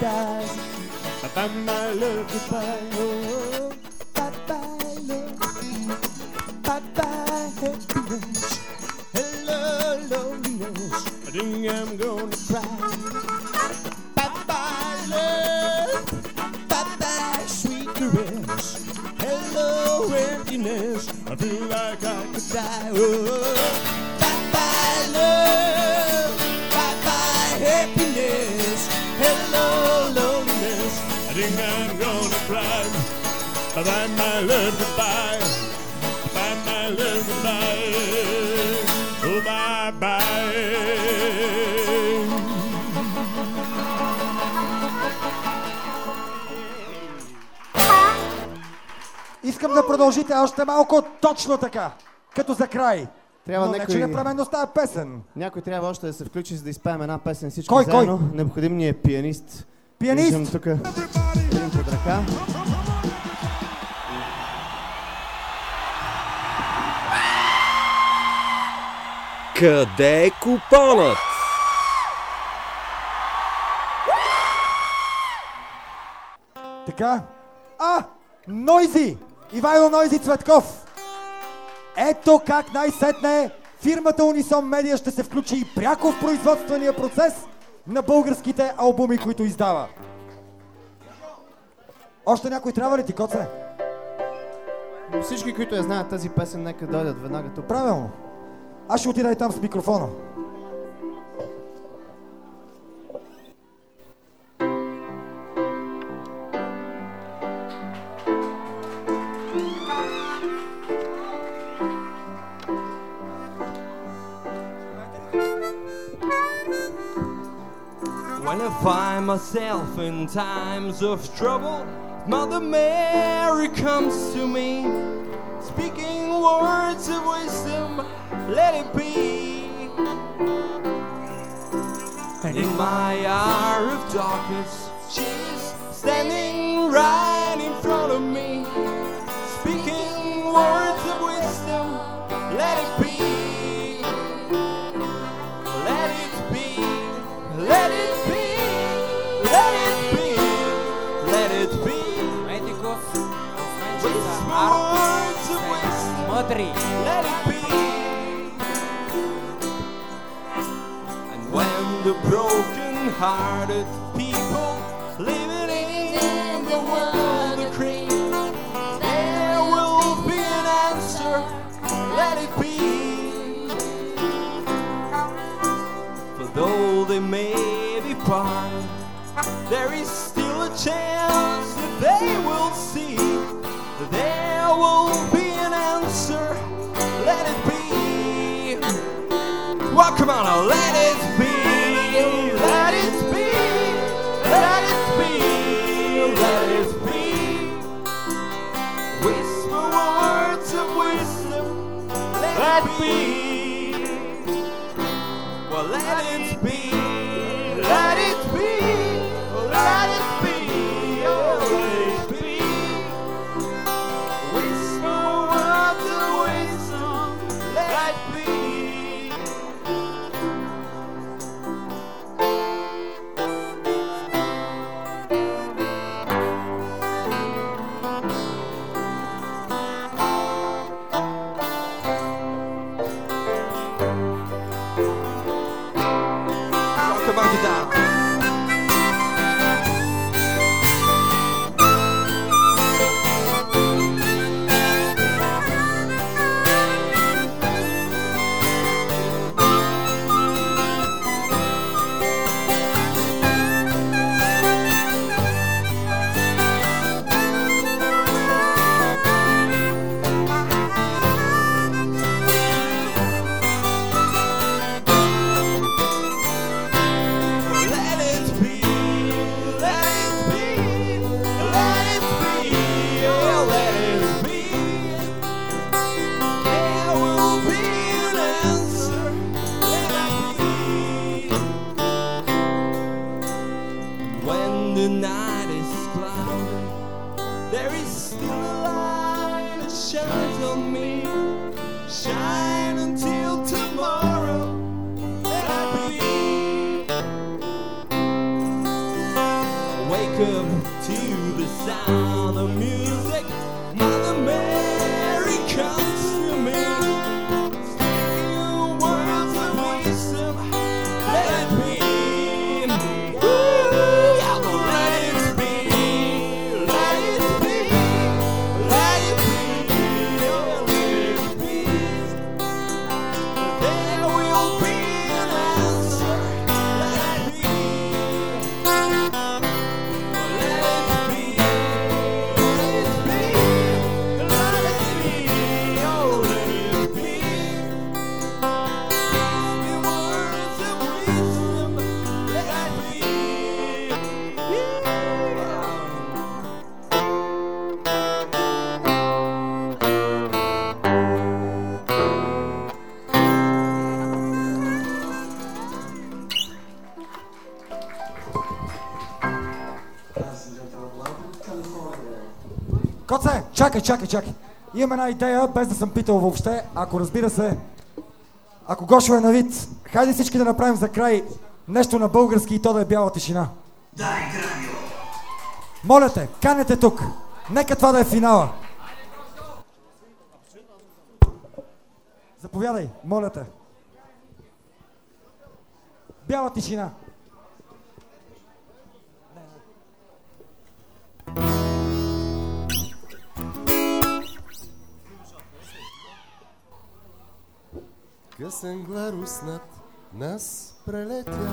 Die. I found my love goodbye. oh, bye-bye love, bye-bye happiness, hello loneliness, I think I'm gonna cry. Bye-bye love, bye-bye sweet caress, hello emptiness, I feel like I could die. Oh, Искам да продължите още малко точно така, като за край. Трябва Но някой- не, че непременно става песен. Някой трябва още да се включи, за да изпеем една песен всички Кой, кой? заедно. Необходим ни е пианист. Пианист? Виждам тук един под ръка. Къде е купонът? Така. А, Нойзи! Ивайло Нойзи Цветков! Ето как най-сетне фирмата Unison Media ще се включи и пряко в производствения процес на българските албуми, които издава. Още някой трябва ли ти, Коце? Всички, които я знаят тази песен, нека дойдат веднага тук. Правилно. Аз ще отида и там с микрофона. I find myself in times of trouble, Mother Mary comes to me, speaking words of wisdom, let it be. And in my hour of darkness, she's standing right in front of me, speaking words the broken-hearted people living in the world agree, there will be an answer. Let it be. For though they may be part, there is still a chance that they will see. that There will be an answer. Let it be. Well, come on, now, let it be. that we Коце, чакай, чакай, чакай. Имам една идея, без да съм питал въобще. Ако разбира се, ако Гошо е на вид, хайде всички да направим за край нещо на български и то да е бяла тишина. Дай, Грабио! Моля те, канете тук. Нека това да е финала. Заповядай, моля те. Бяла тишина. Късен гларус над нас прелетя.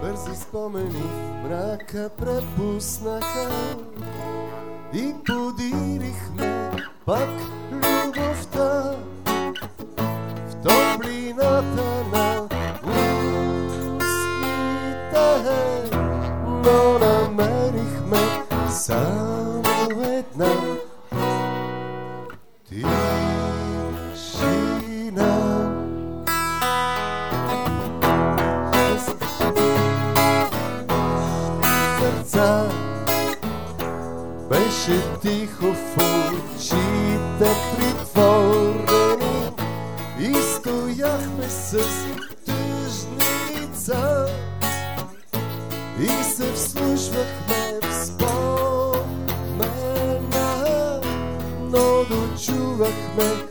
Бързи спомени в мрака препуснаха и подирихме пак любовта в топлината на устните, но намерихме само стояхме с тъжни лица и се вслушвахме в спомена, но дочувахме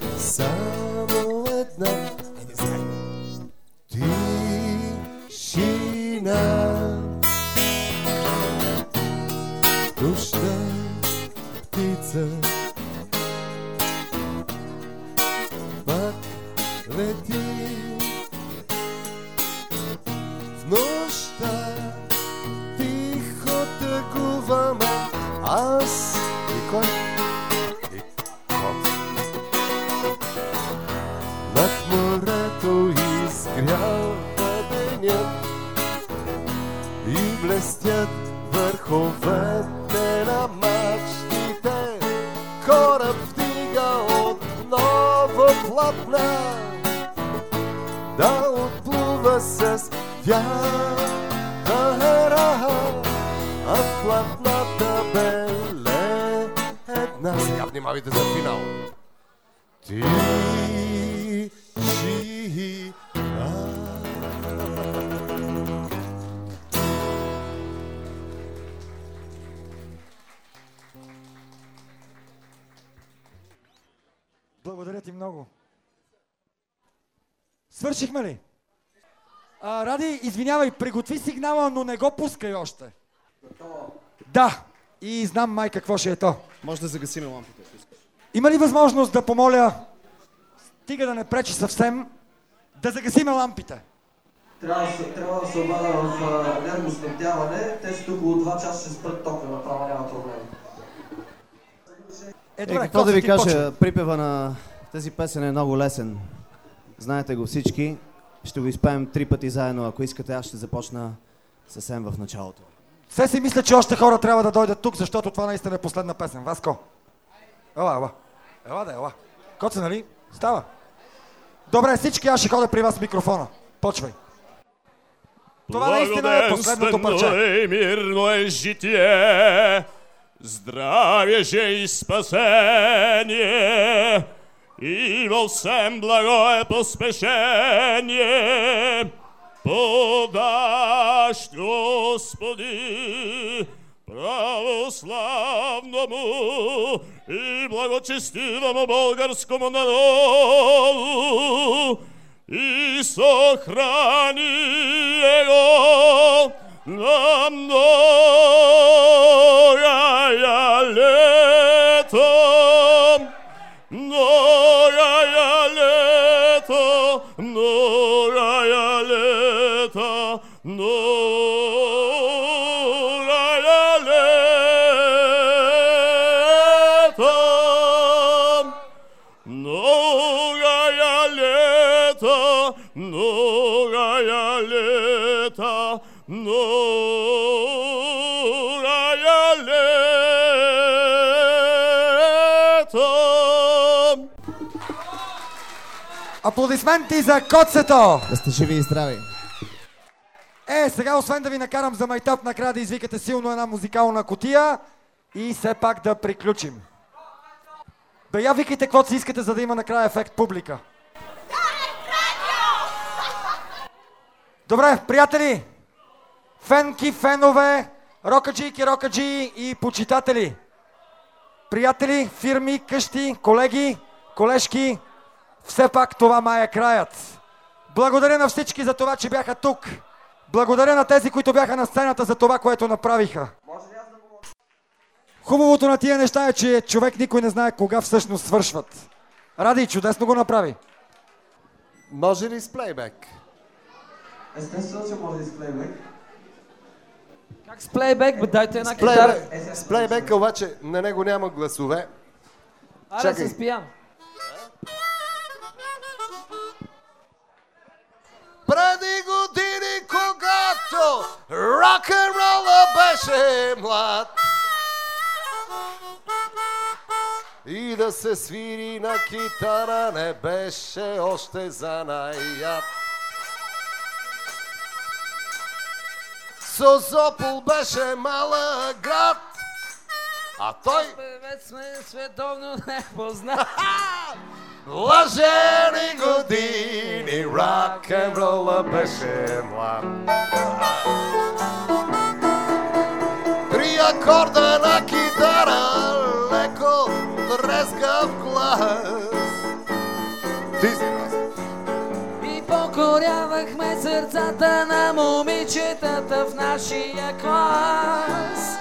внимавайте за финал. Тишина. Благодаря ти много. Свършихме ли? А, Ради, извинявай, приготви сигнала, но не го пускай още. Да, и знам май какво ще е то. Може да загасиме лампите. Има ли възможност да помоля, стига да не пречи съвсем, да загасиме лампите? Трябва да се, трябва да се обада в нервно снабдяване. Те са тук около 2 часа ще спрат тока, направо няма проблем. Е, Е, добре, какво да ви кажа, почвай. припева на тази песен е много лесен. Знаете го всички. Ще го изпеем три пъти заедно. Ако искате, аз ще започна съвсем в началото. Все си мисля, че още хора трябва да дойдат тук, защото това наистина е последна песен. Васко. Ела, ела. Ела да, ела. Коце, нали? Става. Добре, всички аз ще ходя при вас микрофона. Почвай. Това наистина е последното парче. И мирно е житие здравие же и спасение, и во всем благое поспешение подашь, Господи, православному и благочестивому болгарскому народу и сохрани его на многое лето, Аплодисменти за коцето! Да сте живи и здрави. Е, сега освен да ви накарам за майтап, накрая да извикате силно една музикална котия и все пак да приключим. Да я викайте каквото си искате, за да има накрая ефект публика. Добре, приятели, фенки, фенове, рокаджийки, рокаджии и почитатели. Приятели, фирми, къщи, колеги, колежки, все пак това май е краят. Благодаря на всички за това, че бяха тук. Благодаря на тези, които бяха на сцената за това, което направиха. Хубавото на тия неща е, че човек никой не знае кога всъщност свършват. Ради, чудесно го направи. Може ли с плейбек? Естествено, че може да изплейбек. Как с плейбек, бе, дайте една С китара. плейбек, с плейбека обаче на него няма гласове. Айде с пиян. Преди години, когато рок-н-рола беше млад и да се свири на китара не беше още занаят. Созопол беше малък град, а той Певец сме световно непознат. Блажени години, рок-н-рола беше млад. Три акорда на китара, леко трескав глас. Ти си И покорявахме сърцата на момичетата в нашия клас.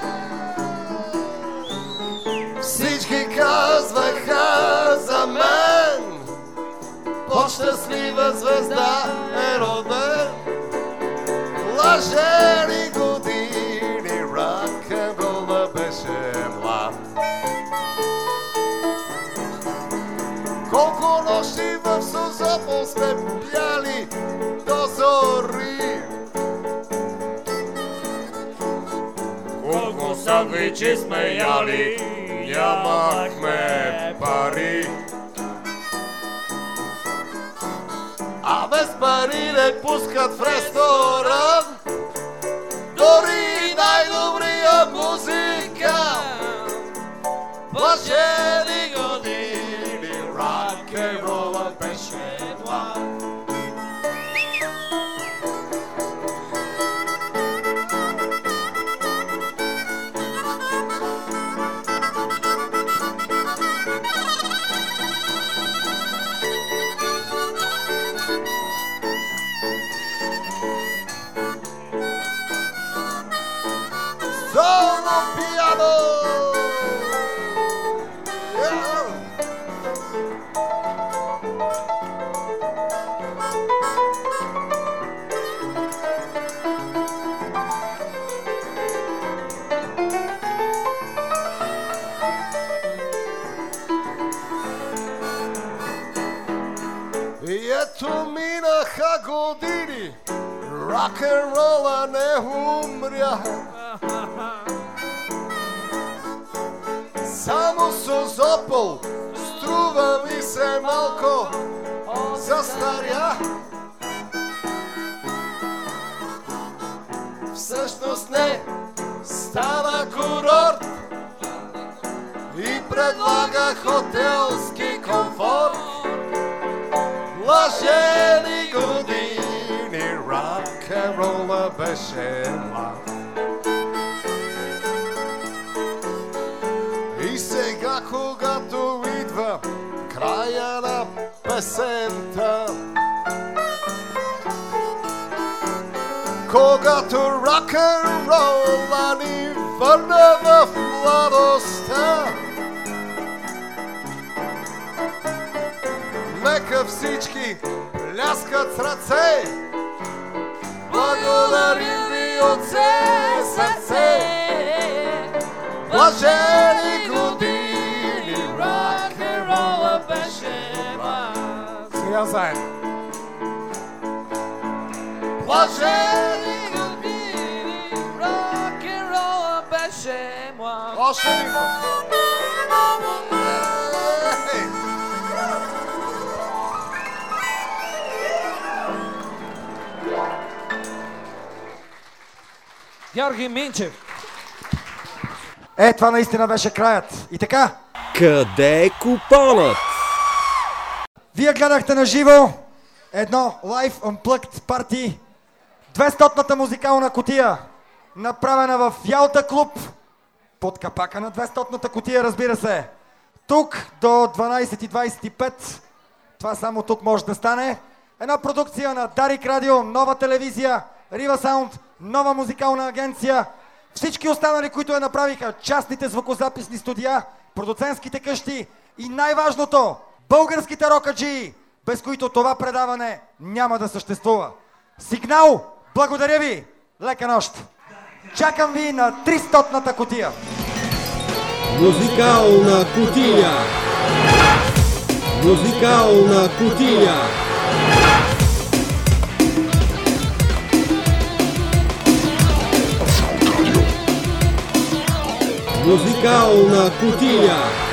Всички казваха за мен По-щастлива звезда е роден Блажени години Рок-н-рола беше млад. Колко нощи в Созопол сме пяли до зори Колко сандвичи сме яли, нямахме пари. А без пари не пускат в ресторант Дори и най-добрия музика Блажени години рок-н-рола не умря. Само Созопол струва ми се малко застаря. Всъщност не стана курорт, предлага хотелски комфорт. Блажени години, рок-н-рола беше млад. И сега, когато идва края на песента, когато рок-н-рола ни върне в младостта, нека всички пляскат с ръце. Благодарим ви от все сърце. Блажени години, рок-н-рола беше млад. Сега заедно. Блажени години, рок-н-рола беше млад. Още един път. Георги Минчев. Е, това наистина беше краят. И така, Къде е купонът? Вие гледахте на живо едно Live Unplugged парти. 200-ната музикална котия, направена в Ялта клуб, под капака на 200-ната котия, разбира се. Тук до 12.25, това само тук може да стане. Една продукция на Дарик Радио, нова телевизия, Рива Саунд, нова музикална агенция. Всички останали, които я направиха, частните звукозаписни студия, продуцентските къщи и най-важното, българските рокаджии, без които това предаване няма да съществува. Сигнал! Благодаря ви! Лека нощ! Чакам ви на 300-ната котия! Музикална кутия. Музикална кутия. Музикална кутия.